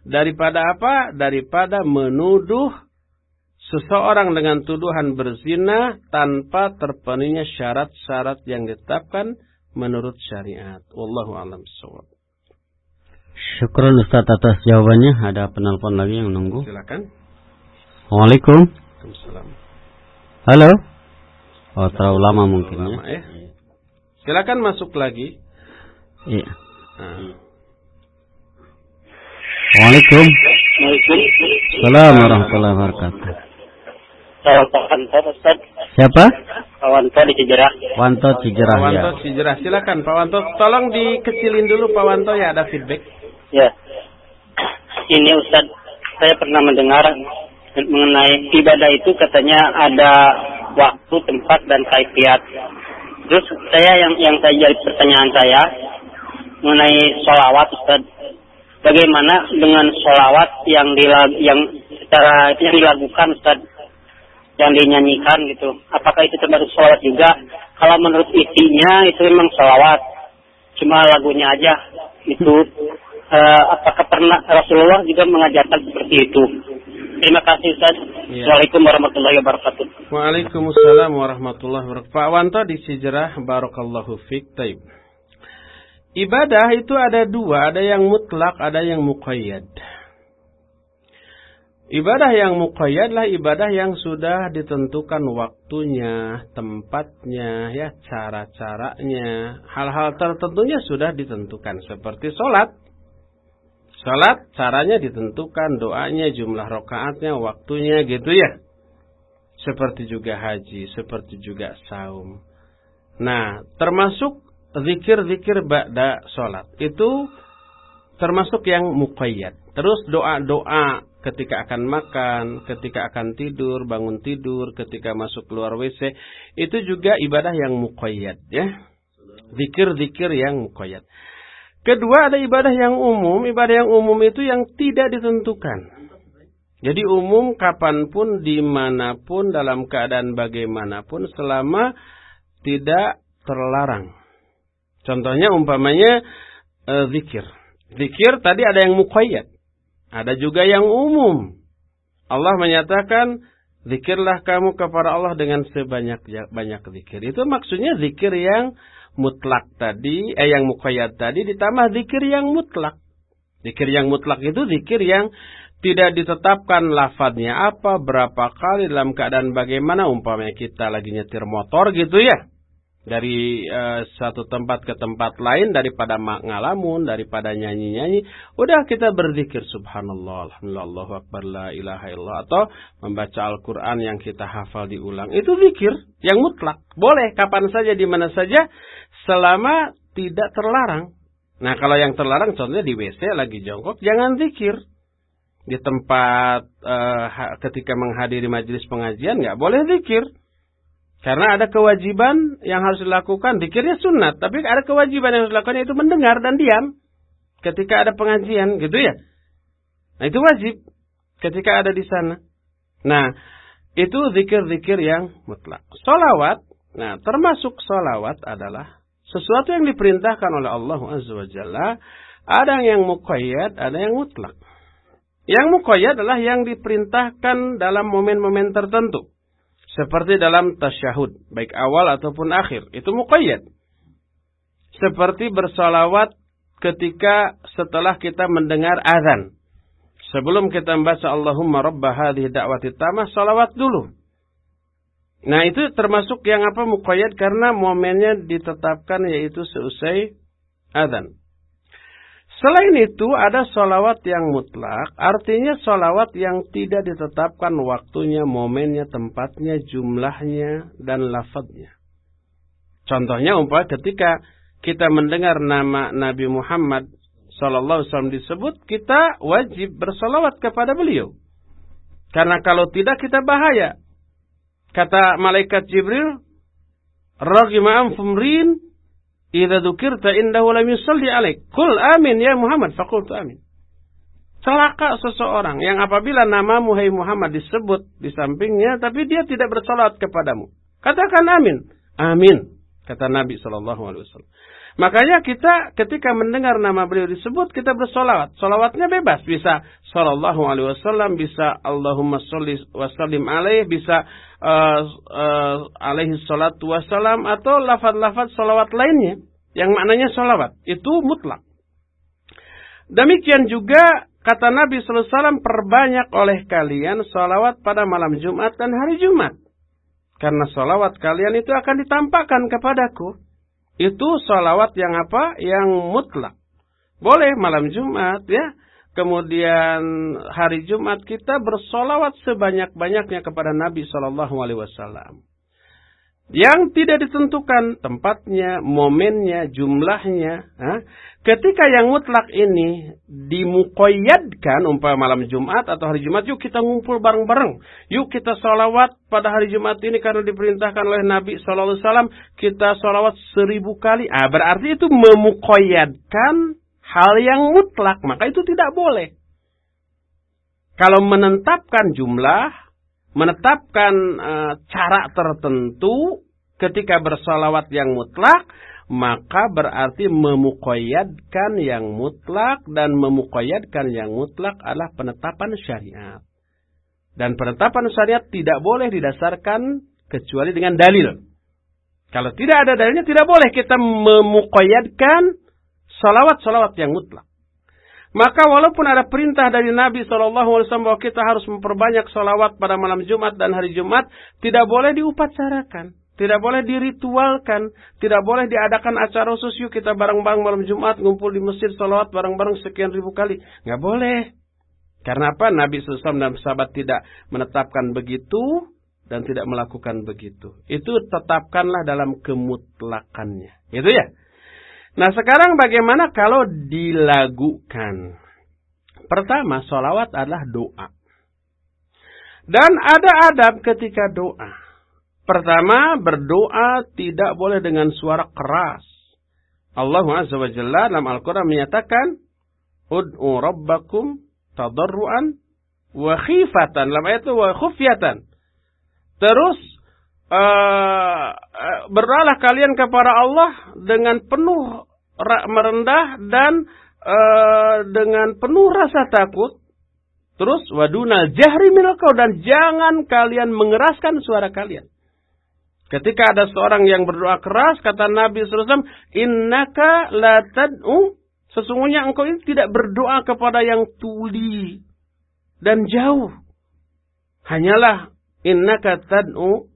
Daripada apa? Daripada menuduh seseorang dengan tuduhan berzina tanpa terpenuhinya syarat-syarat yang ditetapkan menurut syariat. Wallahu a'lam bishawab. Syukron Ustaz atas jawabannya. Ada penelpon lagi yang nunggu. Silakan. Assalamualaikum. Halo. Oh, terlalu lama mungkin ya. ya. Silakan masuk lagi. Iya. Nah. Waalaikumsalam. Assalamualaikum warahmatullahi wabarakatuh. Wanto Ustaz. Siapa? Pak Wanto di Cijerah. Wanto Cijerah Pak Wanto ya. Cijerah. Silakan Pak Wanto. Tolong dikecilin dulu Pak Wanto ya ada feedback. Ya. Ini Ustaz, saya pernah mendengar mengenai ibadah itu katanya ada waktu, tempat dan kaifiat. Terus saya yang yang saya jadi pertanyaan saya mengenai sholawat Ustaz. Bagaimana dengan sholawat yang dilag, yang secara yang dilakukan Ustaz yang dinyanyikan gitu. Apakah itu termasuk sholawat juga? Kalau menurut isinya itu memang sholawat. Cuma lagunya aja itu. Uh, apakah pernah Rasulullah juga mengajarkan seperti itu? Terima kasih Ustaz. Ya. Assalamualaikum warahmatullahi wabarakatuh. Waalaikumsalam warahmatullahi wabarakatuh. Pak Wanto di Sejarah Barakallahu Fik. Taib. Ibadah itu ada dua, ada yang mutlak, ada yang muqayyad. Ibadah yang muqayyad adalah ibadah yang sudah ditentukan waktunya, tempatnya, ya cara-caranya. Hal-hal tertentunya sudah ditentukan seperti sholat. Sholat caranya ditentukan, doanya, jumlah rokaatnya, waktunya gitu ya. Seperti juga haji, seperti juga saum. Nah, termasuk zikir-zikir ba'da sholat. Itu termasuk yang muqayyad. Terus doa-doa ketika akan makan, ketika akan tidur, bangun tidur, ketika masuk keluar WC, itu juga ibadah yang muqayyad ya. Zikir-zikir yang muqayyad. Kedua ada ibadah yang umum, ibadah yang umum itu yang tidak ditentukan. Jadi umum kapan pun, di mana pun, dalam keadaan bagaimanapun, selama tidak terlarang. Contohnya umpamanya e, zikir. Zikir tadi ada yang muqayyad. Ada juga yang umum. Allah menyatakan, zikirlah kamu kepada Allah dengan sebanyak-banyak zikir. Itu maksudnya zikir yang mutlak tadi, eh yang muqayyad tadi ditambah zikir yang mutlak. Zikir yang mutlak itu zikir yang tidak ditetapkan lafadznya apa, berapa kali dalam keadaan bagaimana umpamanya kita lagi nyetir motor gitu ya. Dari uh, satu tempat ke tempat lain daripada ngalamun, daripada nyanyi-nyanyi, udah kita berzikir subhanallah, alhamdulillah, Allahu akbar, la ilaha illallah atau membaca Al-Qur'an yang kita hafal diulang. Itu zikir yang mutlak. Boleh kapan saja di mana saja selama tidak terlarang. Nah, kalau yang terlarang contohnya di WC lagi jongkok, jangan zikir di tempat uh, ketika menghadiri majelis pengajian nggak boleh zikir. Karena ada kewajiban yang harus dilakukan. Zikirnya sunat, tapi ada kewajiban yang harus dilakukan yaitu mendengar dan diam ketika ada pengajian, gitu ya. Nah, itu wajib ketika ada di sana. Nah, itu zikir-zikir yang mutlak. Solawat, nah termasuk solawat adalah sesuatu yang diperintahkan oleh Allah Azza wa. Ada yang muqayyad, ada yang mutlak. Yang muqayyad adalah yang diperintahkan dalam momen-momen tertentu. Seperti dalam tasyahud, baik awal ataupun akhir. Itu muqayyad. Seperti bersolawat ketika setelah kita mendengar azan. Sebelum kita membaca Allahumma rabba hadhihi da'wati tamah, salawat dulu. Nah itu termasuk yang apa muqayyad karena momennya ditetapkan yaitu seusai azan. Selain itu ada solawat yang mutlak, artinya solawat yang tidak ditetapkan waktunya, momennya, tempatnya, jumlahnya, dan lafadznya. Contohnya umpah ketika kita mendengar nama Nabi Muhammad Sallallahu Alaihi Wasallam disebut, kita wajib bersolawat kepada beliau. Karena kalau tidak kita bahaya. Kata malaikat Jibril, Ragima fumrin Idza dzukirta indahu lam yusalli alaik. Qul amin ya Muhammad. Faqultu amin. Celaka seseorang yang apabila namamu hai Muhammad disebut di sampingnya tapi dia tidak bersalat kepadamu. Katakan amin. Amin. Kata Nabi Wasallam. Makanya kita ketika mendengar nama beliau disebut kita bersolawat. Solawatnya bebas. Bisa Sallallahu Alaihi Wasallam, bisa Allahumma sholli wasallim alaih, bisa uh, uh, alaihi salatu wassalam atau lafad-lafad solawat lainnya yang maknanya solawat. Itu mutlak. Demikian juga kata Nabi Sallallahu Alaihi Wasallam perbanyak oleh kalian solawat pada malam Jumat dan hari Jumat. Karena solawat kalian itu akan ditampakkan kepadaku. Itu salawat yang apa? Yang mutlak. Boleh malam Jumat ya. Kemudian hari Jumat kita bersolawat sebanyak-banyaknya kepada Nabi Shallallahu Alaihi Wasallam. Yang tidak ditentukan tempatnya, momennya, jumlahnya. Ketika yang mutlak ini dimukoyadkan umpama malam Jumat atau hari Jumat, yuk kita ngumpul bareng-bareng. Yuk kita sholawat pada hari Jumat ini karena diperintahkan oleh Nabi Shallallahu Alaihi Wasallam kita sholawat seribu kali. Ah berarti itu memukoyadkan hal yang mutlak, maka itu tidak boleh. Kalau menetapkan jumlah, menetapkan e, cara tertentu ketika bersolawat yang mutlak, maka berarti memukoyadkan yang mutlak dan memukoyadkan yang mutlak adalah penetapan syariat. Dan penetapan syariat tidak boleh didasarkan kecuali dengan dalil. Kalau tidak ada dalilnya tidak boleh kita memukoyadkan salawat-salawat yang mutlak. Maka walaupun ada perintah dari Nabi SAW bahwa kita harus memperbanyak salawat pada malam Jumat dan hari Jumat, tidak boleh diupacarakan. Tidak boleh diritualkan. Tidak boleh diadakan acara khusus yuk kita bareng-bareng malam Jumat ngumpul di masjid salawat bareng-bareng sekian ribu kali. Nggak boleh. Karena apa? Nabi SAW dan sahabat tidak menetapkan begitu dan tidak melakukan begitu. Itu tetapkanlah dalam kemutlakannya. Itu ya. Nah sekarang bagaimana kalau dilagukan? Pertama, sholawat adalah doa. Dan ada adab ketika doa. Pertama, berdoa tidak boleh dengan suara keras. Allah Azza dalam Al-Quran menyatakan, Ud'u rabbakum tadarruan wa khifatan. Dalam itu wa khufyatan. Terus uh, berdoalah kalian kepada Allah dengan penuh merendah dan uh, dengan penuh rasa takut. Terus waduna jahri minal dan jangan kalian mengeraskan suara kalian. Ketika ada seorang yang berdoa keras, kata Nabi SAW, Innaka la tad'u, sesungguhnya engkau ini tidak berdoa kepada yang tuli dan jauh. Hanyalah innaka tad'u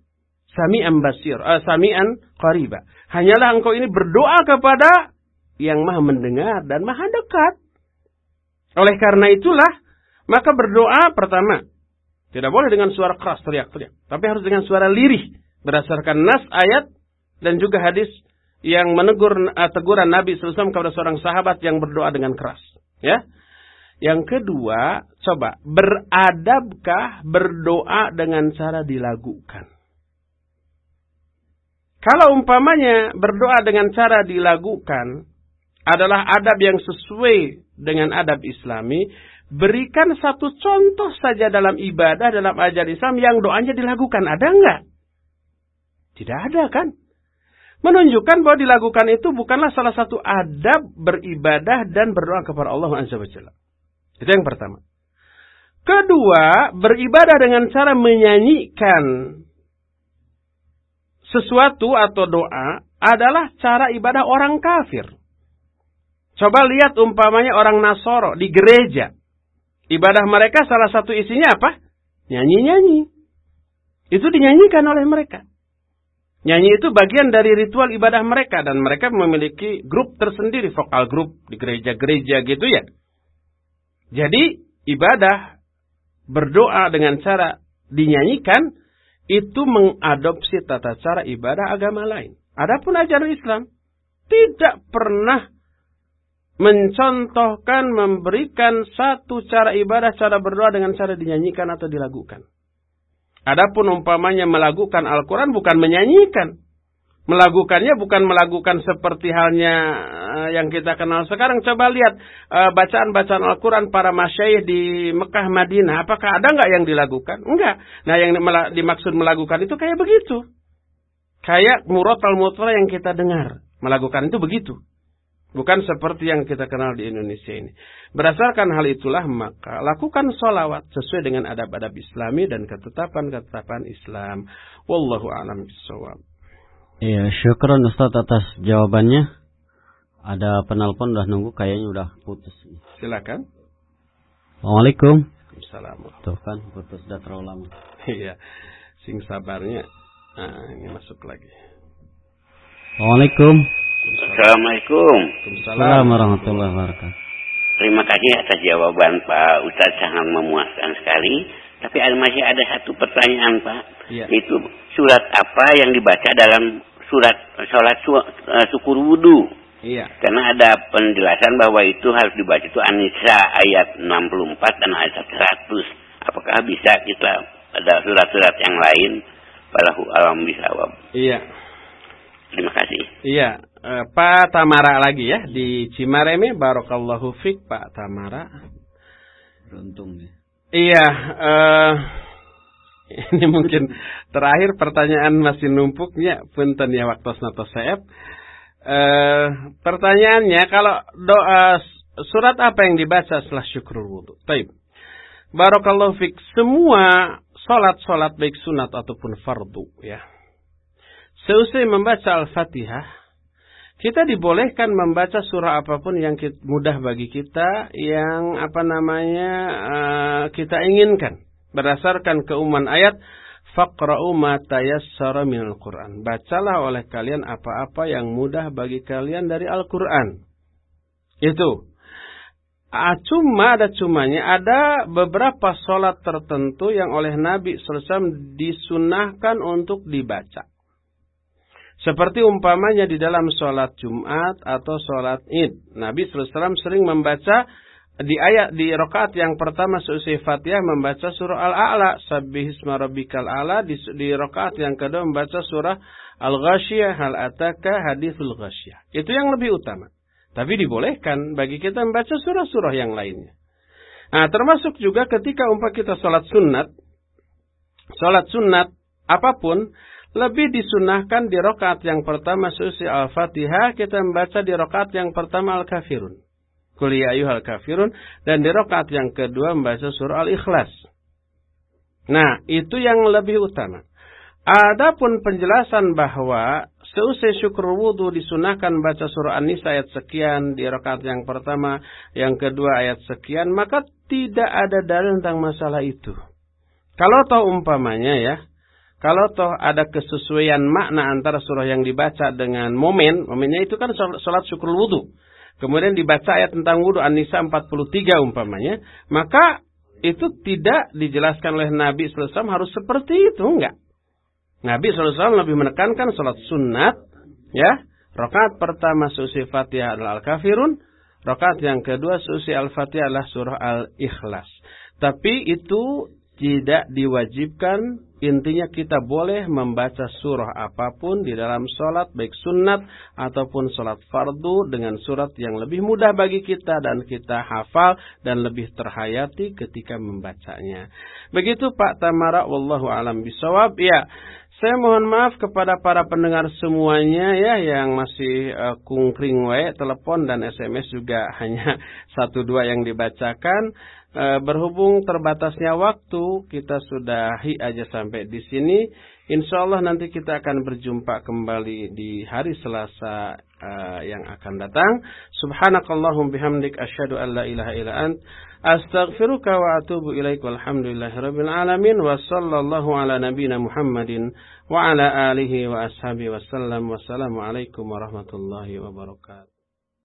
sami'an basir, uh, sami'an qariba. Hanyalah engkau ini berdoa kepada yang maha mendengar dan maha dekat. Oleh karena itulah, maka berdoa pertama, tidak boleh dengan suara keras teriak-teriak, tapi harus dengan suara lirih berdasarkan nas ayat dan juga hadis yang menegur uh, teguran Nabi SAW kepada seorang sahabat yang berdoa dengan keras. Ya. Yang kedua, coba beradabkah berdoa dengan cara dilagukan? Kalau umpamanya berdoa dengan cara dilagukan adalah adab yang sesuai dengan adab Islami, berikan satu contoh saja dalam ibadah dalam ajaran Islam yang doanya dilakukan. Ada enggak? Tidak ada kan? Menunjukkan bahwa dilakukan itu bukanlah salah satu adab beribadah dan berdoa kepada Allah wa Itu yang pertama. Kedua, beribadah dengan cara menyanyikan sesuatu atau doa adalah cara ibadah orang kafir. Coba lihat umpamanya orang Nasoro di gereja. Ibadah mereka salah satu isinya apa? Nyanyi-nyanyi. Itu dinyanyikan oleh mereka. Nyanyi itu bagian dari ritual ibadah mereka dan mereka memiliki grup tersendiri, vokal grup di gereja-gereja gitu ya. Jadi ibadah berdoa dengan cara dinyanyikan itu mengadopsi tata cara ibadah agama lain. Adapun ajaran Islam tidak pernah mencontohkan memberikan satu cara ibadah, cara berdoa dengan cara dinyanyikan atau dilakukan. Adapun umpamanya melakukan Al-Quran bukan menyanyikan. Melakukannya bukan melakukan seperti halnya eh, yang kita kenal sekarang. Coba lihat eh, bacaan-bacaan Al-Quran para masyaih di Mekah, Madinah. Apakah ada nggak yang dilakukan? Enggak. Nah yang dimaksud melakukan itu kayak begitu. Kayak murotal mutra yang kita dengar. Melakukan itu begitu. Bukan seperti yang kita kenal di Indonesia ini. Berdasarkan hal itulah maka lakukan sholawat sesuai dengan adab-adab islami dan ketetapan-ketetapan Islam. Wallahu a'lam bishawab. Iya, syukron Ustaz atas jawabannya. Ada penelpon udah nunggu kayaknya udah putus. Silakan. Assalamualaikum. Assalamualaikum. Tuh kan putus udah terlalu lama. Iya. Sing sabarnya. Nah, ini masuk lagi. Assalamualaikum. Assalamualaikum. Assalamualaikum warahmatullahi wabarakatuh. Terima kasih atas jawaban Pak Ustadz sangat memuaskan sekali. Tapi masih ada satu pertanyaan Pak. Ya. Itu surat apa yang dibaca dalam surat sholat su, uh, syukur wudhu? Iya. Karena ada penjelasan bahwa itu harus dibaca itu Anisa ayat 64 dan ayat 100. Apakah bisa kita ada surat-surat yang lain? Balahu alam bisawab. Iya. Terima kasih. Iya, uh, Pak Tamara lagi ya di Cimareme Barokallahu Fik Pak Tamara. Beruntung ya. Iya, uh, [LAUGHS] ini mungkin terakhir pertanyaan masih numpuknya punten ya waktu nato sayap. Uh, pertanyaannya kalau doa surat apa yang dibaca setelah syukur wudhu? Taib. Barokallahu Fik semua salat-salat baik sunat ataupun fardu ya Seusai membaca Al-Fatihah, kita dibolehkan membaca surah apa pun yang mudah bagi kita, yang apa namanya uh, kita inginkan. Berdasarkan keumuman ayat, Faqra'u ma tayassara minal Qur'an. Bacalah oleh kalian apa-apa yang mudah bagi kalian dari Al-Qur'an. Itu. Ah, cuma ada cumanya, ada beberapa sholat tertentu yang oleh Nabi SAW disunahkan untuk dibaca. Seperti umpamanya di dalam sholat Jumat atau sholat Id. Nabi SAW sering membaca di ayat di rakaat yang pertama seusai Fatihah membaca surah Al-A'la, Sabbihisma rabbikal a'la di, di rakaat yang kedua membaca surah Al-Ghasyiyah, Hal ataka hadithul Ghasyiyah. Itu yang lebih utama. Tapi dibolehkan bagi kita membaca surah-surah yang lainnya. Nah, termasuk juga ketika umpah kita sholat sunat, sholat sunat apa pun, lebih disunahkan di rokaat yang pertama susi al-fatihah, kita membaca di rokaat yang pertama al-kafirun. Kuliah ayuh al-kafirun, dan di rokaat yang kedua membaca surah al-ikhlas. Nah, itu yang lebih utama. Adapun penjelasan bahwa seusai syukur wudhu disunahkan baca surah An-Nisa ayat sekian di rakaat yang pertama, yang kedua ayat sekian, maka tidak ada dalil tentang masalah itu. Kalau tahu umpamanya ya, kalau toh ada kesesuaian makna antara surah yang dibaca dengan momen, momennya itu kan sholat syukur wudhu. Kemudian dibaca ayat tentang wudhu An-Nisa 43 umpamanya, maka itu tidak dijelaskan oleh Nabi SAW harus seperti itu, enggak. Nabi SAW lebih menekankan sholat sunat, ya. Rokat pertama susi Fatihah adalah Al-Kafirun. Rokat yang kedua susi Al-Fatihah adalah surah Al-Ikhlas. Tapi itu tidak diwajibkan intinya kita boleh membaca surah apa pun di dalam sholat baik sunat ataupun sholat fardu dengan surat yang lebih mudah bagi kita dan kita hafal dan lebih terhayati ketika membacanya begitu Pak Tamara wallahu alam bisawab ya saya mohon maaf kepada para pendengar semuanya ya yang masih uh, kungkring wae telepon dan SMS juga [LAUGHS] hanya satu dua yang dibacakan. Uh, berhubung terbatasnya waktu, kita sudahi aja sampai di sini. Insya Allah nanti kita akan berjumpa kembali di hari Selasa uh, yang akan datang. Subhanakallahum bihamdik asyhadu an la ilaha illa ant astaghfiruka wa atubu ilaik walhamdulillahi rabbil alamin wa sallallahu ala nabiyyina Muhammadin wa ala alihi wa ashabihi wasallam wassalamu alaikum warahmatullahi wabarakatuh